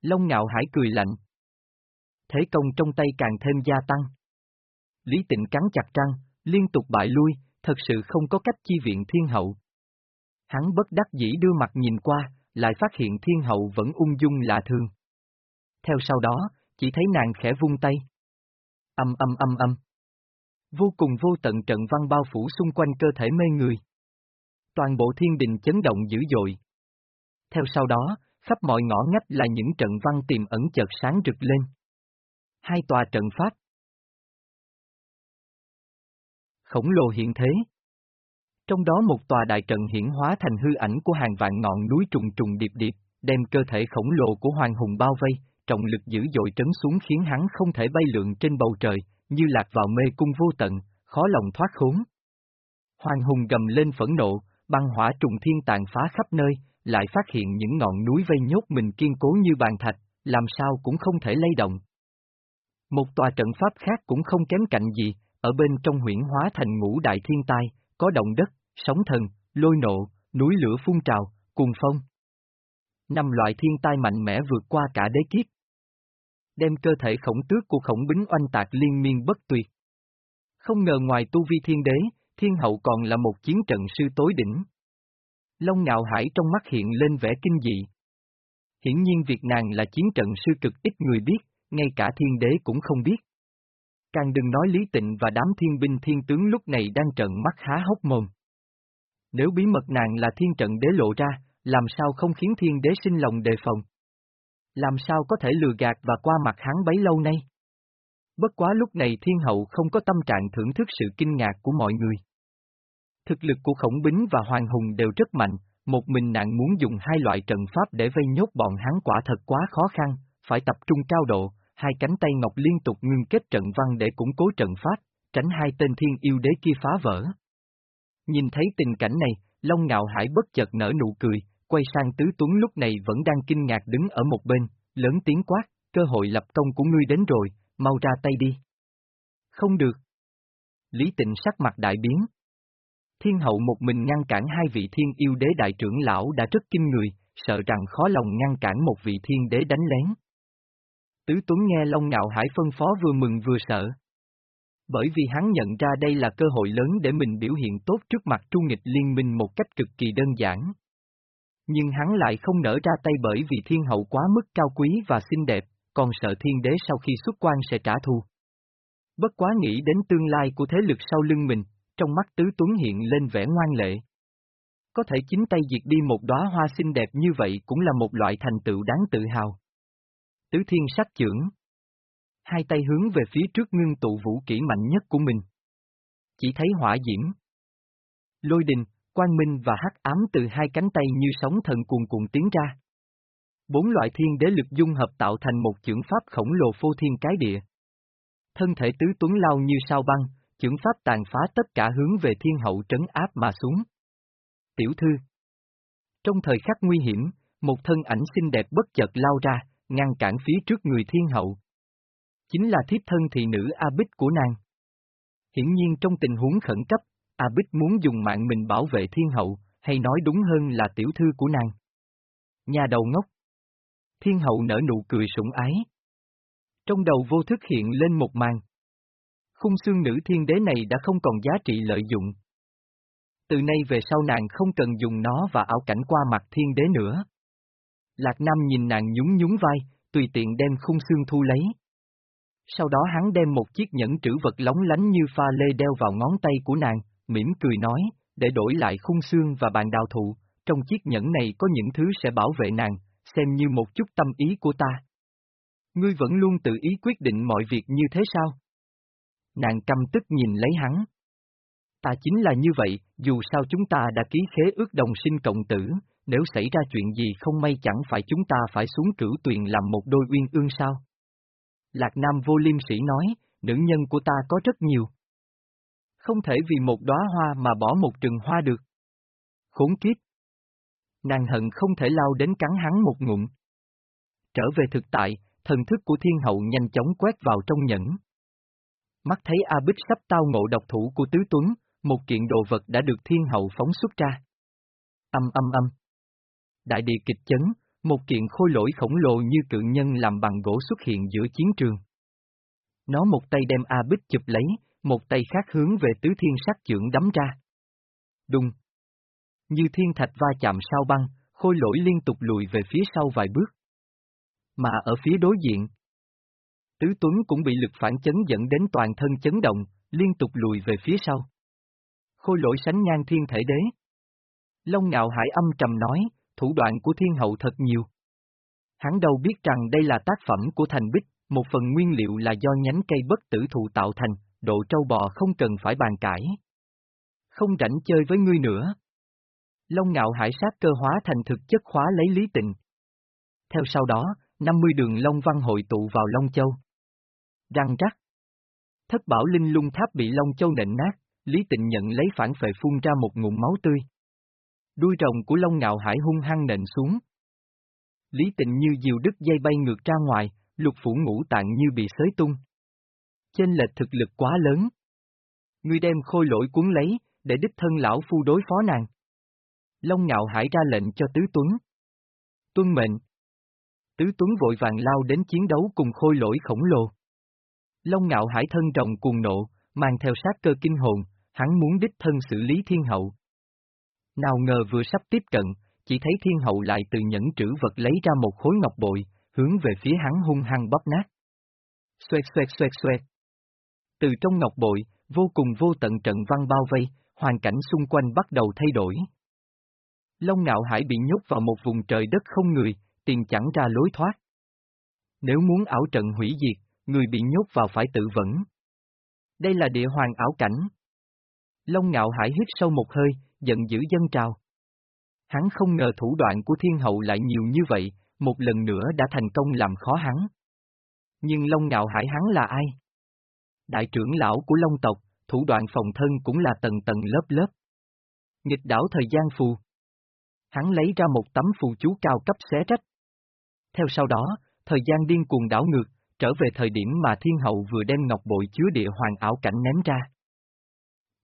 Long Ngạo Hải cười lạnh. Thế công trong tay càng thêm gia tăng. Lý Tịnh cắn chặt răng, liên tục bại lui, thật sự không có cách chi viện thiên hậu. Hắn bất đắc dĩ đưa mặt nhìn qua, lại phát hiện thiên hậu vẫn ung dung lạ thường. Theo sau đó, chỉ thấy nàng khẽ vung tay. Âm âm âm âm. Vô cùng vô tận trận văn bao phủ xung quanh cơ thể mê người. Toàn bộ thiên đình chấn động dữ dội. Theo sau đó, khắp mọi ngõ ngách là những trận văn tiềm ẩn chợt sáng rực lên. Hai tòa trận pháp. Khổng lồ hiện thế. Trong đó một tòa đại trận hiển hóa thành hư ảnh của hàng vạn ngọn núi trùng trùng điệp điệp, đem cơ thể khổng lồ của Hoàng Hùng bao vây, trọng lực dữ dội trấn xuống khiến hắn không thể bay lượn trên bầu trời, như lạc vào mê cung vô tận, khó lòng thoát khốn. Hoàng hùng gầm lên phẫn nộ, băng hỏa trùng thiên tàn phá khắp nơi, lại phát hiện những ngọn núi vây nhốt mình kiên cố như bàn thạch, làm sao cũng không thể lay động. Một tòa trận pháp khác cũng không kém cạnh gì, ở bên trong huyển hóa thành ngũ đại thiên tai, có động đất, sóng thần, lôi nộ, núi lửa phun trào, cuồng phong. Năm loại thiên tai mạnh mẽ vượt qua cả đế kiếp. Đem cơ thể khổng tước của khổng bính oanh tạc liên miên bất tuyệt. Không ngờ ngoài tu vi thiên đế, thiên hậu còn là một chiến trận sư tối đỉnh. Long ngạo hải trong mắt hiện lên vẻ kinh dị. Hiển nhiên việc nàng là chiến trận sư cực ít người biết, ngay cả thiên đế cũng không biết. Càng đừng nói Lý Tịnh và đám thiên binh thiên tướng lúc này đang trận mắt há hốc mồm. Nếu bí mật nàng là thiên trận đế lộ ra, làm sao không khiến thiên đế sinh lòng đề phòng? Làm sao có thể lừa gạt và qua mặt hắn bấy lâu nay? Bất quá lúc này thiên hậu không có tâm trạng thưởng thức sự kinh ngạc của mọi người. Thực lực của khổng bính và hoàng hùng đều rất mạnh, một mình nàng muốn dùng hai loại trận pháp để vây nhốt bọn hắn quả thật quá khó khăn, phải tập trung cao độ, hai cánh tay ngọc liên tục ngưng kết trận văn để củng cố trận pháp, tránh hai tên thiên yêu đế kia phá vỡ. Nhìn thấy tình cảnh này, Long Ngạo Hải bất chợt nở nụ cười, quay sang Tứ Tuấn lúc này vẫn đang kinh ngạc đứng ở một bên, lớn tiếng quát, cơ hội lập công của ngươi đến rồi, mau ra tay đi. Không được. Lý tịnh sắc mặt đại biến. Thiên hậu một mình ngăn cản hai vị thiên yêu đế đại trưởng lão đã rất kinh người, sợ rằng khó lòng ngăn cản một vị thiên đế đánh lén. Tứ Tuấn nghe Long Ngạo Hải phân phó vừa mừng vừa sợ. Bởi vì hắn nhận ra đây là cơ hội lớn để mình biểu hiện tốt trước mặt Trung nghịch liên minh một cách cực kỳ đơn giản. Nhưng hắn lại không nở ra tay bởi vì thiên hậu quá mức cao quý và xinh đẹp, còn sợ thiên đế sau khi xuất quan sẽ trả thù. Bất quá nghĩ đến tương lai của thế lực sau lưng mình, trong mắt Tứ Tuấn hiện lên vẻ ngoan lệ. Có thể chính tay diệt đi một đóa hoa xinh đẹp như vậy cũng là một loại thành tựu đáng tự hào. Tứ thiên sắc trưởng. Hai tay hướng về phía trước ngưng tụ vũ kỹ mạnh nhất của mình. Chỉ thấy hỏa diễm. Lôi đình, quang minh và hắc ám từ hai cánh tay như sóng thần cuồn cuộn tiến ra. Bốn loại thiên đế lực dung hợp tạo thành một chưởng pháp khổng lồ phô thiên cái địa. Thân thể tứ tuấn lao như sao băng, chưởng pháp tàn phá tất cả hướng về thiên hậu trấn áp mà xuống. Tiểu thư Trong thời khắc nguy hiểm, một thân ảnh xinh đẹp bất chợt lao ra, ngăn cản phía trước người thiên hậu. Chính là thiếp thân thị nữ A Bích của nàng. Hiển nhiên trong tình huống khẩn cấp, A Bích muốn dùng mạng mình bảo vệ thiên hậu, hay nói đúng hơn là tiểu thư của nàng. Nhà đầu ngốc. Thiên hậu nở nụ cười sủng ái. Trong đầu vô thức hiện lên một màn. Khung xương nữ thiên đế này đã không còn giá trị lợi dụng. Từ nay về sau nàng không cần dùng nó và ảo cảnh qua mặt thiên đế nữa. Lạc Nam nhìn nàng nhún nhún vai, tùy tiện đem khung xương thu lấy. Sau đó hắn đem một chiếc nhẫn trữ vật lóng lánh như pha lê đeo vào ngón tay của nàng, mỉm cười nói, để đổi lại khung xương và bàn đào thụ, trong chiếc nhẫn này có những thứ sẽ bảo vệ nàng, xem như một chút tâm ý của ta. Ngươi vẫn luôn tự ý quyết định mọi việc như thế sao? Nàng căm tức nhìn lấy hắn. Ta chính là như vậy, dù sao chúng ta đã ký khế ước đồng sinh cộng tử, nếu xảy ra chuyện gì không may chẳng phải chúng ta phải xuống cửu tuyền làm một đôi uyên ương sao? Lạc Nam vô liêm sĩ nói, nữ nhân của ta có rất nhiều. Không thể vì một đóa hoa mà bỏ một trừng hoa được. Khốn kiếp! Nàng hận không thể lao đến cắn hắn một ngụm. Trở về thực tại, thần thức của thiên hậu nhanh chóng quét vào trong nhẫn. Mắt thấy A Bích sắp tao ngộ độc thủ của Tứ Tuấn, một kiện đồ vật đã được thiên hậu phóng xuất ra. Âm âm âm. Đại địa kịch chấn, một kiện khôi lỗi khổng lồ như cự nhân làm bằng gỗ xuất hiện giữa chiến trường. Nó một tay đem A Bích chụp lấy, một tay khác hướng về tứ thiên sắc trưởng đấm ra. Đùng. Như thiên thạch va chạm sao băng, khôi lỗi liên tục lùi về phía sau vài bước. Mà ở phía đối diện, Tứ Tuấn cũng bị lực phản chấn dẫn đến toàn thân chấn động, liên tục lùi về phía sau. Khôi lỗi sánh ngang thiên thể đế. Long ngạo hải âm trầm nói, thủ đoạn của thiên hậu thật nhiều. Hắn đâu biết rằng đây là tác phẩm của thành bích, một phần nguyên liệu là do nhánh cây bất tử thụ tạo thành, độ trâu bò không cần phải bàn cãi. Không rảnh chơi với ngươi nữa. Long ngạo hải sát cơ hóa thành thực chất khóa lấy lý tịnh. Theo sau đó, 50 đường Long Văn hội tụ vào Long Châu. Răng rắc. Thất bảo linh lung tháp bị Long Châu nện nát, Lý Tịnh nhận lấy phản phệ phun ra một ngụm máu tươi. Đuôi rồng của Long Ngạo Hải hung hăng nện xuống. Lý Tịnh như diều đứt dây bay ngược ra ngoài, lục phủ ngũ tạng như bị xới tung. Trên lệch thực lực quá lớn. Ngươi đem khôi lỗi cuốn lấy, để đích thân lão phu đối phó nàng. Long Ngạo Hải ra lệnh cho Tứ Tuấn. Tuân mệnh. Tứ Tuấn vội vàng lao đến chiến đấu cùng khôi lỗi khổng lồ. Long Ngạo Hải thân rộng cuồng nộ, mang theo sát cơ kinh hồn, hắn muốn đích thân xử lý thiên hậu. Nào ngờ vừa sắp tiếp cận, chỉ thấy thiên hậu lại từ nhẫn trữ vật lấy ra một khối ngọc bội, hướng về phía hắn hung hăng bóp nát. Xoẹt xoẹt xoẹt xoẹt. Từ trong ngọc bội, vô cùng vô tận trận văn bao vây, hoàn cảnh xung quanh bắt đầu thay đổi. Long ngạo hải bị nhốt vào một vùng trời đất không người, tìm chẳng ra lối thoát. Nếu muốn ảo trận hủy diệt, người bị nhốt vào phải tự vẫn. Đây là địa hoàng ảo cảnh. Long ngạo hải hít sâu một hơi, giận dữ dân trào. Hắn không ngờ thủ đoạn của thiên hậu lại nhiều như vậy, một lần nữa đã thành công làm khó hắn. Nhưng Long ngạo hải hắn là ai? Đại trưởng lão của Long tộc, thủ đoạn phòng thân cũng là tầng tầng lớp lớp. Nghịch đảo thời gian phù. Hắn lấy ra một tấm phù chú cao cấp xé rách. Theo sau đó, thời gian điên cuồng đảo ngược, trở về thời điểm mà thiên hậu vừa đem ngọc bội chứa địa hoàng ảo cảnh ném ra.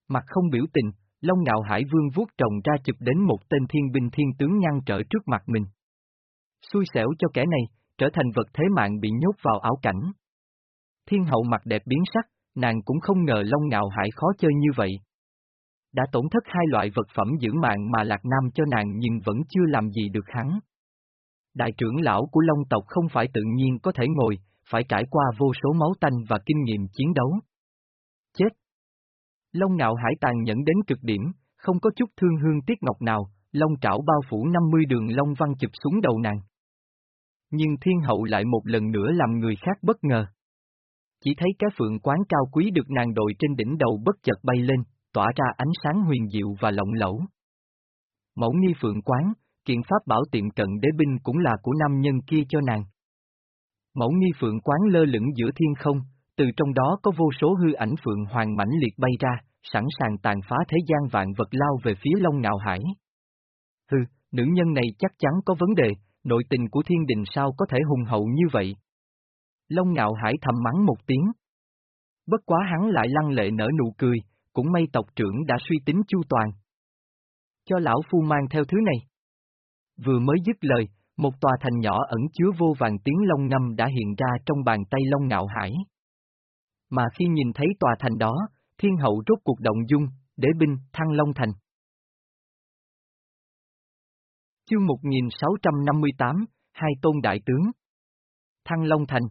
Mặt không biểu tình, Long Ngạo Hải Vương vuốt trồng ra chụp đến một tên thiên binh thiên tướng ngăn trở trước mặt mình. Xui xẻo cho kẻ này, trở thành vật thế mạng bị nhốt vào ảo cảnh. Thiên hậu mặt đẹp biến sắc, nàng cũng không ngờ Long Ngạo Hải khó chơi như vậy. Đã tổn thất hai loại vật phẩm giữ mạng mà Lạc Nam cho nàng nhưng vẫn chưa làm gì được hắn. Đại trưởng lão của Long tộc không phải tự nhiên có thể ngồi, phải trải qua vô số máu tanh và kinh nghiệm chiến đấu. Chết! Long ngạo hải tàn nhẫn đến cực điểm, không có chút thương hương tiếc ngọc nào, long trảo bao phủ 50 đường long văn chụp xuống đầu nàng. Nhưng thiên hậu lại một lần nữa làm người khác bất ngờ. Chỉ thấy cái phượng quán cao quý được nàng đội trên đỉnh đầu bất chợt bay lên, tỏa ra ánh sáng huyền diệu và lộng lẫu. Mẫu nghi phượng quán, kiện pháp bảo tiệm cận đế binh cũng là của nam nhân kia cho nàng. Mẫu nghi phượng quán lơ lửng giữa thiên không, từ trong đó có vô số hư ảnh phượng hoàng mãnh liệt bay ra, sẵn sàng tàn phá thế gian vạn vật lao về phía Long Ngạo Hải. Hừ, nữ nhân này chắc chắn có vấn đề, nội tình của thiên đình sao có thể hùng hậu như vậy? Long Ngạo Hải thầm mắng một tiếng. Bất quá hắn lại lăng lệ nở nụ cười, cũng may tộc trưởng đã suy tính chu toàn. Cho lão phu mang theo thứ này. Vừa mới dứt lời, một tòa thành nhỏ ẩn chứa vô vàng tiếng long ngâm đã hiện ra trong bàn tay Long Ngạo Hải. Mà khi nhìn thấy tòa thành đó, thiên hậu rốt cuộc động dung, đế binh, thăng Long Thành. Chương 1658, Hai Tôn Đại Tướng Thăng Long Thành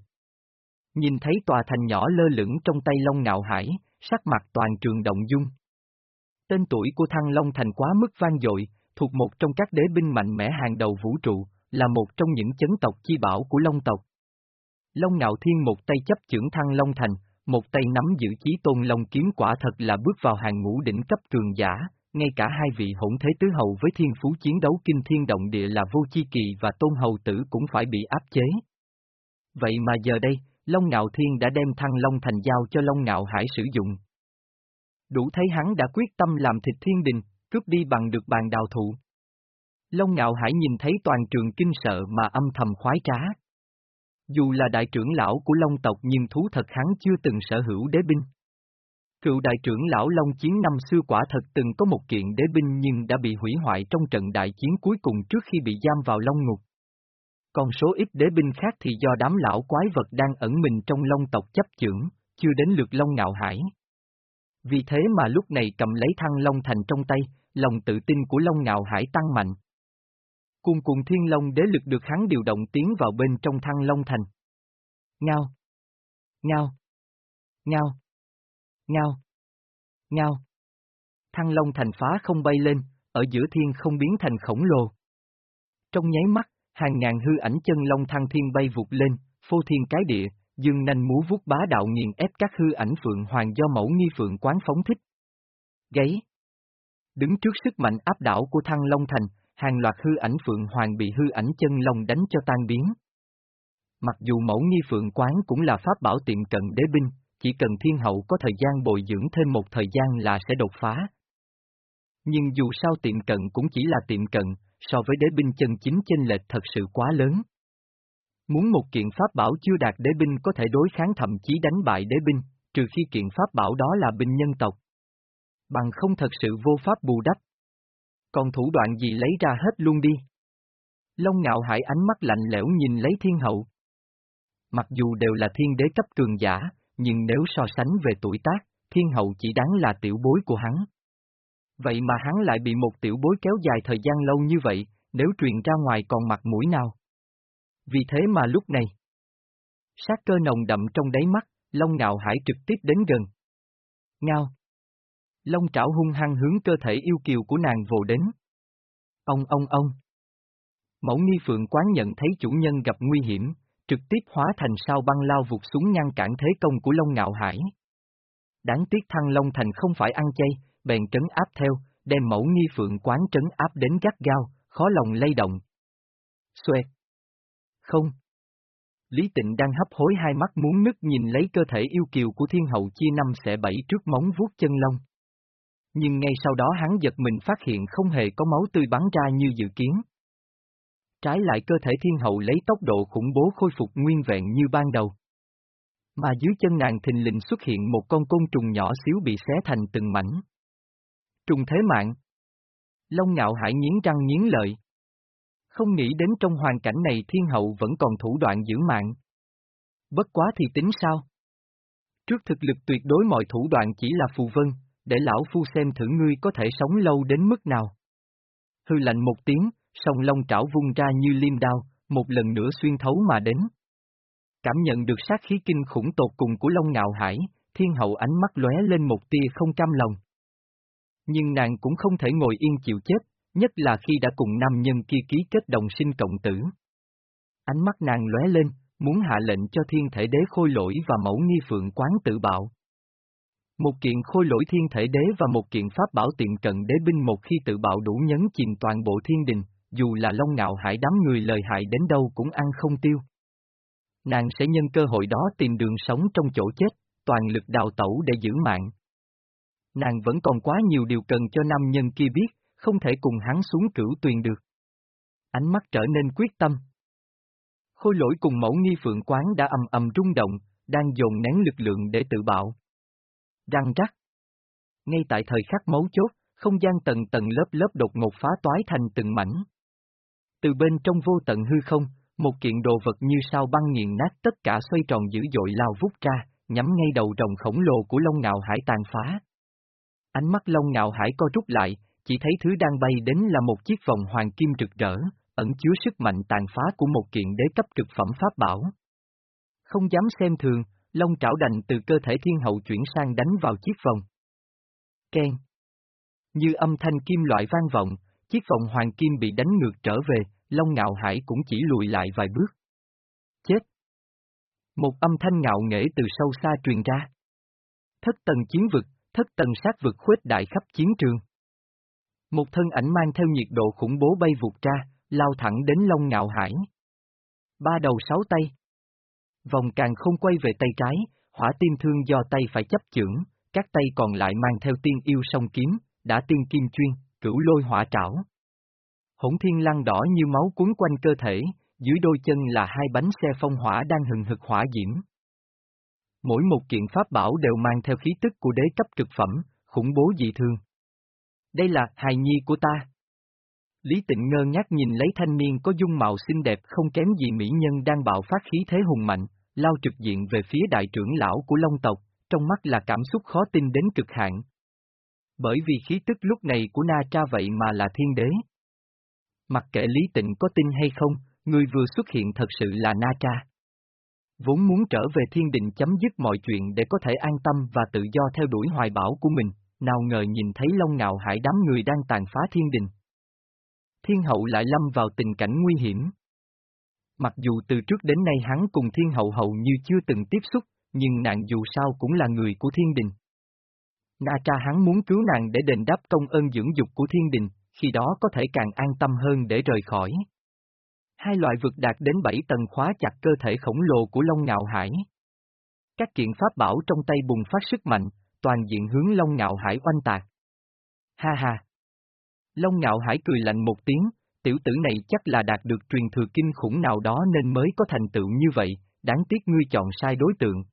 Nhìn thấy tòa thành nhỏ lơ lửng trong tay Long Ngạo Hải, sắc mặt toàn trường động dung. Tên tuổi của Thăng Long Thành quá mức vang dội, thuộc một trong các đế binh mạnh mẽ hàng đầu vũ trụ, là một trong những chấn tộc chi bảo của Long tộc. Long Ngạo Thiên một tay chấp trưởng Thăng Long Thành, một tay nắm giữ chí tôn Long kiếm quả thật là bước vào hàng ngũ đỉnh cấp cường giả, ngay cả hai vị hỗn thế tứ hầu với thiên phú chiến đấu kinh thiên động địa là vô chi kỳ và tôn hầu tử cũng phải bị áp chế. Vậy mà giờ đây, Long Ngạo Thiên đã đem thăng Long thành giao cho Long Ngạo Hải sử dụng. Đủ thấy hắn đã quyết tâm làm thịt thiên đình, cướp đi bằng được bàn đào thụ. Long Ngạo Hải nhìn thấy toàn trường kinh sợ mà âm thầm khoái trá. Dù là đại trưởng lão của Long tộc nhưng thú thật hắn chưa từng sở hữu đế binh. Cựu đại trưởng lão Long Chiến năm xưa quả thật từng có một kiện đế binh nhưng đã bị hủy hoại trong trận đại chiến cuối cùng trước khi bị giam vào Long Ngục. Còn số ít đế binh khác thì do đám lão quái vật đang ẩn mình trong Long tộc chấp trưởng, chưa đến lượt Long Ngạo Hải. Vì thế mà lúc này cầm lấy thăng Long Thành trong tay, lòng tự tin của Long Ngạo Hải tăng mạnh. Cùng cùng thiên long đế lực được hắn điều động tiến vào bên trong thăng long thành. Ngao. Ngao. Ngao. Ngao. Ngao. Thăng long thành phá không bay lên, ở giữa thiên không biến thành khổng lồ. Trong nháy mắt, hàng ngàn hư ảnh chân long thăng thiên bay vụt lên, phô thiên cái địa, dương nanh múa vuốt bá đạo nghiền ép các hư ảnh phượng hoàng do mẫu nghi phượng quán phóng thích. Gáy. Đứng trước sức mạnh áp đảo của thăng long thành, hàng loạt hư ảnh Phượng Hoàng bị hư ảnh chân long đánh cho tan biến. Mặc dù mẫu nghi phượng quán cũng là pháp bảo tiệm cận đế binh, chỉ cần thiên hậu có thời gian bồi dưỡng thêm một thời gian là sẽ đột phá. Nhưng dù sao tiệm cận cũng chỉ là tiệm cận, so với đế binh chân chính chênh lệch thật sự quá lớn. Muốn một kiện pháp bảo chưa đạt đế binh có thể đối kháng thậm chí đánh bại đế binh, trừ khi kiện pháp bảo đó là binh nhân tộc. Bằng không thật sự vô pháp bù đắp. Còn thủ đoạn gì lấy ra hết luôn đi. Long ngạo hải ánh mắt lạnh lẽo nhìn lấy thiên hậu. Mặc dù đều là thiên đế cấp cường giả, nhưng nếu so sánh về tuổi tác, thiên hậu chỉ đáng là tiểu bối của hắn. Vậy mà hắn lại bị một tiểu bối kéo dài thời gian lâu như vậy, nếu truyền ra ngoài còn mặt mũi nào? Vì thế mà lúc này, sát cơ nồng đậm trong đáy mắt, Long Ngạo Hải trực tiếp đến gần. Ngao. Long trảo hung hăng hướng cơ thể yêu kiều của nàng vồ đến. Ông ông ông. Mẫu nghi phượng quán nhận thấy chủ nhân gặp nguy hiểm, trực tiếp hóa thành sao băng lao vụt xuống ngăn cản thế công của Long Ngạo Hải. Đáng tiếc Thăng Long Thành không phải ăn chay, bèn trấn áp theo, đem mẫu nghi phượng quán trấn áp đến gắt gao, khó lòng lay động. Xoẹt! Không! Lý Tịnh đang hấp hối hai mắt muốn nứt nhìn lấy cơ thể yêu kiều của thiên hậu chia năm sẽ bảy trước móng vuốt chân lông. Nhưng ngay sau đó hắn giật mình phát hiện không hề có máu tươi bắn ra như dự kiến. Trái lại cơ thể thiên hậu lấy tốc độ khủng bố khôi phục nguyên vẹn như ban đầu. Mà dưới chân nàng thình lình xuất hiện một con côn trùng nhỏ xíu bị xé thành từng mảnh. Trùng thế mạng. Long ngạo hải nghiến răng nghiến lợi. Không nghĩ đến trong hoàn cảnh này thiên hậu vẫn còn thủ đoạn giữ mạng. Bất quá thì tính sao? Trước thực lực tuyệt đối mọi thủ đoạn chỉ là phù vân, để lão phu xem thử ngươi có thể sống lâu đến mức nào. Hư lạnh một tiếng, song long trảo vung ra như liêm đao, một lần nữa xuyên thấu mà đến. Cảm nhận được sát khí kinh khủng tột cùng của Long Ngạo Hải, thiên hậu ánh mắt lóe lên một tia không cam lòng. Nhưng nàng cũng không thể ngồi yên chịu chết, nhất là khi đã cùng nam nhân kia ký kết đồng sinh cộng tử. Ánh mắt nàng lóe lên, muốn hạ lệnh cho thiên thể đế khôi lỗi và mẫu nghi phượng quán tự bạo. Một kiện khôi lỗi thiên thể đế và một kiện pháp bảo tiệm cận đế binh một khi tự bạo đủ nhấn chìm toàn bộ thiên đình, dù là long ngạo hải đám người lời hại đến đâu cũng ăn không tiêu. Nàng sẽ nhân cơ hội đó tìm đường sống trong chỗ chết, toàn lực đào tẩu để giữ mạng. Nàng vẫn còn quá nhiều điều cần cho nam nhân kia biết, không thể cùng hắn xuống cửu tuyền được. Ánh mắt trở nên quyết tâm. Khôi lỗi cùng mẫu nghi phượng quán đã ầm ầm rung động, đang dồn nén lực lượng để tự bạo. Răng rắc. Ngay tại thời khắc mấu chốt, không gian tầng tầng lớp lớp đột ngột phá toái thành từng mảnh. Từ bên trong vô tận hư không, một kiện đồ vật như sao băng nghiền nát tất cả xoay tròn dữ dội lao vút ra, nhắm ngay đầu rồng khổng lồ của Long Ngạo Hải tàn phá. Ánh mắt Long Ngạo Hải co rút lại, chỉ thấy thứ đang bay đến là một chiếc vòng hoàng kim rực rỡ, ẩn chứa sức mạnh tàn phá của một kiện đế cấp trực phẩm pháp bảo. Không dám xem thường, Long trảo đành từ cơ thể thiên hậu chuyển sang đánh vào chiếc vòng. Ken. Như âm thanh kim loại vang vọng, chiếc vòng hoàng kim bị đánh ngược trở về, Long Ngạo Hải cũng chỉ lùi lại vài bước. Chết! Một âm thanh ngạo nghễ từ sâu xa truyền ra. Thất tầng chiến vực, thất tầng sát vực khuếch đại khắp chiến trường. Một thân ảnh mang theo nhiệt độ khủng bố bay vụt ra, lao thẳng đến Long Ngạo Hải. Ba đầu sáu tay. Vòng càng không quay về tay trái, hỏa tim thương do tay phải chấp chưởng, các tay còn lại mang theo tiên yêu song kiếm, đã tiên kim chuyên, cửu lôi hỏa trảo. Hỗn thiên lăng đỏ như máu cuốn quanh cơ thể, dưới đôi chân là hai bánh xe phong hỏa đang hừng hực hỏa diễm. Mỗi một kiện pháp bảo đều mang theo khí tức của đế cấp cực phẩm, khủng bố dị thương. Đây là hài nhi của ta. Lý tịnh ngơ ngác nhìn lấy thanh niên có dung mạo xinh đẹp không kém gì mỹ nhân đang bạo phát khí thế hùng mạnh, lao trực diện về phía đại trưởng lão của Long tộc, trong mắt là cảm xúc khó tin đến cực hạn. Bởi vì khí tức lúc này của Na Tra vậy mà là thiên đế. Mặc kệ Lý Tịnh có tin hay không, người vừa xuất hiện thật sự là Na Tra. Vốn muốn trở về thiên định chấm dứt mọi chuyện để có thể an tâm và tự do theo đuổi hoài bão của mình, nào ngờ nhìn thấy Long Ngạo Hải đám người đang tàn phá thiên đình. Thiên hậu lại lâm vào tình cảnh nguy hiểm. Mặc dù từ trước đến nay hắn cùng thiên hậu hậu như chưa từng tiếp xúc, nhưng nàng dù sao cũng là người của thiên đình. Na Tra hắn muốn cứu nàng để đền đáp công ơn dưỡng dục của thiên đình, khi đó có thể càng an tâm hơn để rời khỏi. Hai loại vực đạt đến bảy tầng khóa chặt cơ thể khổng lồ của Long Ngạo Hải. Các kiện pháp bảo trong tay bùng phát sức mạnh, toàn diện hướng Long Ngạo Hải oanh tạc. Ha ha! Long Ngạo Hải cười lạnh một tiếng, tiểu tử này chắc là đạt được truyền thừa kinh khủng nào đó nên mới có thành tựu như vậy, đáng tiếc ngươi chọn sai đối tượng.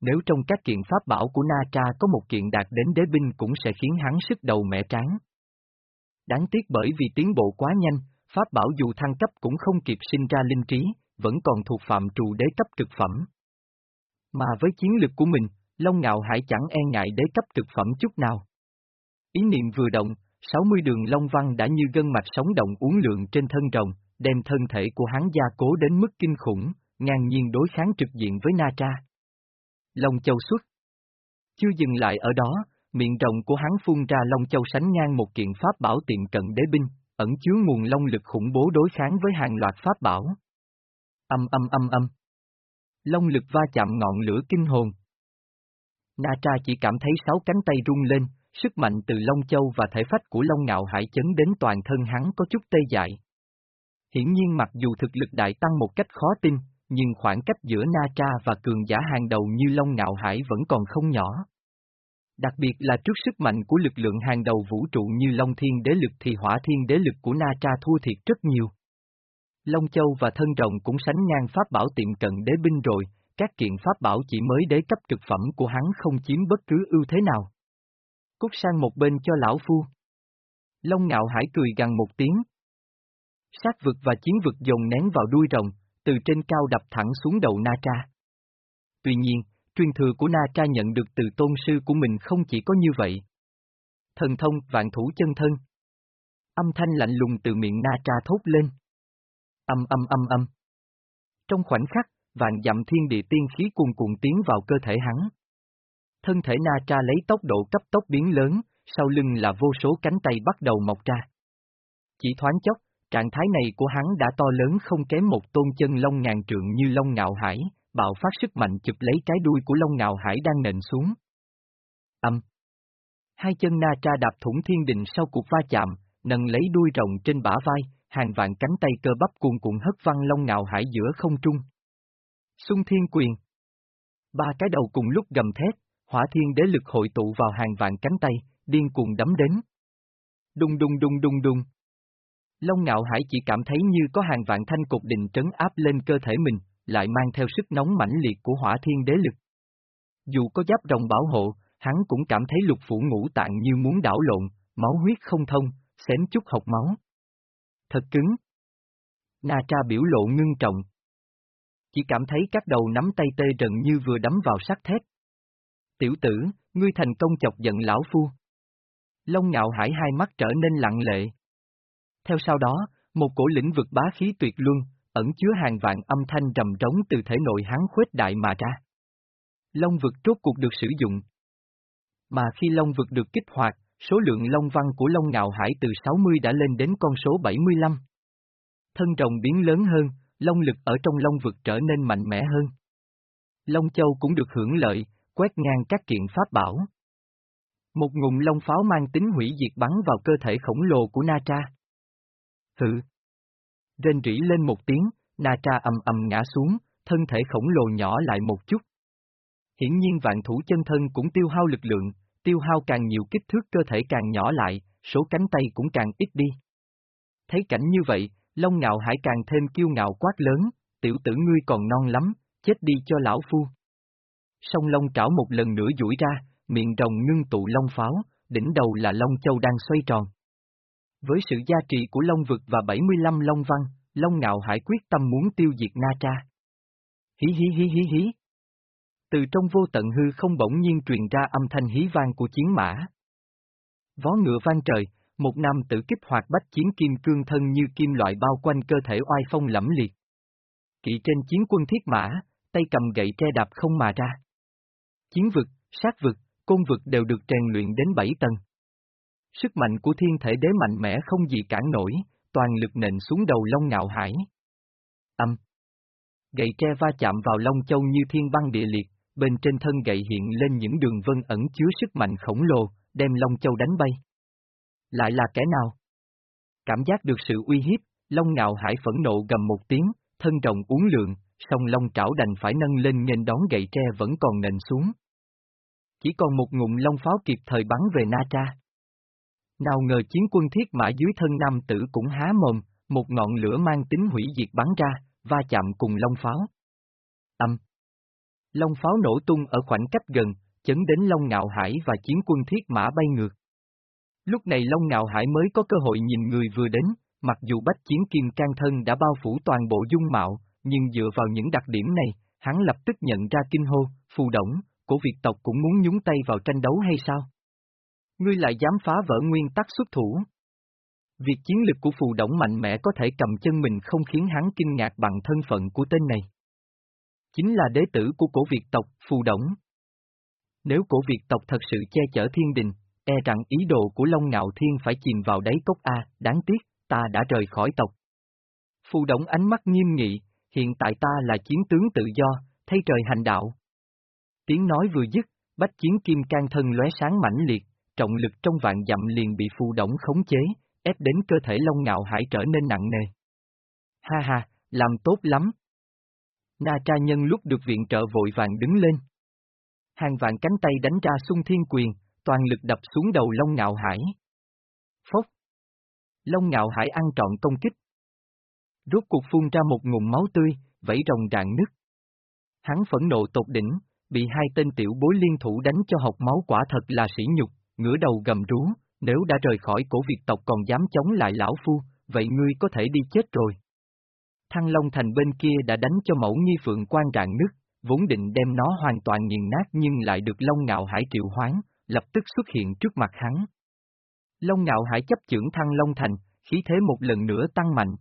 Nếu trong các kiện pháp bảo của Na Tra có một kiện đạt đến đế binh cũng sẽ khiến hắn sức đầu mẹ tráng. Đáng tiếc bởi vì tiến bộ quá nhanh, pháp bảo dù thăng cấp cũng không kịp sinh ra linh trí, vẫn còn thuộc phạm trù đế cấp cực phẩm. Mà với chiến lực của mình, Long Ngạo Hải chẳng e ngại đế cấp cực phẩm chút nào. Ý niệm vừa động, 60 đường Long Văn đã như gân mạch sống động uốn lượn trên thân rồng, đem thân thể của hắn gia cố đến mức kinh khủng, ngang nhiên đối kháng trực diện với Na Tra. Long Châu xuất. Chưa dừng lại ở đó, miệng rồng của hắn phun ra Long Châu sánh ngang một kiện pháp bảo tiện cận đế binh, ẩn chứa nguồn long lực khủng bố đối kháng với hàng loạt pháp bảo. Âm âm âm âm. Long lực va chạm ngọn lửa kinh hồn. Na Tra chỉ cảm thấy sáu cánh tay rung lên, sức mạnh từ Long Châu và thể phách của Long Ngạo Hải chấn đến toàn thân hắn có chút tê dại. Hiển nhiên mặc dù thực lực đại tăng một cách khó tin, nhưng khoảng cách giữa Na Tra và cường giả hàng đầu như Long Ngạo Hải vẫn còn không nhỏ. Đặc biệt là trước sức mạnh của lực lượng hàng đầu vũ trụ như Long Thiên Đế Lực thì Hỏa Thiên Đế Lực của Na Tra thua thiệt rất nhiều. Long Châu và Thân Rồng cũng sánh ngang pháp bảo tiệm cận đế binh rồi, các kiện pháp bảo chỉ mới đế cấp cực phẩm của hắn không chiếm bất cứ ưu thế nào. Cút sang một bên cho lão phu. Long Ngạo Hải cười gằn một tiếng. Sát vực và chiến vực dồn nén vào đuôi rồng, từ trên cao đập thẳng xuống đầu Na Tra. Tuy nhiên, truyền thừa của Na Tra nhận được từ tôn sư của mình không chỉ có như vậy. Thần thông vạn thủ chân thân. Âm thanh lạnh lùng từ miệng Na Tra thốt lên. Âm âm âm âm. Trong khoảnh khắc, vạn dặm thiên địa tiên khí cuồn cuộn tiến vào cơ thể hắn. Thân thể Na Tra lấy tốc độ cấp tốc biến lớn, sau lưng là vô số cánh tay bắt đầu mọc ra. Chỉ thoáng chốc, trạng thái này của hắn đã to lớn không kém một tôn chân long ngàn trượng như long ngạo hải, bạo phát sức mạnh chụp lấy cái đuôi của Long Ngạo Hải đang nện xuống. Âm. Hai chân Na Tra đạp thủng thiên đình sau cuộc va chạm, nâng lấy đuôi rồng trên bả vai, hàng vạn cánh tay cơ bắp cuồn cuộn hất văng Long Ngạo Hải giữa không trung. Xung thiên quyền. Ba cái đầu cùng lúc gầm thét, hỏa thiên đế lực hội tụ vào hàng vạn cánh tay, điên cuồng đấm đến. Đùng đùng đùng đùng đùng. Long Ngạo Hải chỉ cảm thấy như có hàng vạn thanh cục định trấn áp lên cơ thể mình, lại mang theo sức nóng mãnh liệt của hỏa thiên đế lực. Dù có giáp rồng bảo hộ, hắn cũng cảm thấy lục phủ ngũ tạng như muốn đảo lộn, máu huyết không thông, xém chút học máu. Thật cứng. Na tra biểu lộ ngưng trọng. Chỉ cảm thấy các đầu nắm tay tê rần như vừa đấm vào sắt thép. Tiểu tử, ngươi thành công chọc giận lão phu. Long ngạo hải hai mắt trở nên lặng lệ. Theo sau đó, một cổ lĩnh vực bá khí tuyệt luân, ẩn chứa hàng vạn âm thanh trầm trống từ thể nội hắn khuếch đại mà ra. Long vực rốt cuộc được sử dụng. Mà khi long vực được kích hoạt, số lượng long văn của long ngạo hải từ 60 đã lên đến con số 75. Thân rồng biến lớn hơn, long lực ở trong long vực trở nên mạnh mẽ hơn. Long châu cũng được hưởng lợi, quét ngang các kiện pháp bảo. Một ngụm long pháo mang tính hủy diệt bắn vào cơ thể khổng lồ của Na Tra. Hự! rên rỉ lên một tiếng, Na Tra ầm ầm ngã xuống, thân thể khổng lồ nhỏ lại một chút. Hiển nhiên vạn thủ chân thân cũng tiêu hao lực lượng, tiêu hao càng nhiều kích thước cơ thể càng nhỏ lại, số cánh tay cũng càng ít đi. Thấy cảnh như vậy, Long Ngạo Hải càng thêm kiêu ngạo quát lớn, tiểu tử ngươi còn non lắm, chết đi cho lão phu. Song Long trảo một lần nữa duỗi ra, miệng rồng ngưng tụ Long pháo, đỉnh đầu là Long Châu đang xoay tròn. Với sự gia trị của Long Vực và 75 Long Văn, Long Ngạo Hải quyết tâm muốn tiêu diệt Na Tra. Hí hí hí hí hí. Từ trong vô tận hư không bỗng nhiên truyền ra âm thanh hí vang của chiến mã. Vó ngựa vang trời, một nam tử kích hoạt bách chiến kim cương thân như kim loại bao quanh cơ thể oai phong lẫm liệt. Kỵ trên chiến quân thiết mã, tay cầm gậy tre đạp không mà ra. Chiến vực, sát vực, côn vực đều được rèn luyện đến bảy tầng. Sức mạnh của thiên thể đế mạnh mẽ không gì cản nổi, toàn lực nện xuống đầu Long Ngạo Hải. Âm. Gậy tre va chạm vào Long Châu như thiên băng địa liệt, bên trên thân gậy hiện lên những đường vân ẩn chứa sức mạnh khổng lồ, đem Long Châu đánh bay. Lại là kẻ nào? Cảm giác được sự uy hiếp, Long ngạo hải phẫn nộ gầm một tiếng, thân rồng uốn lượn, song long trảo đành phải nâng lên nghênh đón gậy tre vẫn còn nện xuống. Chỉ còn một ngụm long pháo kịp thời bắn về Na Tra. Nào ngờ chiến quân thiết mã dưới thân nam tử cũng há mồm, một ngọn lửa mang tính hủy diệt bắn ra, va chạm cùng long pháo. Âm. Long pháo nổ tung ở khoảng cách gần, chấn đến Long Ngạo Hải và chiến quân thiết mã bay ngược. Lúc này Long Ngạo Hải mới có cơ hội nhìn người vừa đến, mặc dù bách chiến kim can thân đã bao phủ toàn bộ dung mạo, nhưng dựa vào những đặc điểm này, hắn lập tức nhận ra kinh hô, phù động, của Việt tộc cũng muốn nhúng tay vào tranh đấu hay sao? Ngươi lại dám phá vỡ nguyên tắc xuất thủ. Việc chiến lực của phù động mạnh mẽ có thể cầm chân mình không khiến hắn kinh ngạc bằng thân phận của tên này. Chính là đế tử của cổ Việt tộc, phù động. Nếu cổ Việt tộc thật sự che chở thiên đình, e rằng ý đồ của Long Ngạo Thiên phải chìm vào đáy cốc A, đáng tiếc, ta đã rời khỏi tộc. Phù động ánh mắt nghiêm nghị, hiện tại ta là chiến tướng tự do, thay trời hành đạo. Tiếng nói vừa dứt, bách chiến kim can thân lóe sáng mãnh liệt, trọng lực trong vạn dặm liền bị phù động khống chế, ép đến cơ thể Long Ngạo Hải trở nên nặng nề. Ha ha, làm tốt lắm. Na tra nhân lúc được viện trợ vội vàng đứng lên. Hàng vạn cánh tay đánh ra xung thiên quyền, toàn lực đập xuống đầu Long Ngạo Hải. Phốc. Long Ngạo Hải ăn trọn công kích. Rốt cuộc phun ra một ngụm máu tươi, vẫy rồng rạng nứt. Hắn phẫn nộ tột đỉnh, bị hai tên tiểu bối liên thủ đánh cho học máu quả thật là sỉ nhục, ngửa đầu gầm rú, nếu đã rời khỏi cổ Việt tộc còn dám chống lại lão phu, vậy ngươi có thể đi chết rồi. Thăng Long Thành bên kia đã đánh cho mẫu nghi phượng quan rạng nứt, vốn định đem nó hoàn toàn nghiền nát nhưng lại được Long Ngạo Hải triệu hoán, lập tức xuất hiện trước mặt hắn. Long Ngạo Hải chấp trưởng Thăng Long Thành, khí thế một lần nữa tăng mạnh.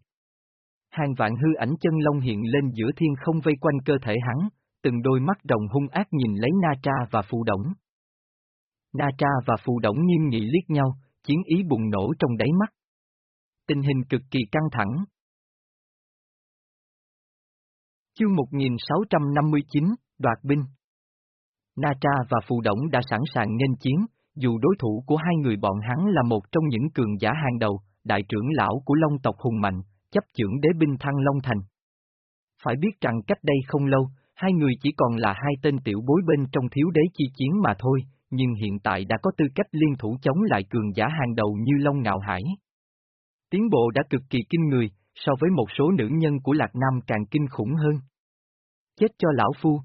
Hàng vạn hư ảnh chân long hiện lên giữa thiên không vây quanh cơ thể hắn, từng đôi mắt đồng hung ác nhìn lấy Na Tra và Phù Đổng. Na Tra và Phù Đổng nghiêm nghị liếc nhau, chiến ý bùng nổ trong đáy mắt. Tình hình cực kỳ căng thẳng. Chương 1659, Đoạt binh Na Tra và Phù Đổng đã sẵn sàng nghênh chiến, dù đối thủ của hai người bọn hắn là một trong những cường giả hàng đầu, đại trưởng lão của Long tộc hùng mạnh, chấp trưởng đế binh Thăng Long Thành. Phải biết rằng cách đây không lâu, hai người chỉ còn là hai tên tiểu bối bên trong thiếu đế chi chiến mà thôi, nhưng hiện tại đã có tư cách liên thủ chống lại cường giả hàng đầu như Long Ngạo Hải. Tiến bộ đã cực kỳ kinh người, so với một số nữ nhân của Lạc Nam càng kinh khủng hơn. Chết cho lão phu.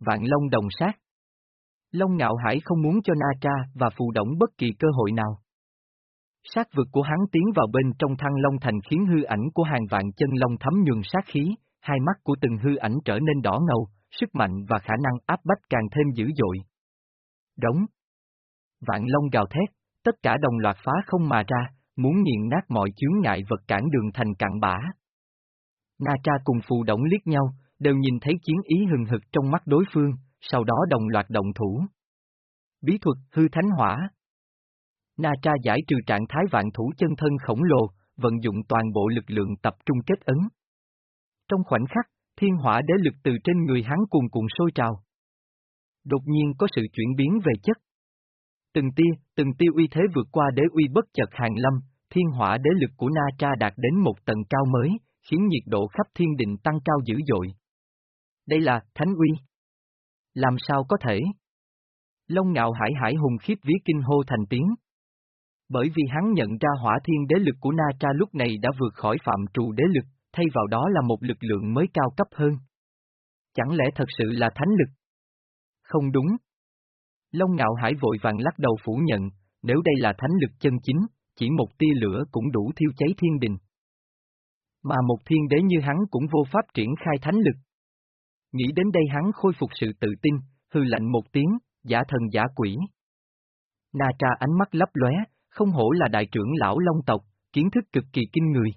Vạn Long đồng sát. Long Ngạo Hải không muốn cho Na Tra và Phù Động bất kỳ cơ hội nào. Sát vực của hắn tiến vào bên trong thăng long thành khiến hư ảnh của hàng vạn chân long thấm nhuần sát khí, hai mắt của từng hư ảnh trở nên đỏ ngầu, sức mạnh và khả năng áp bách càng thêm dữ dội. Đóng. Vạn long gào thét, tất cả đồng loạt phá không mà ra, muốn nghiền nát mọi chướng ngại vật cản đường thành cạn bã. Na Tra cùng phù động liếc nhau, đều nhìn thấy chiến ý hừng hực trong mắt đối phương, sau đó đồng loạt động thủ. Bí thuật hư thánh hỏa Na Tra giải trừ trạng thái vạn thủ chân thân khổng lồ, vận dụng toàn bộ lực lượng tập trung kết ấn. Trong khoảnh khắc, thiên hỏa đế lực từ trên người hắn cuồn cuộn sôi trào. Đột nhiên có sự chuyển biến về chất. Từng tia, từng tia uy thế vượt qua đế uy bất chợt hàng lâm, thiên hỏa đế lực của Na Tra đạt đến một tầng cao mới, khiến nhiệt độ khắp thiên định tăng cao dữ dội. Đây là thánh uy. Làm sao có thể? Long ngạo hải hải hùng khiếp vía kinh hô thành tiếng. Bởi vì hắn nhận ra hỏa thiên đế lực của Na Tra lúc này đã vượt khỏi phạm trù đế lực, thay vào đó là một lực lượng mới cao cấp hơn. Chẳng lẽ thật sự là thánh lực? Không đúng. Long ngạo hải vội vàng lắc đầu phủ nhận, nếu đây là thánh lực chân chính, chỉ một tia lửa cũng đủ thiêu cháy thiên đình. Mà một thiên đế như hắn cũng vô pháp triển khai thánh lực. Nghĩ đến đây hắn khôi phục sự tự tin, hư lạnh một tiếng, giả thần giả quỷ. Na tra ánh mắt lấp lóe, không hổ là đại trưởng lão Long tộc, kiến thức cực kỳ kinh người.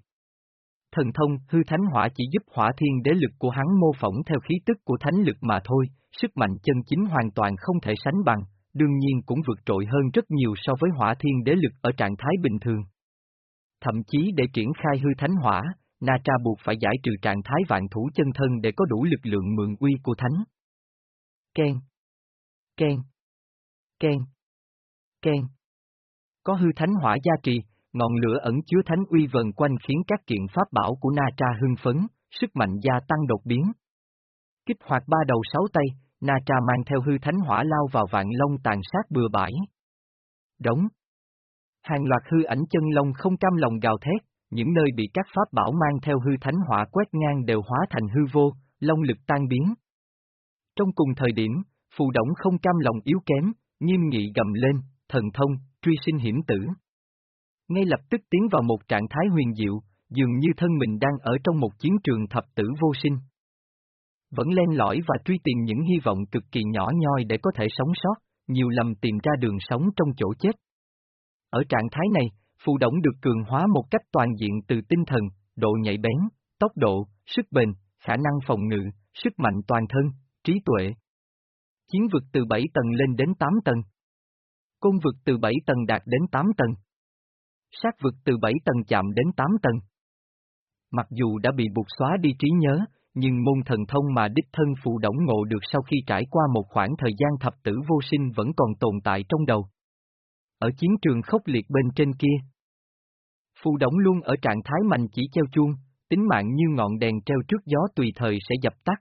Thần thông, hư thánh hỏa chỉ giúp hỏa thiên đế lực của hắn mô phỏng theo khí tức của thánh lực mà thôi, sức mạnh chân chính hoàn toàn không thể sánh bằng, đương nhiên cũng vượt trội hơn rất nhiều so với hỏa thiên đế lực ở trạng thái bình thường. Thậm chí để triển khai hư thánh hỏa, Na Tra buộc phải giải trừ trạng thái vạn thủ chân thân để có đủ lực lượng mượn uy của thánh. Ken. Ken. Ken. Ken. Có hư thánh hỏa gia trì, ngọn lửa ẩn chứa thánh uy vần quanh khiến các kiện pháp bảo của Na Tra hưng phấn, sức mạnh gia tăng đột biến. Kích hoạt ba đầu sáu tay, Na Tra mang theo hư thánh hỏa lao vào vạn long tàn sát bừa bãi. Đóng. Hàng loạt hư ảnh chân long không cam lòng gào thét, những nơi bị các pháp bảo mang theo hư thánh hỏa quét ngang đều hóa thành hư vô, long lực tan biến. Trong cùng thời điểm, phù động không cam lòng yếu kém, nghiêm nghị gầm lên, thần thông, truy sinh hiểm tử. Ngay lập tức tiến vào một trạng thái huyền diệu, dường như thân mình đang ở trong một chiến trường thập tử vô sinh. Vẫn len lỏi và truy tìm những hy vọng cực kỳ nhỏ nhoi để có thể sống sót, nhiều lầm tìm ra đường sống trong chỗ chết. Ở trạng thái này, phù động được cường hóa một cách toàn diện từ tinh thần, độ nhạy bén, tốc độ, sức bền, khả năng phòng ngự, sức mạnh toàn thân, trí tuệ. Chiến vực từ 7 tầng lên đến 8 tầng. Côn vực từ 7 tầng đạt đến 8 tầng. Sát vực từ 7 tầng chạm đến 8 tầng. Mặc dù đã bị buộc xóa đi trí nhớ, nhưng môn thần thông mà đích thân phụ đổng ngộ được sau khi trải qua một khoảng thời gian thập tử vô sinh vẫn còn tồn tại trong đầu. Ở chiến trường khốc liệt bên trên kia. Phù đổng luôn ở trạng thái mạnh chỉ treo chuông, tính mạng như ngọn đèn treo trước gió tùy thời sẽ dập tắt.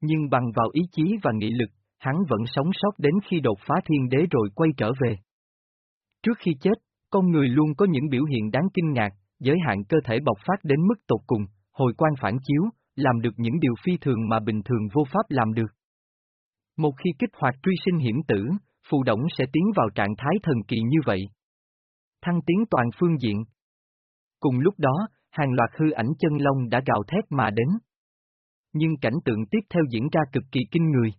Nhưng bằng vào ý chí và nghị lực, hắn vẫn sống sót đến khi đột phá thiên đế rồi quay trở về. Trước khi chết, con người luôn có những biểu hiện đáng kinh ngạc, giới hạn cơ thể bộc phát đến mức tột cùng, hồi quan phản chiếu, làm được những điều phi thường mà bình thường vô pháp làm được. Một khi kích hoạt truy sinh hiểm tử, phù động sẽ tiến vào trạng thái thần kỳ như vậy. Thăng tiến toàn phương diện. Cùng lúc đó, hàng loạt hư ảnh chân long đã gào thét mà đến. Nhưng cảnh tượng tiếp theo diễn ra cực kỳ kinh người.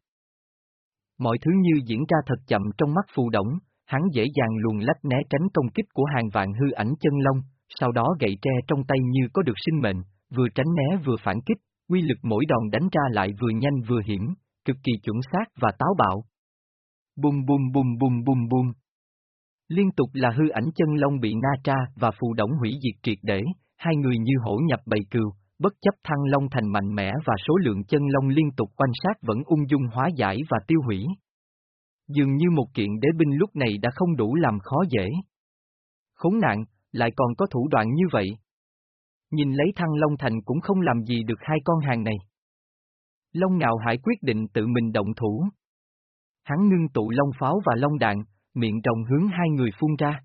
Mọi thứ như diễn ra thật chậm trong mắt phù động, hắn dễ dàng luồn lách né tránh công kích của hàng vạn hư ảnh chân long, sau đó gậy tre trong tay như có được sinh mệnh, vừa tránh né vừa phản kích, quy lực mỗi đòn đánh ra lại vừa nhanh vừa hiểm, cực kỳ chuẩn xác và táo bạo. Bùm bùm bùm bùm bùm bùm. Liên tục là hư ảnh chân long bị na tra và phù động hủy diệt triệt để, hai người như hổ nhập bầy cừu, bất chấp thăng long thành mạnh mẽ và số lượng chân long liên tục quan sát vẫn ung dung hóa giải và tiêu hủy. Dường như một kiện đế binh lúc này đã không đủ làm khó dễ. Khốn nạn, lại còn có thủ đoạn như vậy. Nhìn lấy thăng long thành cũng không làm gì được hai con hàng này. Long ngạo hải quyết định tự mình động thủ. Hắn ngưng tụ long pháo và long đạn, miệng rồng hướng hai người phun ra.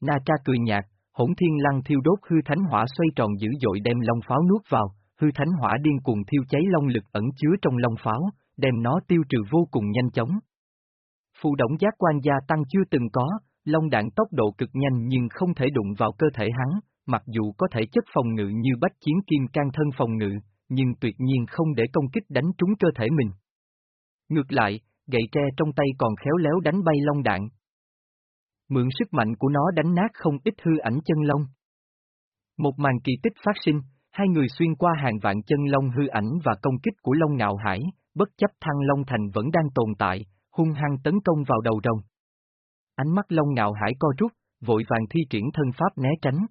Na tra cười nhạt, hỗn thiên lăng thiêu đốt hư thánh hỏa xoay tròn dữ dội đem long pháo nuốt vào, hư thánh hỏa điên cuồng thiêu cháy long lực ẩn chứa trong long pháo, đem nó tiêu trừ vô cùng nhanh chóng. Phù động giác quan gia tăng chưa từng có, long đạn tốc độ cực nhanh nhưng không thể đụng vào cơ thể hắn, mặc dù có thể chất phòng ngự như bách chiến kim can thân phòng ngự, nhưng tuyệt nhiên không để công kích đánh trúng cơ thể mình. Ngược lại, gậy tre trong tay còn khéo léo đánh bay long đạn. Mượn sức mạnh của nó đánh nát không ít hư ảnh chân long. Một màn kỳ tích phát sinh, hai người xuyên qua hàng vạn chân long hư ảnh và công kích của Long Ngạo Hải, bất chấp thăng Long Thành vẫn đang tồn tại, hung hăng tấn công vào đầu rồng. Ánh mắt Long Ngạo Hải co rút, vội vàng thi triển thân pháp né tránh.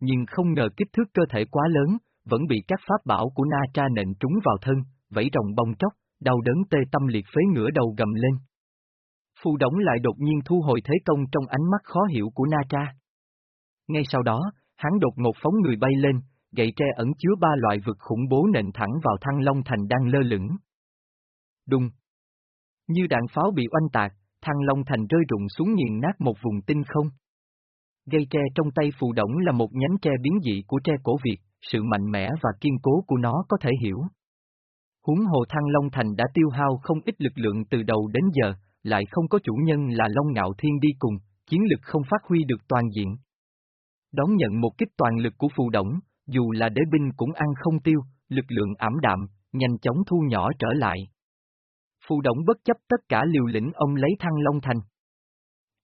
Nhưng không ngờ kích thước cơ thể quá lớn, vẫn bị các pháp bảo của Na Tra nện trúng vào thân, vẫy rồng bong tróc, đau đớn tê tâm liệt phế ngửa đầu gầm lên. Phu đóng lại đột nhiên thu hồi thế công trong ánh mắt khó hiểu của Na Tra. Ngay sau đó, hắn đột ngột phóng người bay lên, gậy tre ẩn chứa ba loại vực khủng bố nện thẳng vào thăng long thành đang lơ lửng. Đùng! Như đạn pháo bị oanh tạc, thăng long thành rơi rụng xuống nghiền nát một vùng tinh không. Gây tre trong tay phù động là một nhánh tre biến dị của tre cổ Việt, sự mạnh mẽ và kiên cố của nó có thể hiểu. Huống hồ thăng long thành đã tiêu hao không ít lực lượng từ đầu đến giờ, lại không có chủ nhân là Long Ngạo Thiên đi cùng, chiến lực không phát huy được toàn diện. Đón nhận một kích toàn lực của phù động, dù là đế binh cũng ăn không tiêu, lực lượng ảm đạm, nhanh chóng thu nhỏ trở lại. Phù động bất chấp tất cả liều lĩnh ông lấy thăng Long Thành.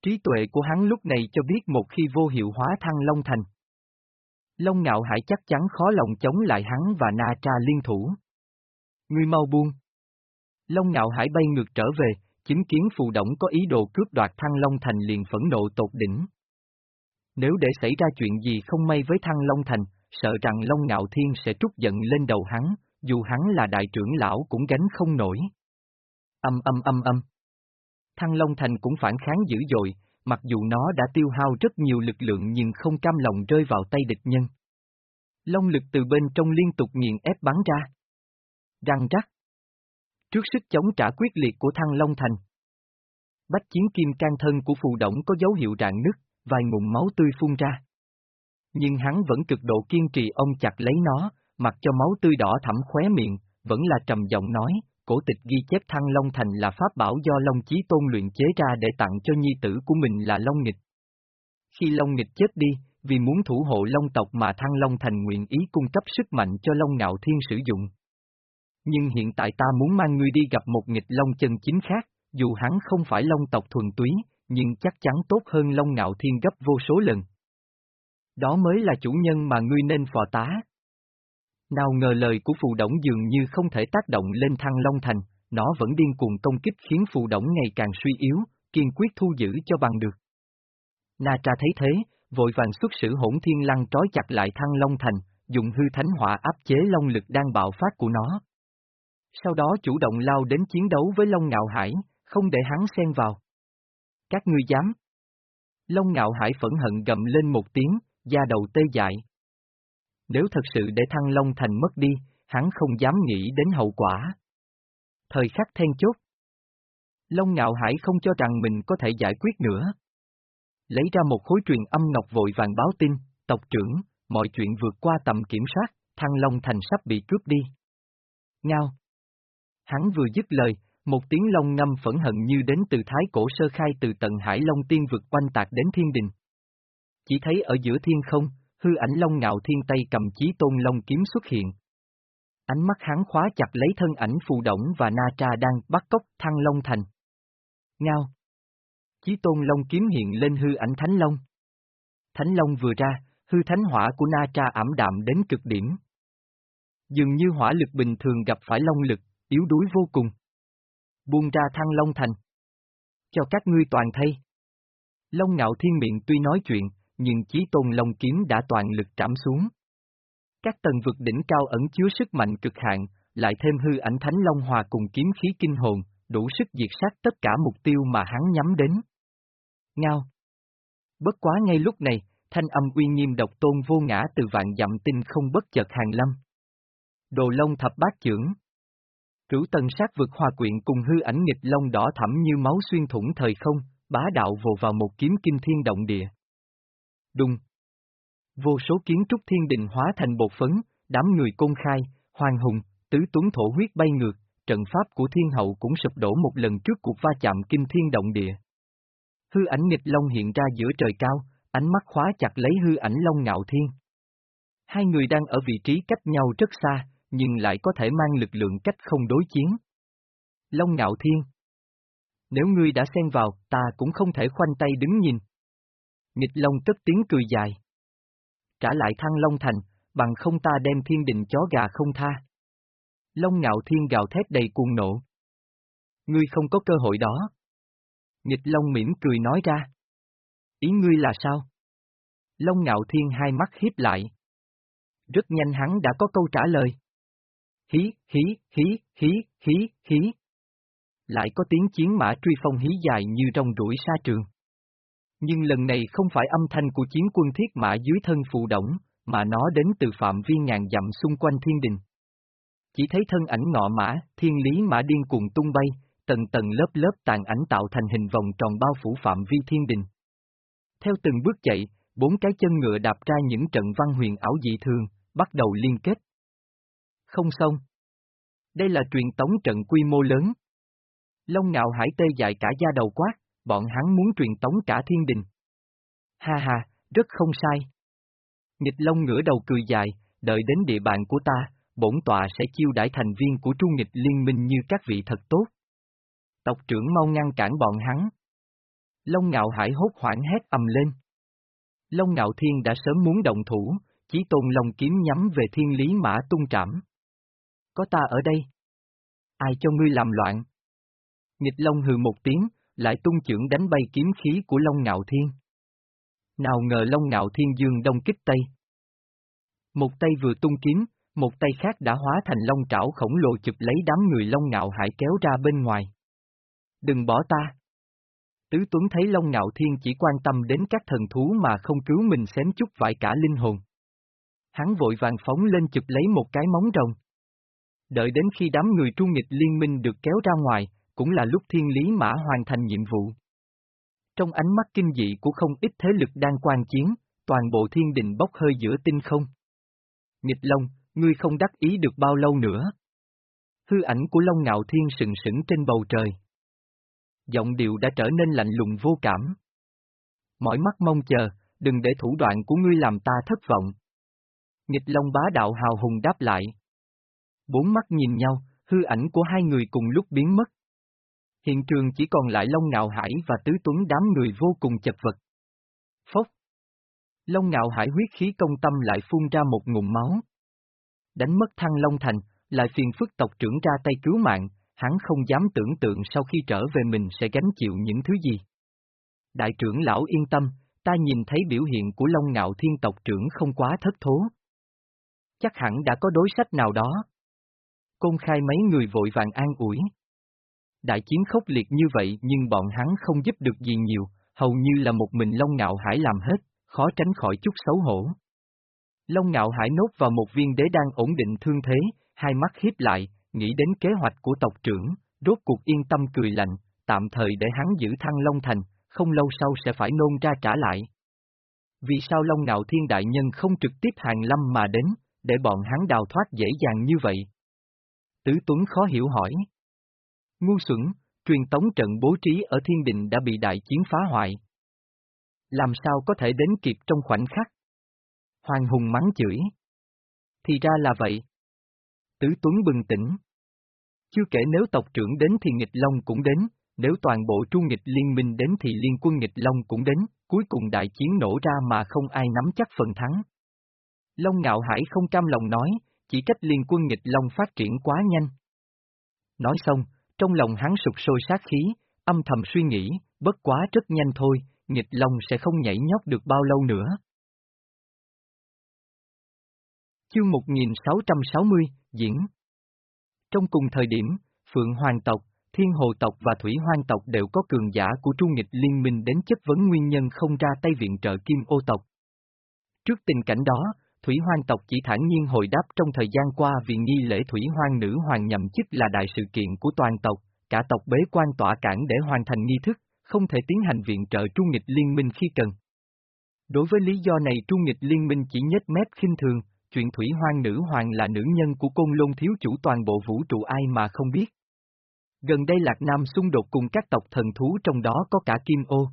Trí tuệ của hắn lúc này cho biết một khi vô hiệu hóa thăng Long Thành. Long Ngạo Hải chắc chắn khó lòng chống lại hắn và Na Tra liên thủ. người mau buông. Long Ngạo Hải bay ngược trở về, chứng kiến phù động có ý đồ cướp đoạt Thăng Long Thành liền phẫn nộ tột đỉnh. Nếu để xảy ra chuyện gì không may với Thăng Long Thành, sợ rằng Long Ngạo Thiên sẽ trút giận lên đầu hắn, dù hắn là đại trưởng lão cũng gánh không nổi. Âm âm âm âm. Thăng Long Thành cũng phản kháng dữ dội, mặc dù nó đã tiêu hao rất nhiều lực lượng nhưng không cam lòng rơi vào tay địch nhân. Long lực từ bên trong liên tục nghiền ép bắn ra. Răng rắc. Trước sức chống trả quyết liệt của thăng Long Thành. Bách chiến kim can thân của phù động có dấu hiệu rạn nứt, vài ngụm máu tươi phun ra. Nhưng hắn vẫn cực độ kiên trì ông chặt lấy nó, mặc cho máu tươi đỏ thẳm khóe miệng, vẫn là trầm giọng nói, cổ tịch ghi chép Thăng Long Thành là pháp bảo do Long Chí Tôn luyện chế ra để tặng cho nhi tử của mình là Long Nghịch. Khi Long Nghịch chết đi, vì muốn thủ hộ Long tộc mà Thăng Long Thành nguyện ý cung cấp sức mạnh cho Long Ngạo Thiên sử dụng. Nhưng hiện tại ta muốn mang ngươi đi gặp một nghịch Long chân chính khác, dù hắn không phải Long tộc thuần túy, nhưng chắc chắn tốt hơn Long Ngạo Thiên gấp vô số lần. Đó mới là chủ nhân mà ngươi nên phò tá. Nào ngờ lời của phù động dường như không thể tác động lên thăng Long Thành, nó vẫn điên cuồng công kích khiến phù động ngày càng suy yếu, kiên quyết thu giữ cho bằng được. Na Tra thấy thế, vội vàng xuất sử hỗn thiên lăng trói chặt lại thăng Long Thành, dùng hư thánh hỏa áp chế long lực đang bạo phát của nó. Sau đó chủ động lao đến chiến đấu với Long Ngạo Hải, không để hắn xen vào. Các ngươi dám. Long Ngạo Hải phẫn hận gầm lên một tiếng, da đầu tê dại. Nếu thật sự để Thăng Long Thành mất đi, hắn không dám nghĩ đến hậu quả. Thời khắc then chốt. Long Ngạo Hải không cho rằng mình có thể giải quyết nữa. Lấy ra một khối truyền âm ngọc vội vàng báo tin, tộc trưởng, mọi chuyện vượt qua tầm kiểm soát, Thăng Long Thành sắp bị cướp đi. Ngao. Hắn vừa dứt lời, một tiếng long ngâm phẫn hận như đến từ thái cổ sơ khai từ tận hải long tiên vực quanh tạc đến thiên đình. Chỉ thấy ở giữa thiên không, hư ảnh long ngạo thiên tay cầm chí tôn long kiếm xuất hiện. Ánh mắt hắn khóa chặt lấy thân ảnh phù động và na tra đang bắt cóc thăng long thành. Ngao. Chí tôn long kiếm hiện lên hư ảnh thánh long. Thánh long vừa ra, hư thánh hỏa của na tra ảm đạm đến cực điểm. Dường như hỏa lực bình thường gặp phải long lực, yếu đuối vô cùng. Buông ra thăng long thành. Cho các ngươi toàn thay. Long ngạo thiên miệng tuy nói chuyện, nhưng chí tôn long kiếm đã toàn lực trảm xuống. Các tầng vực đỉnh cao ẩn chứa sức mạnh cực hạn, lại thêm hư ảnh thánh long hòa cùng kiếm khí kinh hồn, đủ sức diệt sát tất cả mục tiêu mà hắn nhắm đến. Ngao. Bất quá ngay lúc này, thanh âm uy nghiêm độc tôn vô ngã từ vạn dặm tinh không bất chợt hàng lâm. Đồ Long thập bát trưởng. Cửu tầng sát vực hòa quyện cùng hư ảnh nghịch long đỏ thẳm như máu xuyên thủng thời không, bá đạo vồ vào một kiếm kinh thiên động địa. Đùng. Vô số kiến trúc thiên đình hóa thành bột phấn, đám người công khai, hoàng hùng, tứ tuấn thổ huyết bay ngược, trận pháp của thiên hậu cũng sụp đổ một lần trước cuộc va chạm kinh thiên động địa. Hư ảnh nghịch long hiện ra giữa trời cao, ánh mắt khóa chặt lấy hư ảnh long ngạo thiên. Hai người đang ở vị trí cách nhau rất xa, nhưng lại có thể mang lực lượng cách không đối chiến. Long ngạo thiên. Nếu ngươi đã xen vào, ta cũng không thể khoanh tay đứng nhìn. Nghịch Long cất tiếng cười dài. Trả lại thăng Long Thành, bằng không ta đem thiên đình chó gà không tha. Long ngạo thiên gào thét đầy cuồng nộ. Ngươi không có cơ hội đó. Nghịch Long mỉm cười nói ra. Ý ngươi là sao? Long ngạo thiên hai mắt hiếp lại. Rất nhanh hắn đã có câu trả lời. Hí, hí, hí, hí, hí, hí. Lại có tiếng chiến mã truy phong hí dài như rong rủi xa trường. Nhưng lần này không phải âm thanh của chiến quân thiết mã dưới thân phù động, mà nó đến từ phạm vi ngàn dặm xung quanh thiên đình. Chỉ thấy thân ảnh ngọ mã, thiên lý mã điên cuồng tung bay, tầng tầng lớp lớp tàn ảnh tạo thành hình vòng tròn bao phủ phạm vi thiên đình. Theo từng bước chạy, bốn cái chân ngựa đạp ra những trận văn huyền ảo dị thường, bắt đầu liên kết. Không xong. Đây là truyền tống trận quy mô lớn. Long ngạo hải tê dại cả da đầu quát, bọn hắn muốn truyền tống cả thiên đình. Ha ha, rất không sai. Nghịch Long ngửa đầu cười dài, đợi đến địa bàn của ta, bổn tọa sẽ chiêu đãi thành viên của trung nghịch liên minh như các vị thật tốt. Tộc trưởng mau ngăn cản bọn hắn. Long ngạo hải hốt hoảng hét ầm lên. Long ngạo thiên đã sớm muốn động thủ, chỉ tôn long kiếm nhắm về thiên lý mã tung trảm. Có ta ở đây. Ai cho ngươi làm loạn? Nghịch Long hừ một tiếng, lại tung chưởng đánh bay kiếm khí của Long Ngạo Thiên. Nào ngờ Long Ngạo Thiên dương đông kích Tây. Một tay vừa tung kiếm, một tay khác đã hóa thành long trảo khổng lồ chụp lấy đám người Long Ngạo Hải kéo ra bên ngoài. Đừng bỏ ta! Tứ Tuấn thấy Long Ngạo Thiên chỉ quan tâm đến các thần thú mà không cứu mình xém chút vải cả linh hồn. Hắn vội vàng phóng lên chụp lấy một cái móng rồng. Đợi đến khi đám người trung nghịch liên minh được kéo ra ngoài, cũng là lúc thiên lý mã hoàn thành nhiệm vụ. Trong ánh mắt kinh dị của không ít thế lực đang quan chiến, toàn bộ thiên đình bốc hơi giữa tinh không. Nghịch Long, ngươi không đắc ý được bao lâu nữa. Hư ảnh của Long Ngạo Thiên sừng sững trên bầu trời. Giọng điệu đã trở nên lạnh lùng vô cảm. Mỏi mắt mong chờ, đừng để thủ đoạn của ngươi làm ta thất vọng. Nghịch Long bá đạo hào hùng đáp lại. Bốn mắt nhìn nhau, hư ảnh của hai người cùng lúc biến mất. Hiện trường chỉ còn lại Long Ngạo Hải và Tứ Tuấn đám người vô cùng chật vật. Phốc. Long Ngạo Hải huyết khí công tâm lại phun ra một ngụm máu. Đánh mất thăng Long Thành, lại phiền phức tộc trưởng ra tay cứu mạng, hắn không dám tưởng tượng sau khi trở về mình sẽ gánh chịu những thứ gì. Đại trưởng lão yên tâm, ta nhìn thấy biểu hiện của Long Ngạo Thiên tộc trưởng không quá thất thố. Chắc hẳn đã có đối sách nào đó. Công khai mấy người vội vàng an ủi. Đại chiến khốc liệt như vậy nhưng bọn hắn không giúp được gì nhiều, hầu như là một mình Long Ngạo Hải làm hết, khó tránh khỏi chút xấu hổ. Long Ngạo Hải nốt vào một viên đế đang ổn định thương thế, hai mắt hiếp lại, nghĩ đến kế hoạch của tộc trưởng, rốt cuộc yên tâm cười lạnh, tạm thời để hắn giữ thăng Long Thành, không lâu sau sẽ phải nôn ra trả lại. Vì sao Long Ngạo Thiên Đại Nhân không trực tiếp hàng lâm mà đến, để bọn hắn đào thoát dễ dàng như vậy? Tứ Tuấn khó hiểu hỏi. Ngu xuẩn, truyền tống trận bố trí ở thiên định đã bị đại chiến phá hoại. Làm sao có thể đến kịp trong khoảnh khắc? Hoàng Hùng mắng chửi. Thì ra là vậy. Tứ Tuấn bừng tỉnh. Chưa kể nếu tộc trưởng đến thì nghịch long cũng đến, nếu toàn bộ tru nghịch liên minh đến thì liên quân nghịch long cũng đến, cuối cùng đại chiến nổ ra mà không ai nắm chắc phần thắng. Long Ngạo Hải không cam lòng nói, chỉ cách liên quân nghịch long phát triển quá nhanh. Nói xong, trong lòng hắn sụp sôi sát khí, âm thầm suy nghĩ, bất quá rất nhanh thôi, nghịch long sẽ không nhảy nhót được bao lâu nữa. Chương 1660, Diễn Trong cùng thời điểm, Phượng Hoàng tộc, Thiên Hồ tộc và Thủy Hoang tộc đều có cường giả của Trung Nghịch Liên minh đến chất vấn nguyên nhân không ra tay viện trợ Kim Ô tộc. Trước tình cảnh đó, Thủy Hoang tộc chỉ thản nhiên hồi đáp trong thời gian qua vì nghi lễ Thủy Hoang nữ hoàng nhậm chức là đại sự kiện của toàn tộc, cả tộc bế quan tỏa cản để hoàn thành nghi thức, không thể tiến hành viện trợ Trung Nghịch Liên minh khi cần. Đối với lý do này Trung Nghịch Liên minh chỉ nhếch mép khinh thường, chuyện Thủy Hoang nữ hoàng là nữ nhân của côn lôn thiếu chủ toàn bộ vũ trụ ai mà không biết. Gần đây Lạc Nam xung đột cùng các tộc thần thú trong đó có cả Kim Ô.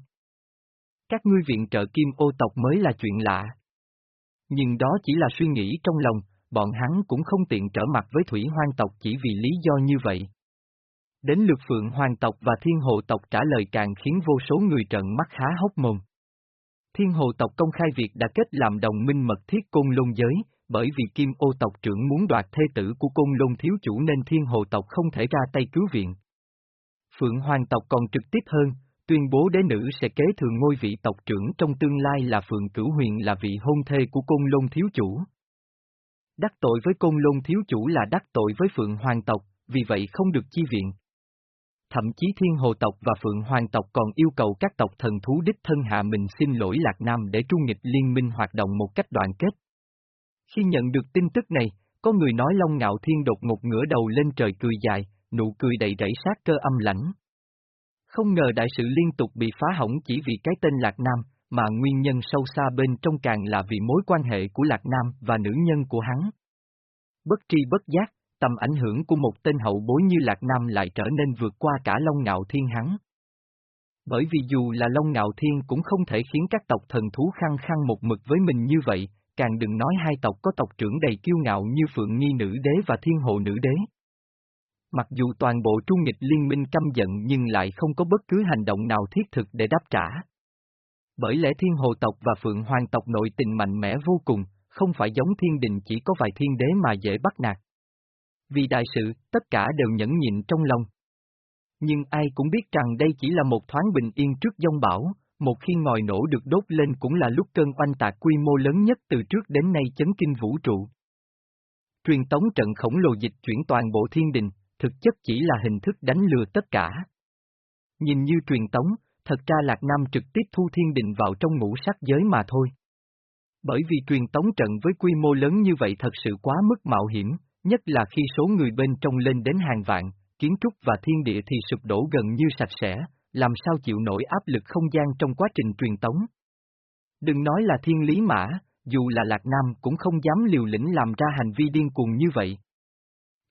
Các ngươi viện trợ Kim Ô tộc mới là chuyện lạ. Nhưng đó chỉ là suy nghĩ trong lòng, bọn hắn cũng không tiện trở mặt với Thủy Hoang tộc chỉ vì lý do như vậy. Đến lượt Phượng Hoàng tộc và Thiên Hồ tộc trả lời càng khiến vô số người trận mắt khá hốc mồm. Thiên Hồ tộc công khai việc đã kết làm đồng minh mật thiết côn lôn giới, bởi vì Kim ô tộc trưởng muốn đoạt thê tử của côn lôn thiếu chủ nên Thiên Hồ tộc không thể ra tay cứu viện. Phượng Hoàng tộc còn trực tiếp hơn, tuyên bố đế nữ sẽ kế thừa ngôi vị tộc trưởng trong tương lai là Phượng Cửu Huyền là vị hôn thê của côn lôn thiếu chủ. Đắc tội với côn lôn thiếu chủ là đắc tội với Phượng Hoàng tộc, vì vậy không được chi viện. Thậm chí Thiên Hồ tộc và Phượng Hoàng tộc còn yêu cầu các tộc thần thú đích thân hạ mình xin lỗi Lạc Nam để trung nghịch liên minh hoạt động một cách đoàn kết. Khi nhận được tin tức này, có người nói Long Ngạo Thiên đột ngột ngửa đầu lên trời cười dài, nụ cười đầy rẫy sát cơ âm lãnh. Không ngờ đại sự liên tục bị phá hỏng chỉ vì cái tên Lạc Nam, mà nguyên nhân sâu xa bên trong càng là vì mối quan hệ của Lạc Nam và nữ nhân của hắn. Bất tri bất giác, tầm ảnh hưởng của một tên hậu bối như Lạc Nam lại trở nên vượt qua cả Long Ngạo Thiên hắn. Bởi vì dù là Long Ngạo Thiên cũng không thể khiến các tộc thần thú khăng khăng một mực với mình như vậy, càng đừng nói hai tộc có tộc trưởng đầy kiêu ngạo như Phượng Nghi Nữ Đế và Thiên Hộ Nữ Đế. Mặc dù toàn bộ trung nghịch liên minh căm giận nhưng lại không có bất cứ hành động nào thiết thực để đáp trả. Bởi lẽ Thiên Hồ tộc và Phượng Hoàng tộc nội tình mạnh mẽ vô cùng, không phải giống thiên đình chỉ có vài thiên đế mà dễ bắt nạt. Vì đại sự, tất cả đều nhẫn nhịn trong lòng. Nhưng ai cũng biết rằng đây chỉ là một thoáng bình yên trước dông bão, một khi ngòi nổ được đốt lên cũng là lúc cơn oanh tạc quy mô lớn nhất từ trước đến nay chấn kinh vũ trụ. Truyền tống trận khổng lồ dịch chuyển toàn bộ thiên đình, thực chất chỉ là hình thức đánh lừa tất cả. Nhìn như truyền tống, thật ra Lạc Nam trực tiếp thu thiên định vào trong ngũ sắc giới mà thôi. Bởi vì truyền tống trận với quy mô lớn như vậy thật sự quá mức mạo hiểm, nhất là khi số người bên trong lên đến hàng vạn, kiến trúc và thiên địa thì sụp đổ gần như sạch sẽ, làm sao chịu nổi áp lực không gian trong quá trình truyền tống. Đừng nói là thiên lý mã, dù là Lạc Nam cũng không dám liều lĩnh làm ra hành vi điên cuồng như vậy.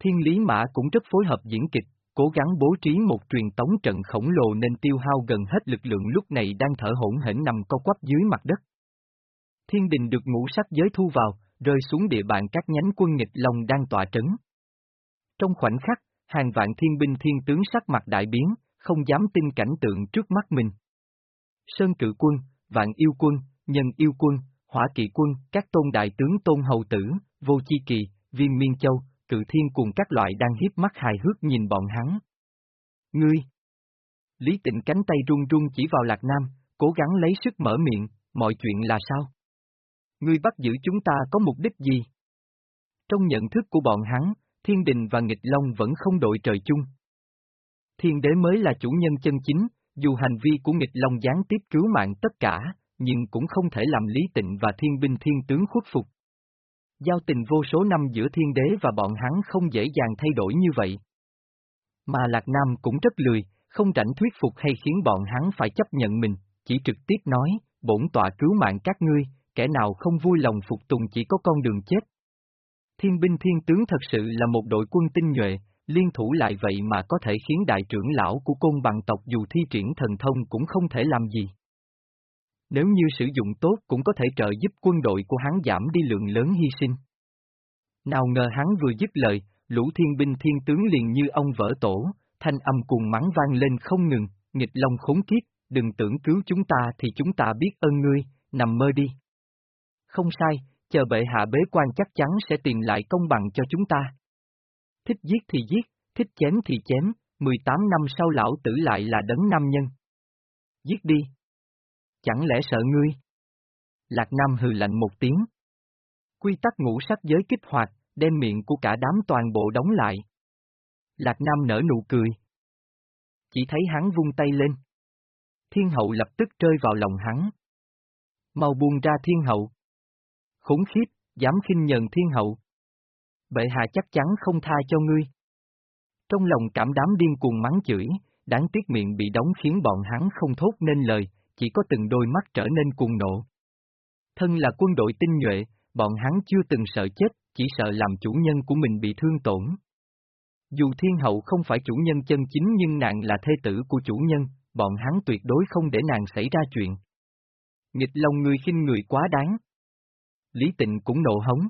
Thiên lý mã cũng rất phối hợp diễn kịch, cố gắng bố trí một truyền tống trận khổng lồ nên tiêu hao gần hết lực lượng lúc này đang thở hỗn hển nằm co quắp dưới mặt đất. Thiên đình được ngũ sắc giới thu vào, rơi xuống địa bàn các nhánh quân nghịch long đang tọa trấn. Trong khoảnh khắc, hàng vạn thiên binh thiên tướng sắc mặt đại biến, không dám tin cảnh tượng trước mắt mình. Sơn cự quân, vạn yêu quân, nhân yêu quân, hỏa kỵ quân, các tôn đại tướng tôn hầu tử, vô chi kỳ, viên miên châu, cự thiên cùng các loại đang hiếp mắt hài hước nhìn bọn hắn. Ngươi! Lý tịnh cánh tay run run chỉ vào Lạc Nam, cố gắng lấy sức mở miệng, mọi chuyện là sao? Ngươi bắt giữ chúng ta có mục đích gì? Trong nhận thức của bọn hắn, thiên đình và nghịch long vẫn không đội trời chung. Thiên đế mới là chủ nhân chân chính, dù hành vi của nghịch long gián tiếp cứu mạng tất cả, nhưng cũng không thể làm lý tịnh và thiên binh thiên tướng khuất phục. Giao tình vô số năm giữa thiên đế và bọn hắn không dễ dàng thay đổi như vậy. Mà Lạc Nam cũng rất lười, không rảnh thuyết phục hay khiến bọn hắn phải chấp nhận mình, chỉ trực tiếp nói, bổn tọa cứu mạng các ngươi, kẻ nào không vui lòng phục tùng chỉ có con đường chết. Thiên binh thiên tướng thật sự là một đội quân tinh nhuệ, liên thủ lại vậy mà có thể khiến đại trưởng lão của côn bằng tộc dù thi triển thần thông cũng không thể làm gì. Nếu như sử dụng tốt cũng có thể trợ giúp quân đội của hắn giảm đi lượng lớn hy sinh. Nào ngờ hắn vừa dứt lời, lũ thiên binh thiên tướng liền như ông vỡ tổ, thanh âm cuồng mắng vang lên không ngừng, nghịch long khốn kiếp, đừng tưởng cứu chúng ta thì chúng ta biết ơn ngươi, nằm mơ đi. Không sai, chờ bệ hạ bế quan chắc chắn sẽ tìm lại công bằng cho chúng ta. Thích giết thì giết, thích chém thì chém, 18 năm sau lão tử lại là đấng nam nhân. Giết đi. Chẳng lẽ sợ ngươi? Lạc Nam hừ lạnh một tiếng. Quy tắc ngũ sắc giới kích hoạt, đem miệng của cả đám toàn bộ đóng lại. Lạc Nam nở nụ cười. Chỉ thấy hắn vung tay lên. Thiên hậu lập tức rơi vào lòng hắn. Mau buông ra thiên hậu. Khốn khiếp, dám khinh nhờn thiên hậu. Bệ hạ chắc chắn không tha cho ngươi. Trong lòng cảm đám điên cuồng mắng chửi, đáng tiếc miệng bị đóng khiến bọn hắn không thốt nên lời, chỉ có từng đôi mắt trở nên cuồng nộ. Thân là quân đội tinh nhuệ, bọn hắn chưa từng sợ chết, chỉ sợ làm chủ nhân của mình bị thương tổn. Dù thiên hậu không phải chủ nhân chân chính nhưng nàng là thê tử của chủ nhân, bọn hắn tuyệt đối không để nàng xảy ra chuyện. Nghịch lòng người khinh người quá đáng. Lý tịnh cũng nộ hống.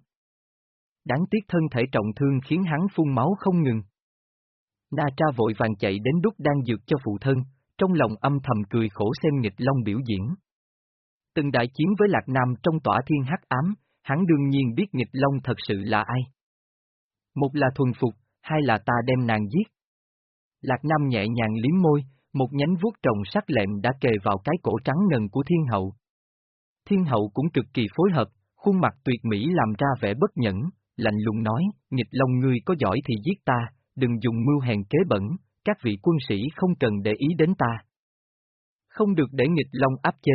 Đáng tiếc thân thể trọng thương khiến hắn phun máu không ngừng. Na tra vội vàng chạy đến đúc đang dược cho phụ thân, trong lòng âm thầm cười khổ xem nghịch long biểu diễn. Từng đại chiến với Lạc Nam trong tỏa thiên hắc ám, hắn đương nhiên biết nghịch long thật sự là ai. Một là thuần phục, hai là ta đem nàng giết. Lạc Nam nhẹ nhàng liếm môi, một nhánh vuốt trồng sắc lẹm đã kề vào cái cổ trắng ngần của thiên hậu. Thiên hậu cũng cực kỳ phối hợp, khuôn mặt tuyệt mỹ làm ra vẻ bất nhẫn, lạnh lùng nói, nghịch long ngươi có giỏi thì giết ta, đừng dùng mưu hèn kế bẩn, các vị quân sĩ không cần để ý đến ta. Không được để nghịch long áp chế.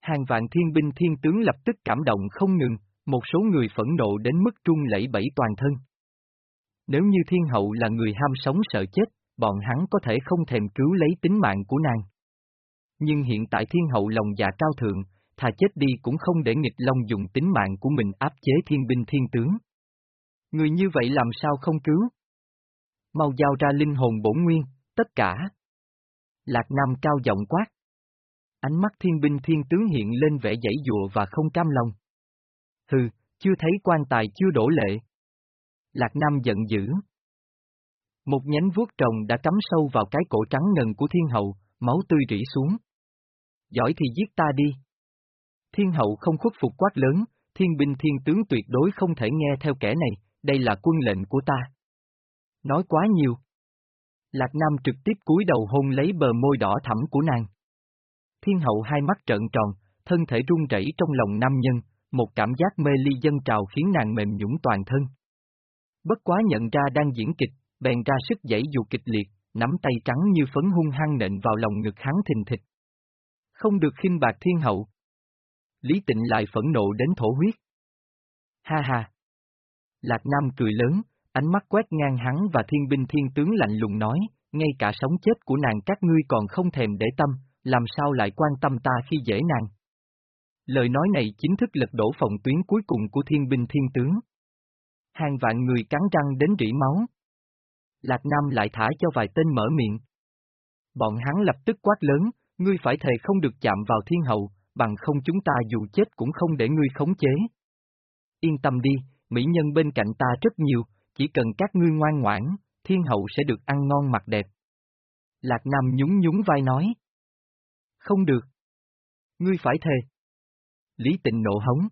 Hàng vạn thiên binh thiên tướng lập tức cảm động không ngừng, một số người phẫn nộ đến mức trung lẫy bẫy toàn thân. Nếu như thiên hậu là người ham sống sợ chết, bọn hắn có thể không thèm cứu lấy tính mạng của nàng. Nhưng hiện tại thiên hậu lòng dạ cao thượng, thà chết đi cũng không để nghịch long dùng tính mạng của mình áp chế thiên binh thiên tướng. Người như vậy làm sao không cứu? Mau giao ra linh hồn bổn nguyên, tất cả. Lạc Nam cao giọng quát. Ánh mắt thiên binh thiên tướng hiện lên vẻ dãy dụa và không cam lòng. Hừ, chưa thấy quan tài chưa đổ lệ. Lạc Nam giận dữ. Một nhánh vuốt trồng đã cắm sâu vào cái cổ trắng ngần của thiên hậu, máu tươi rỉ xuống. Giỏi thì giết ta đi. Thiên hậu không khuất phục quát lớn, thiên binh thiên tướng tuyệt đối không thể nghe theo kẻ này, đây là quân lệnh của ta. Nói quá nhiều. Lạc Nam trực tiếp cúi đầu hôn lấy bờ môi đỏ thẳm của nàng. Thiên hậu hai mắt trợn tròn, thân thể run rẩy trong lòng nam nhân, một cảm giác mê ly dân trào khiến nàng mềm nhũng toàn thân. Bất quá nhận ra đang diễn kịch, bèn ra sức dãy dù kịch liệt, nắm tay trắng như phấn hung hăng nện vào lòng ngực hắn thình thịch. Không được khinh bạc thiên hậu. Lý tịnh lại phẫn nộ đến thổ huyết. Ha ha! Lạc Nam cười lớn, ánh mắt quét ngang hắn và thiên binh thiên tướng lạnh lùng nói, ngay cả sống chết của nàng các ngươi còn không thèm để tâm, làm sao lại quan tâm ta khi dễ nàng. Lời nói này chính thức lật đổ phòng tuyến cuối cùng của thiên binh thiên tướng. Hàng vạn người cắn răng đến rỉ máu. Lạc Nam lại thả cho vài tên mở miệng. Bọn hắn lập tức quát lớn, ngươi phải thề không được chạm vào thiên hậu, bằng không chúng ta dù chết cũng không để ngươi khống chế. Yên tâm đi, mỹ nhân bên cạnh ta rất nhiều, chỉ cần các ngươi ngoan ngoãn, thiên hậu sẽ được ăn ngon mặc đẹp. Lạc Nam nhún nhún vai nói. Không được. Ngươi phải thề. Lý tịnh nộ hống.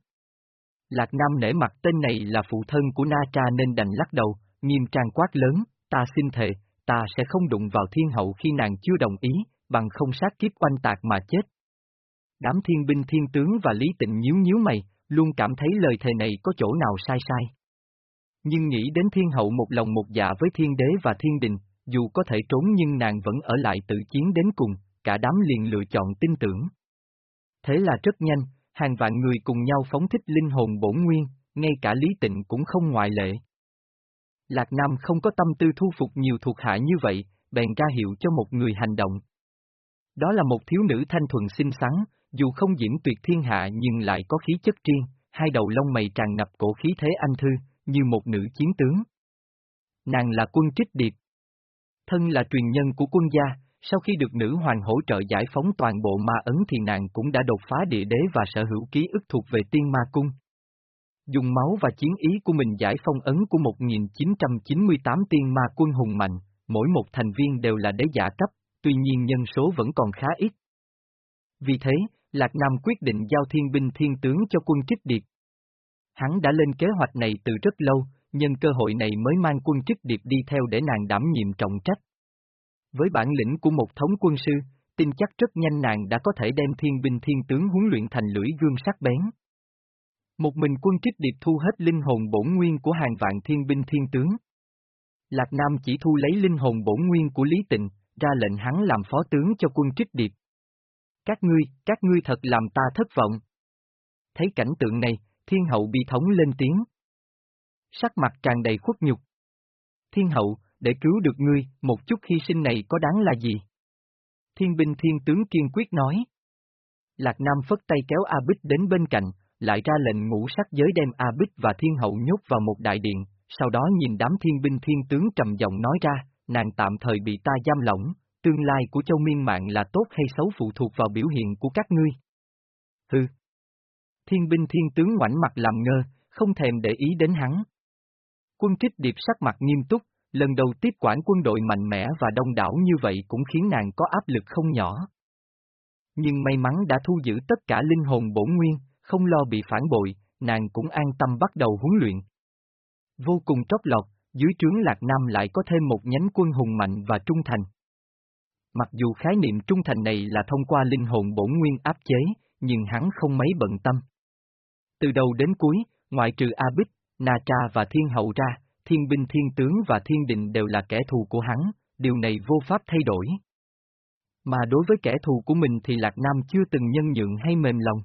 Lạc Nam nể mặt tên này là phụ thân của Na Tra nên đành lắc đầu, nghiêm trang quát lớn, ta xin thề, ta sẽ không đụng vào thiên hậu khi nàng chưa đồng ý, bằng không sát kiếp oanh tạc mà chết. Đám thiên binh thiên tướng và Lý Tịnh nhíu nhíu mày, luôn cảm thấy lời thề này có chỗ nào sai sai. Nhưng nghĩ đến thiên hậu một lòng một dạ với thiên đế và thiên đình, dù có thể trốn nhưng nàng vẫn ở lại tự chiến đến cùng, cả đám liền lựa chọn tin tưởng. Thế là rất nhanh, hàng vạn người cùng nhau phóng thích linh hồn bổn nguyên, ngay cả Lý Tịnh cũng không ngoại lệ. Lạc Nam không có tâm tư thu phục nhiều thuộc hạ như vậy, bèn ra hiệu cho một người hành động. Đó là một thiếu nữ thanh thuần xinh xắn, dù không diễm tuyệt thiên hạ nhưng lại có khí chất riêng, hai đầu lông mày tràn ngập cổ khí thế anh thư, như một nữ chiến tướng. Nàng là quân trích điệp. Thân là truyền nhân của quân gia, sau khi được nữ hoàng hỗ trợ giải phóng toàn bộ ma ấn thì nàng cũng đã đột phá địa đế và sở hữu ký ức thuộc về tiên ma cung. Dùng máu và chiến ý của mình giải phong ấn của 1998 tiên ma quân hùng mạnh, mỗi một thành viên đều là đế giả cấp, tuy nhiên nhân số vẫn còn khá ít. Vì thế, Lạc Nam quyết định giao thiên binh thiên tướng cho quân trích điệp. Hắn đã lên kế hoạch này từ rất lâu, nhân cơ hội này mới mang quân chức điệp đi theo để nàng đảm nhiệm trọng trách. Với bản lĩnh của một thống quân sư, tin chắc rất nhanh nàng đã có thể đem thiên binh thiên tướng huấn luyện thành lưỡi gương sắc bén. Một mình quân trích điệp thu hết linh hồn bổn nguyên của hàng vạn thiên binh thiên tướng. Lạc Nam chỉ thu lấy linh hồn bổn nguyên của Lý Tịnh, ra lệnh hắn làm phó tướng cho quân trích điệp. Các ngươi, các ngươi thật làm ta thất vọng. Thấy cảnh tượng này, thiên hậu bi thống lên tiếng. Sắc mặt tràn đầy khuất nhục. Thiên hậu, để cứu được ngươi, một chút hy sinh này có đáng là gì? Thiên binh thiên tướng kiên quyết nói. Lạc Nam phất tay kéo A Bích đến bên cạnh, lại ra lệnh ngũ sắc giới đem A Bích và thiên hậu nhốt vào một đại điện, sau đó nhìn đám thiên binh thiên tướng trầm giọng nói ra, nàng tạm thời bị ta giam lỏng, tương lai của châu miên mạng là tốt hay xấu phụ thuộc vào biểu hiện của các ngươi. Hừ. Thiên binh thiên tướng ngoảnh mặt làm ngơ, không thèm để ý đến hắn. Quân trích điệp sắc mặt nghiêm túc, lần đầu tiếp quản quân đội mạnh mẽ và đông đảo như vậy cũng khiến nàng có áp lực không nhỏ. Nhưng may mắn đã thu giữ tất cả linh hồn bổn nguyên, không lo bị phản bội, nàng cũng an tâm bắt đầu huấn luyện. Vô cùng trót lọt, dưới trướng Lạc Nam lại có thêm một nhánh quân hùng mạnh và trung thành. Mặc dù khái niệm trung thành này là thông qua linh hồn bổn nguyên áp chế, nhưng hắn không mấy bận tâm. Từ đầu đến cuối, ngoại trừ A Bích, Na Tra và Thiên Hậu ra, Thiên binh Thiên tướng và Thiên định đều là kẻ thù của hắn, điều này vô pháp thay đổi. Mà đối với kẻ thù của mình thì Lạc Nam chưa từng nhân nhượng hay mềm lòng.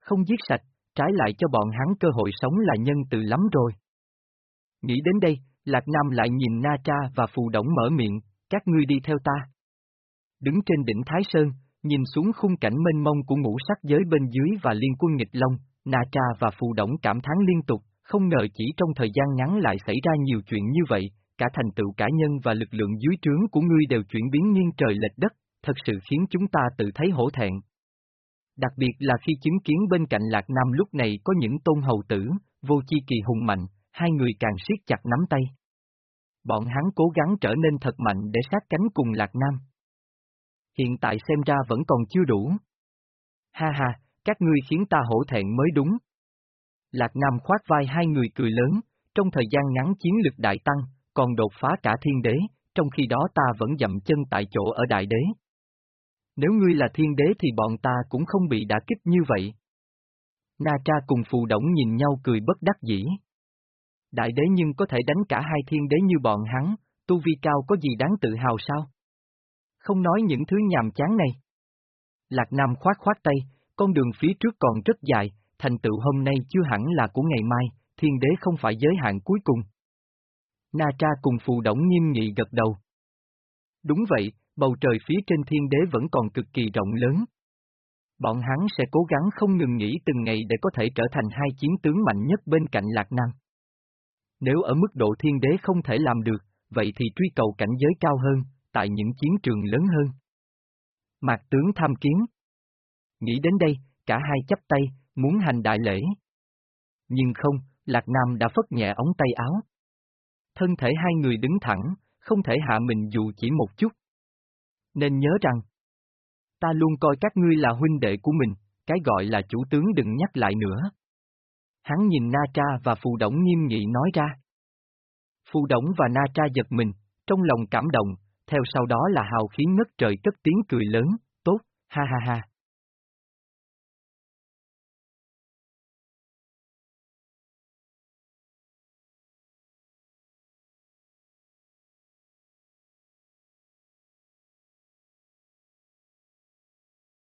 Không giết sạch, trái lại cho bọn hắn cơ hội sống là nhân từ lắm rồi. Nghĩ đến đây, Lạc Nam lại nhìn Na Tra và Phù Đổng mở miệng, các ngươi đi theo ta. Đứng trên đỉnh Thái Sơn, nhìn xuống khung cảnh mênh mông của ngũ sắc giới bên dưới và liên quân nghịch long, Na Tra và Phù Đổng cảm thán liên tục, không ngờ chỉ trong thời gian ngắn lại xảy ra nhiều chuyện như vậy, cả thành tựu cá nhân và lực lượng dưới trướng của ngươi đều chuyển biến nghiêng trời lệch đất, thật sự khiến chúng ta tự thấy hổ thẹn. Đặc biệt là khi chứng kiến bên cạnh Lạc Nam lúc này có những tôn hầu tử, vô chi kỳ hùng mạnh, hai người càng siết chặt nắm tay. Bọn hắn cố gắng trở nên thật mạnh để sát cánh cùng Lạc Nam. Hiện tại xem ra vẫn còn chưa đủ. Ha ha, các ngươi khiến ta hổ thẹn mới đúng. Lạc Nam khoát vai hai người cười lớn, trong thời gian ngắn chiến lực đại tăng, còn đột phá cả thiên đế, trong khi đó ta vẫn dậm chân tại chỗ ở đại đế. Nếu ngươi là thiên đế thì bọn ta cũng không bị đả kích như vậy. Na Tra cùng phù động nhìn nhau cười bất đắc dĩ. Đại đế nhưng có thể đánh cả hai thiên đế như bọn hắn, tu vi cao có gì đáng tự hào sao? Không nói những thứ nhàm chán này. Lạc Nam khoát khoát tay, con đường phía trước còn rất dài, thành tựu hôm nay chưa hẳn là của ngày mai, thiên đế không phải giới hạn cuối cùng. Na Tra cùng phù động nghiêm nghị gật đầu. Đúng vậy, bầu trời phía trên thiên đế vẫn còn cực kỳ rộng lớn. Bọn hắn sẽ cố gắng không ngừng nghỉ từng ngày để có thể trở thành hai chiến tướng mạnh nhất bên cạnh Lạc Nam. Nếu ở mức độ thiên đế không thể làm được, vậy thì truy cầu cảnh giới cao hơn, tại những chiến trường lớn hơn. Mạc tướng tham kiến. Nghĩ đến đây, cả hai chấp tay, muốn hành đại lễ. Nhưng không, Lạc Nam đã phất nhẹ ống tay áo. Thân thể hai người đứng thẳng, không thể hạ mình dù chỉ một chút. Nên nhớ rằng, ta luôn coi các ngươi là huynh đệ của mình, cái gọi là chủ tướng đừng nhắc lại nữa. Hắn nhìn Na Tra và Phù Đổng nghiêm nghị nói ra. Phù Đổng và Na Tra giật mình, trong lòng cảm động, theo sau đó là hào khí ngất trời cất tiếng cười lớn, tốt, ha ha ha.